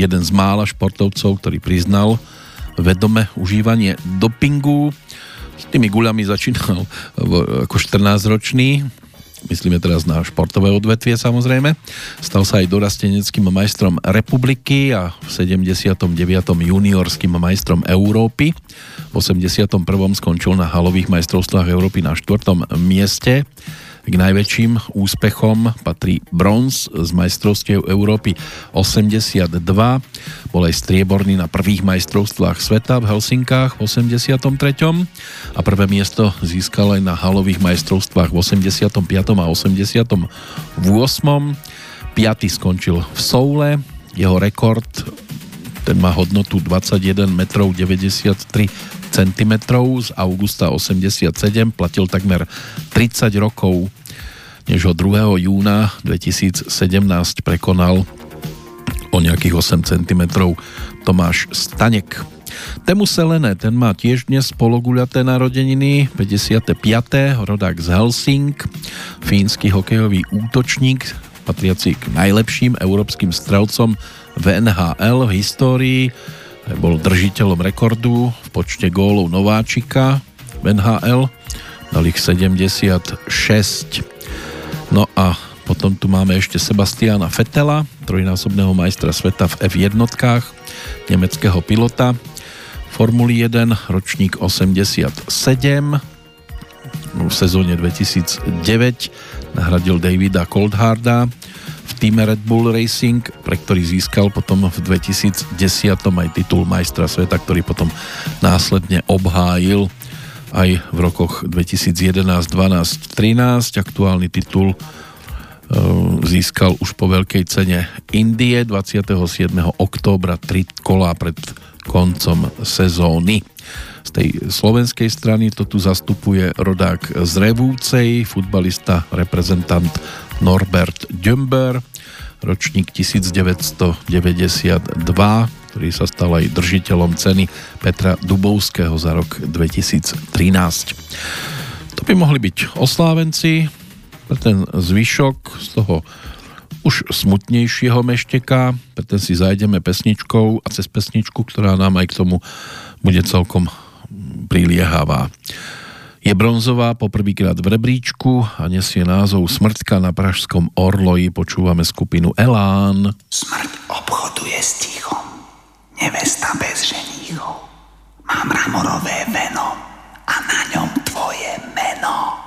Speaker 2: jeden z mála športovcov, ktorý priznal vedome užívanie dopingu. Tými guľami začínal <laughs> ako 14-ročný, myslíme teraz na športové odvetvie samozrejme. Stal sa aj dorasteneckým majstrom republiky a v 79. juniorským majstrom Európy. V 81. skončil na halových majstrovstvách Európy na 4. mieste k najväčším úspechom patrí bronz z majstrovstiev Európy 82. Bol aj strieborný na prvých majstrovstvách sveta v Helsinkách v 83. A prvé miesto získal aj na halových majstrovstvách v 85. a 88. Piatý skončil v Soule. Jeho rekord ten má hodnotu 21 metrov 93 cm z augusta 87, platil takmer 30 rokov, než ho 2. júna 2017 prekonal o nejakých 8 cm Tomáš Stanek. Temu Selené, ten má tiež dnes pologuľaté narodeniny, 55. rodák z Helsing, fínsky hokejový útočník, patriaci k najlepším európskym strelcom v NHL v histórii, bol držiteľom rekordu v počte gólov nováčika. V NHL, dal ich 76. No a potom tu máme ešte Sebastiana Fetela, trojnásobného majstra sveta v F1, nemeckého pilota, Formuly 1, ročník 87, v sezóne 2009 nahradil Davida Coldharda, týme Red Bull Racing, pre ktorý získal potom v 2010 aj titul majstra sveta, ktorý potom následne obhájil aj v rokoch 2011, 12, 13. Aktuálny titul e, získal už po veľkej cene Indie 27. októbra 3 kolá pred koncom sezóny. Z tej slovenskej strany to tu zastupuje rodák z Revúcej, futbalista, reprezentant Norbert Dümber, ročník 1992, ktorý sa stal aj držiteľom ceny Petra Dubovského za rok 2013. To by mohli byť oslávenci, pre ten zvyšok z toho už smutnejšieho mešteka, pre ten si zajdeme pesničkou a cez pesničku, ktorá nám aj k tomu bude celkom priliehavá. Je bronzová poprvýkrát v rebríčku a nesie názov Smrtka na Pražskom Orloji. Počúvame skupinu Elán.
Speaker 21: Smrť obchoduje s tichom, nevesta bez ženíchov. Má mramorové veno a na ňom tvoje meno.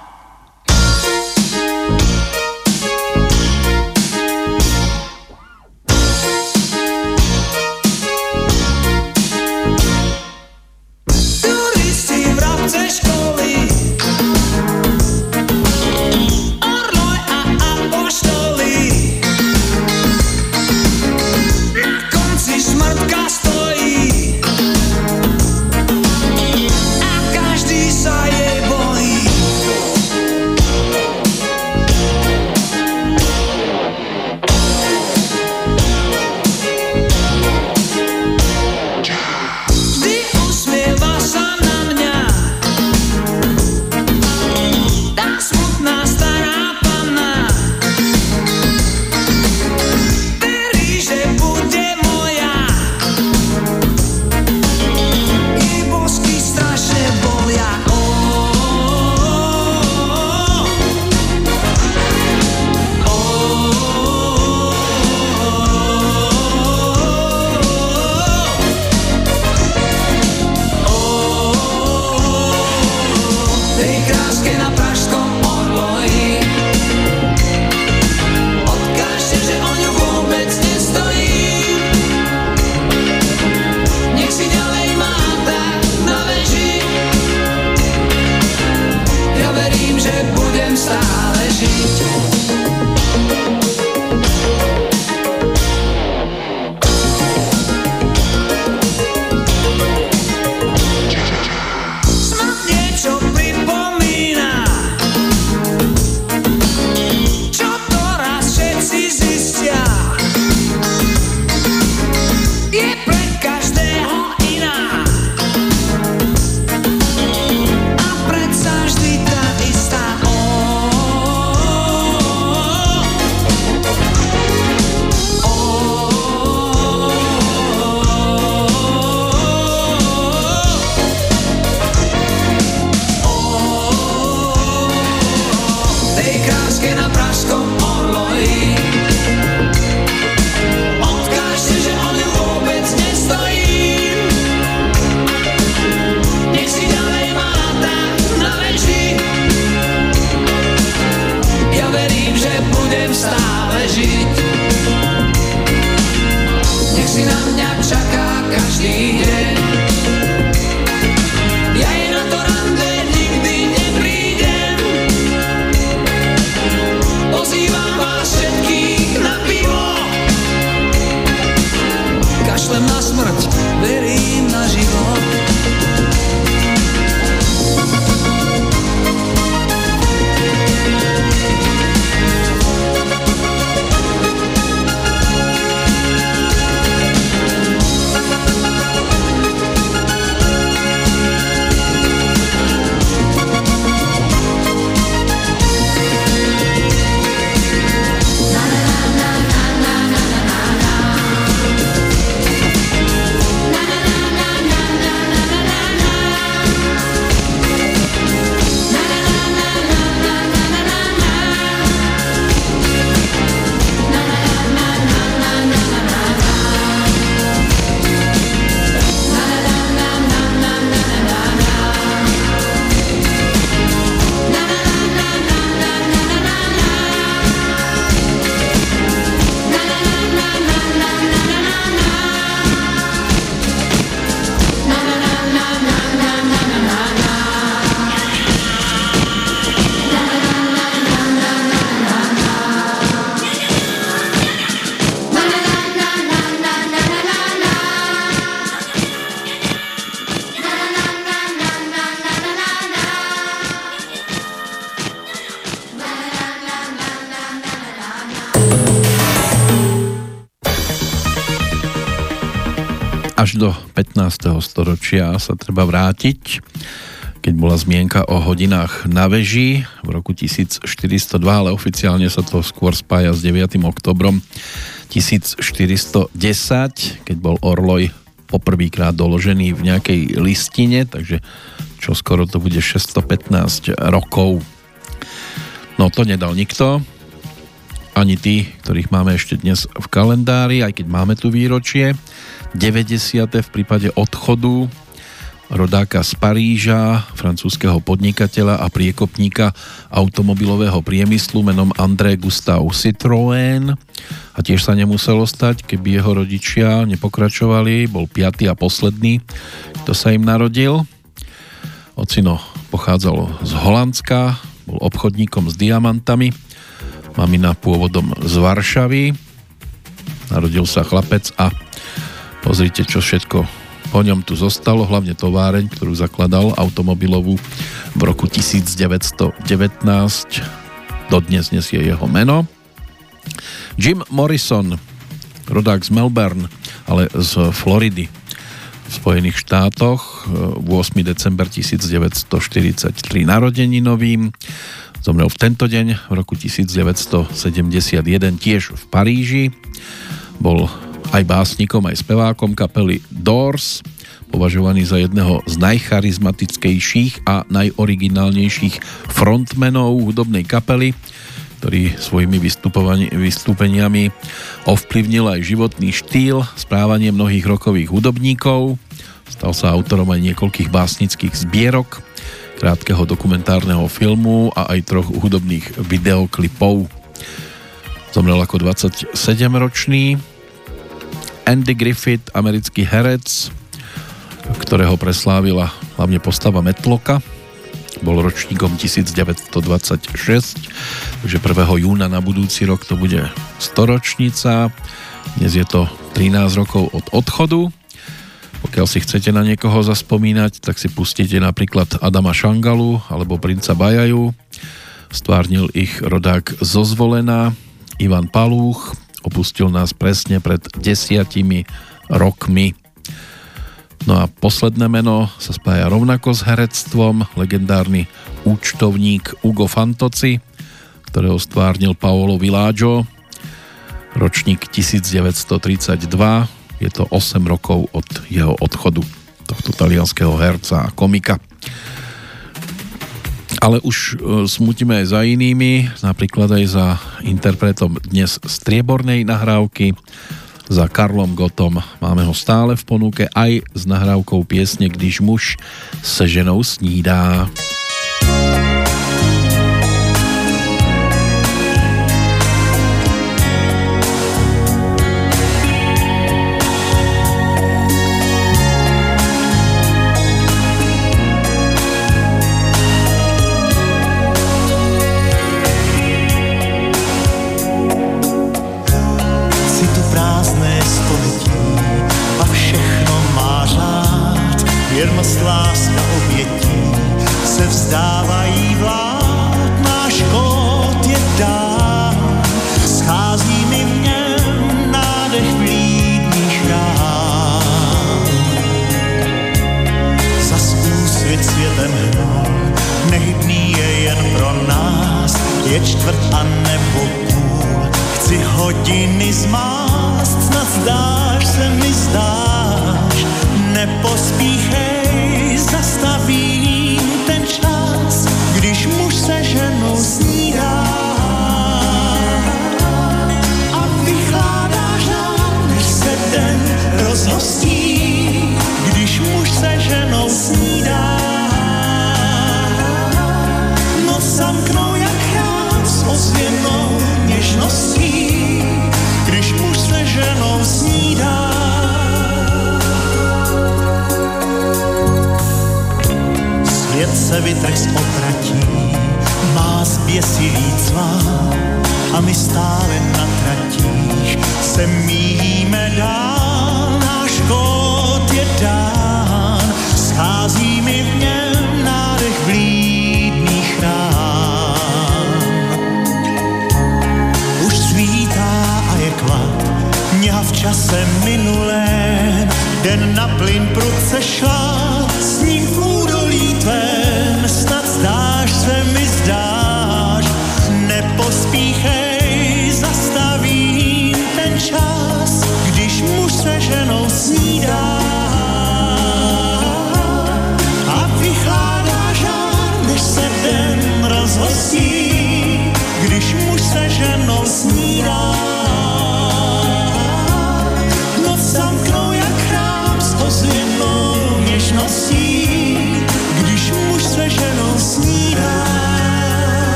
Speaker 2: 15. storočia sa treba vrátiť, keď bola zmienka o hodinách na veži v roku 1402, ale oficiálne sa to skôr spája s 9. oktobrom 1410, keď bol Orloj poprvýkrát doložený v nejakej listine, takže čo skoro to bude 615 rokov. No to nedal nikto, ani tí, ktorých máme ešte dnes v kalendári, aj keď máme tu výročie. 90. v prípade odchodu rodáka z Paríža, francúzského podnikateľa a priekopníka automobilového priemyslu menom André Gustave Citroën a tiež sa nemuselo stať, keby jeho rodičia nepokračovali, bol piatý a posledný, kto sa im narodil. Ocino pochádzalo z Holandska, bol obchodníkom s diamantami, mamina pôvodom z Varšavy. Narodil sa chlapec a pozrite, čo všetko po ňom tu zostalo, hlavne továreň, ktorú zakladal automobilovú v roku 1919. Dodnes nesie jeho meno. Jim Morrison, rodák z Melbourne, ale z Floridy v Spojených štátoch, 8. december 1943 narodeninovým. Zomrel v tento deň v roku 1971 tiež v Paríži. Bol aj básnikom, aj spevákom kapely Doors, považovaný za jedného z najcharizmatickejších a najoriginálnejších frontmenov hudobnej kapely, ktorý svojimi vystúpeniami ovplyvnil aj životný štýl, správanie mnohých rokových hudobníkov. Stal sa autorom aj niekoľkých básnických zbierok, krátkeho dokumentárneho filmu a aj troch hudobných videoklipov. Zomrel ako 27-ročný. Andy Griffith, americký herec, ktorého preslávila hlavne postava Metloka, bol ročníkom 1926, takže 1. júna na budúci rok to bude storočnica. Dnes je to 13 rokov od odchodu. Pokiaľ si chcete na niekoho zaspomínať, tak si pustíte napríklad Adama Šangalu alebo Princa Bajaju. Stvárnil ich rodák zo Zvolena, Ivan Palúch, opustil nás presne pred desiatimi rokmi. No a posledné meno sa spája rovnako s herectvom, legendárny účtovník Ugo Fantoci, ktorého stvárnil Paolo Villaggio, ročník 1932, je to 8 rokov od jeho odchodu tohto talianského herca a komika. Ale už e, smutíme aj za inými, napríklad aj za interpretom dnes striebornej nahrávky, za Karlom Gotom. Máme ho stále v ponuke aj s nahrávkou piesne Když muž se ženou snídá.
Speaker 22: Den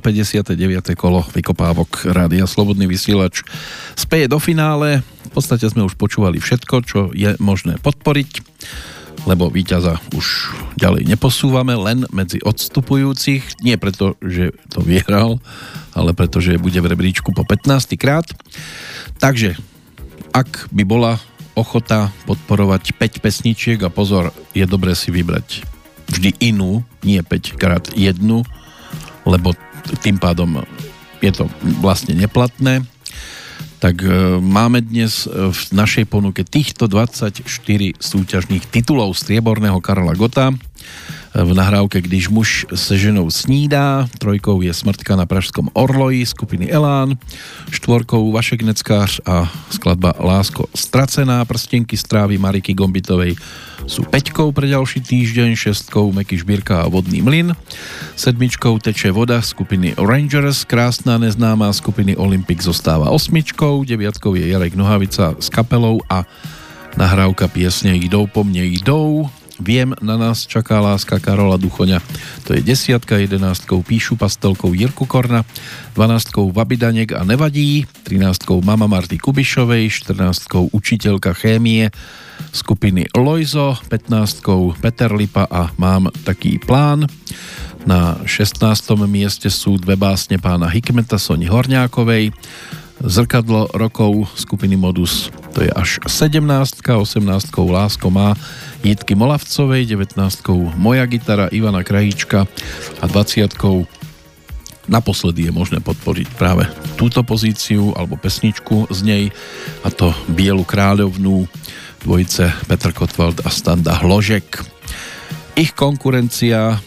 Speaker 2: ...359. kolo vykopávok Rádia Slobodný vysielač speje do finále. V podstate sme už počúvali všetko, čo je možné podporiť, lebo víťaza už ďalej neposúvame, len medzi odstupujúcich. Nie preto, že to vyhral, ale preto, že bude v rebríčku po 15. krát. Takže, ak by bola ochota podporovať 5 pesničiek a pozor, je dobré si vybrať vždy inú, nie 5 krát jednu, lebo tým pádom je to vlastne neplatné. Tak e, máme dnes e, v našej ponuke týchto 24 súťažných titulov strieborného Karla Gota v nahrávke Když muž se ženou snídá, trojkou je Smrtka na Pražskom Orloji skupiny Elán, štvorkou Vašek Neckář a skladba Lásko stracená, prstenky strávy Mariky Gombitovej sú peťkou pre ďalší týždeň, šestkou Meky Žbírka a Vodný mlyn, sedmičkou Teče voda skupiny Rangers, krásna neznáma skupiny Olympic zostáva osmičkou, deviatkou je Jarek Nohavica s kapelou a nahrávka piesne Jdou po mne jdou, Viem, na nás čaká láska Karola Duchoňa. To je desiatka, jedenáctkou Píšu pastelkou Jirku Korna, dvanáctkou Vabidanek a Nevadí, trináctkou Mama Marty Kubišovej, štrnáctkou Učiteľka chémie skupiny Lojzo, 15 Peter Lipa a Mám taký plán. Na 16. mieste sú dve básne pána Hikmeta Soni Horňákovej, Zrkadlo rokov skupiny Modus, to je až 17, 18 Lásko má Jitky Molavcovej, 19 Moja gitara Ivana Krajíčka a 20 naposledy je možné podporiť práve túto pozíciu alebo pesničku z nej a to Bielu kráľovnú dvojice Petr Kotwald a Standa Hložek. Ich konkurencia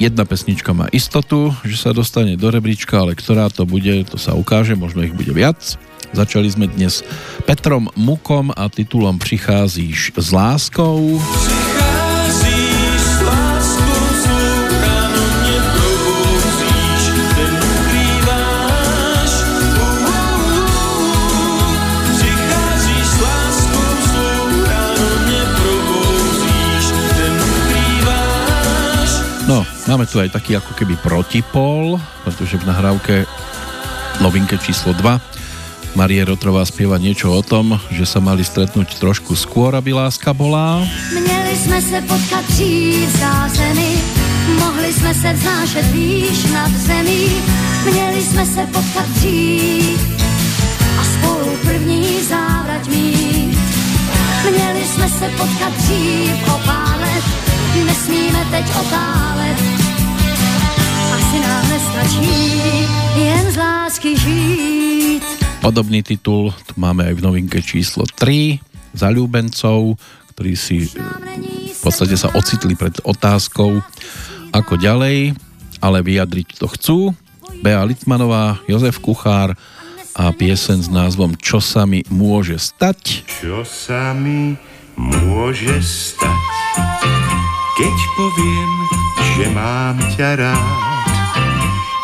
Speaker 2: Jedna pesnička má istotu, že sa dostane do rebríčka, ale ktorá to bude, to sa ukáže, možno ich bude viac. Začali sme dnes Petrom Mukom a titulom Přicházíš s láskou.
Speaker 8: Přicházíš s láskou ráno mě probouzíš, den ukrýváš. Uh, uh, uh. Přicházíš s láskou svou, ráno mě probouzíš, den ukrýváš.
Speaker 2: No, máme tu aj taký ako keby protipol, pretože v nahrávke novinke číslo 2 Marie Rotrová spieva niečo o tom, že sa mali stretnúť trošku skôr, aby láska bola.
Speaker 4: Měli jsme se potkat dřív zázemí, mohli jsme se vznášet výš nad zemí, měli jsme se potkat dřív a spolu první závrať mít. Měli jsme se potkat dřív o pár let, nesmíme teď otálet. Asi nám nestačí jen z lásky žít.
Speaker 2: Podobný titul tu máme aj v novinke číslo 3 Zalúbencov, ktorí si v podstate sa ocitli pred otázkou ako ďalej, ale vyjadriť to chcú. Bea Litmanová, Jozef Kuchár a piesen s názvom Čo sa mi môže stať.
Speaker 5: Čo sa mi môže stať, keď poviem, že mám ťa rád.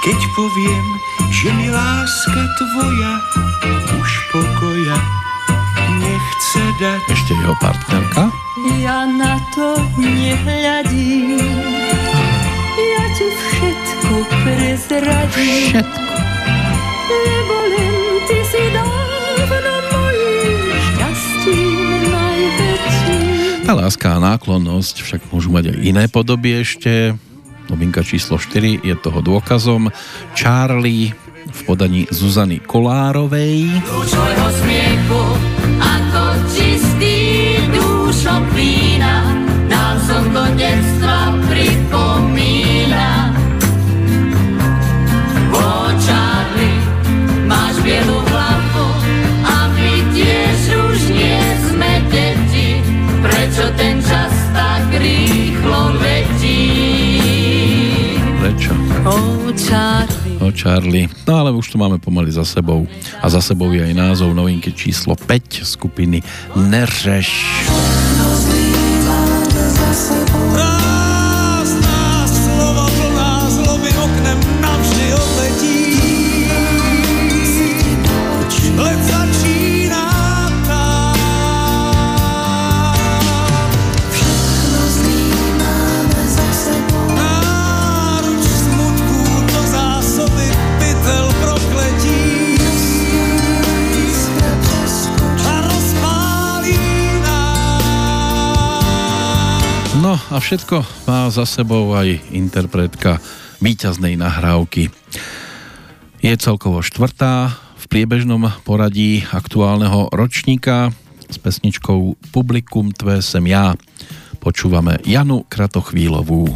Speaker 5: Keď poviem, že mi láska tvoja už pokoja nechce dať.
Speaker 2: Ešte jeho partnerka.
Speaker 6: Ja na to nehľadím, ja ti všetko prezradím.
Speaker 2: Všetko.
Speaker 6: Lebo len ty si dávno mojím šťastím najväčším.
Speaker 2: Tá láska a náklonnosť však môžu mať aj iné podoby ešte. Novinka číslo 4 je toho dôkazom. Charlie v podaní Zuzany Kolárovej.
Speaker 23: Vína, nám som do detstva Charlie.
Speaker 2: O Charlie. No ale už to máme pomaly za sebou. A za sebou je aj názov novinky číslo 5 skupiny Neřeš.
Speaker 24: Prázdná a
Speaker 2: všetko má za sebou aj interpretka víťaznej nahrávky. Je celkovo štvrtá v priebežnom poradí aktuálneho ročníka s pesničkou Publikum tvé sem ja. Počúvame Janu Kratochvílovú.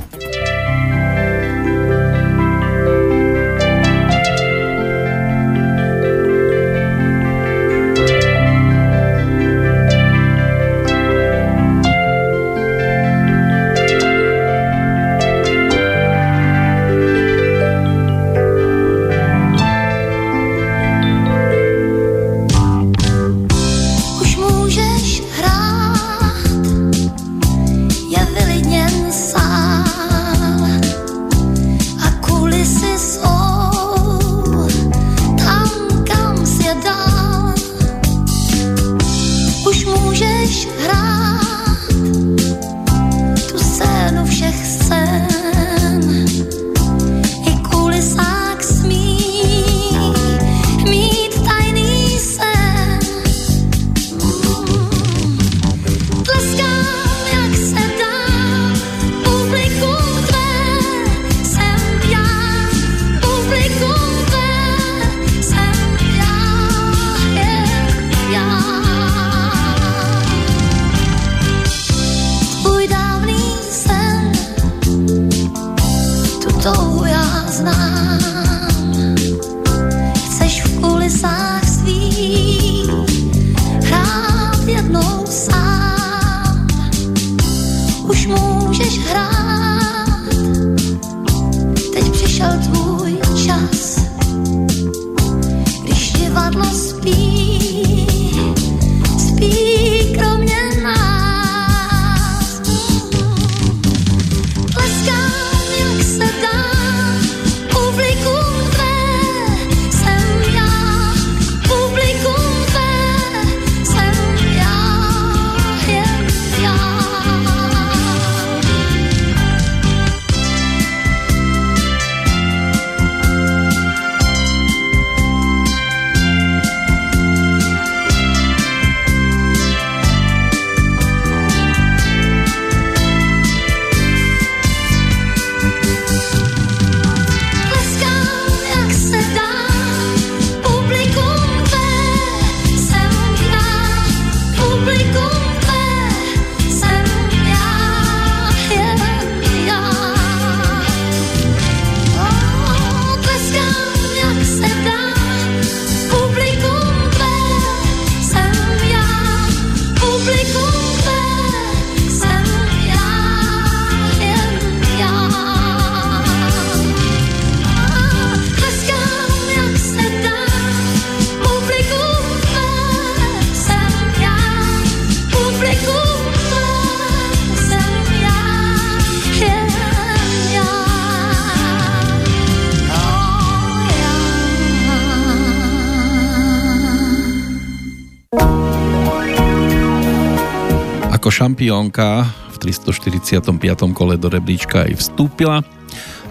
Speaker 2: Šampiónka v 345. kole do rebríčka aj vstúpila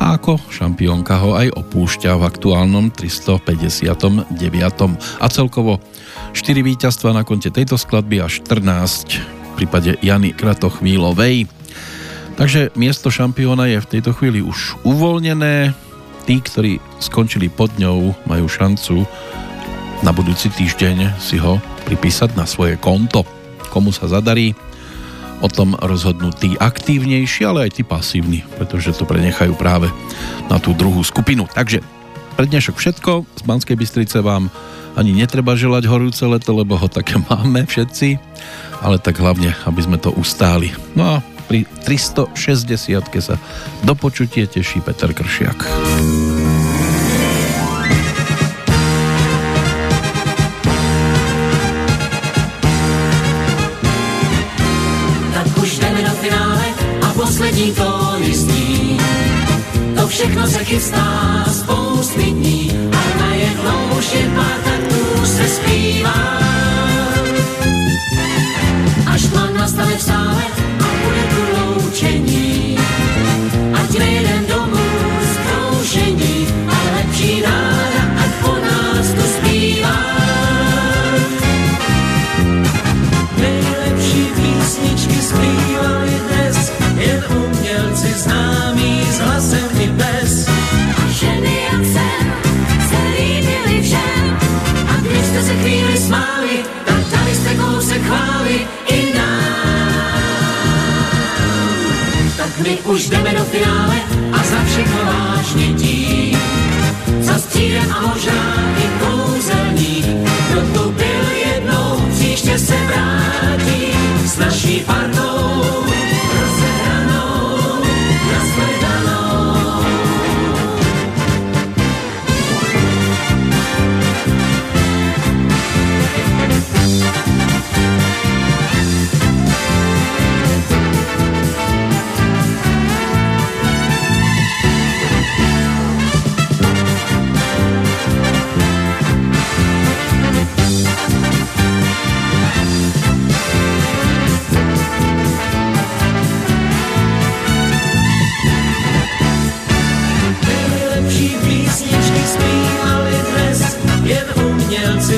Speaker 2: a ako šampiónka ho aj opúšťa v aktuálnom 359. A celkovo 4 víťazstva na konte tejto skladby a 14 v prípade Jany Kratochvílovej. Takže miesto šampióna je v tejto chvíli už uvoľnené. Tí, ktorí skončili pod ňou, majú šancu na budúci týždeň si ho pripísať na svoje konto. Komu sa zadarí, o tom rozhodnú tí aktívnejší, ale aj tí pasívni, pretože to prenechajú práve na tú druhú skupinu. Takže pre dnešok všetko. Z Banskej Bystrice vám ani netreba želať horúce leto, lebo ho také <laughs> máme všetci, ale tak hlavne, aby sme to ustáli. No a pri 360 sa do počutie teší Peter Kršiak.
Speaker 25: Poslední tóny zní. To všechno se chystá spousty dní a najednou už jen pár taktů se zpívá. Až tma nastane v sále a bude tu loučení, ať nejedem domů už jdeme do finále a za všechno vážně tím. Za střídem a možná i kouzelník, kdo tu byl jednou, příště se vrátí s naší partou.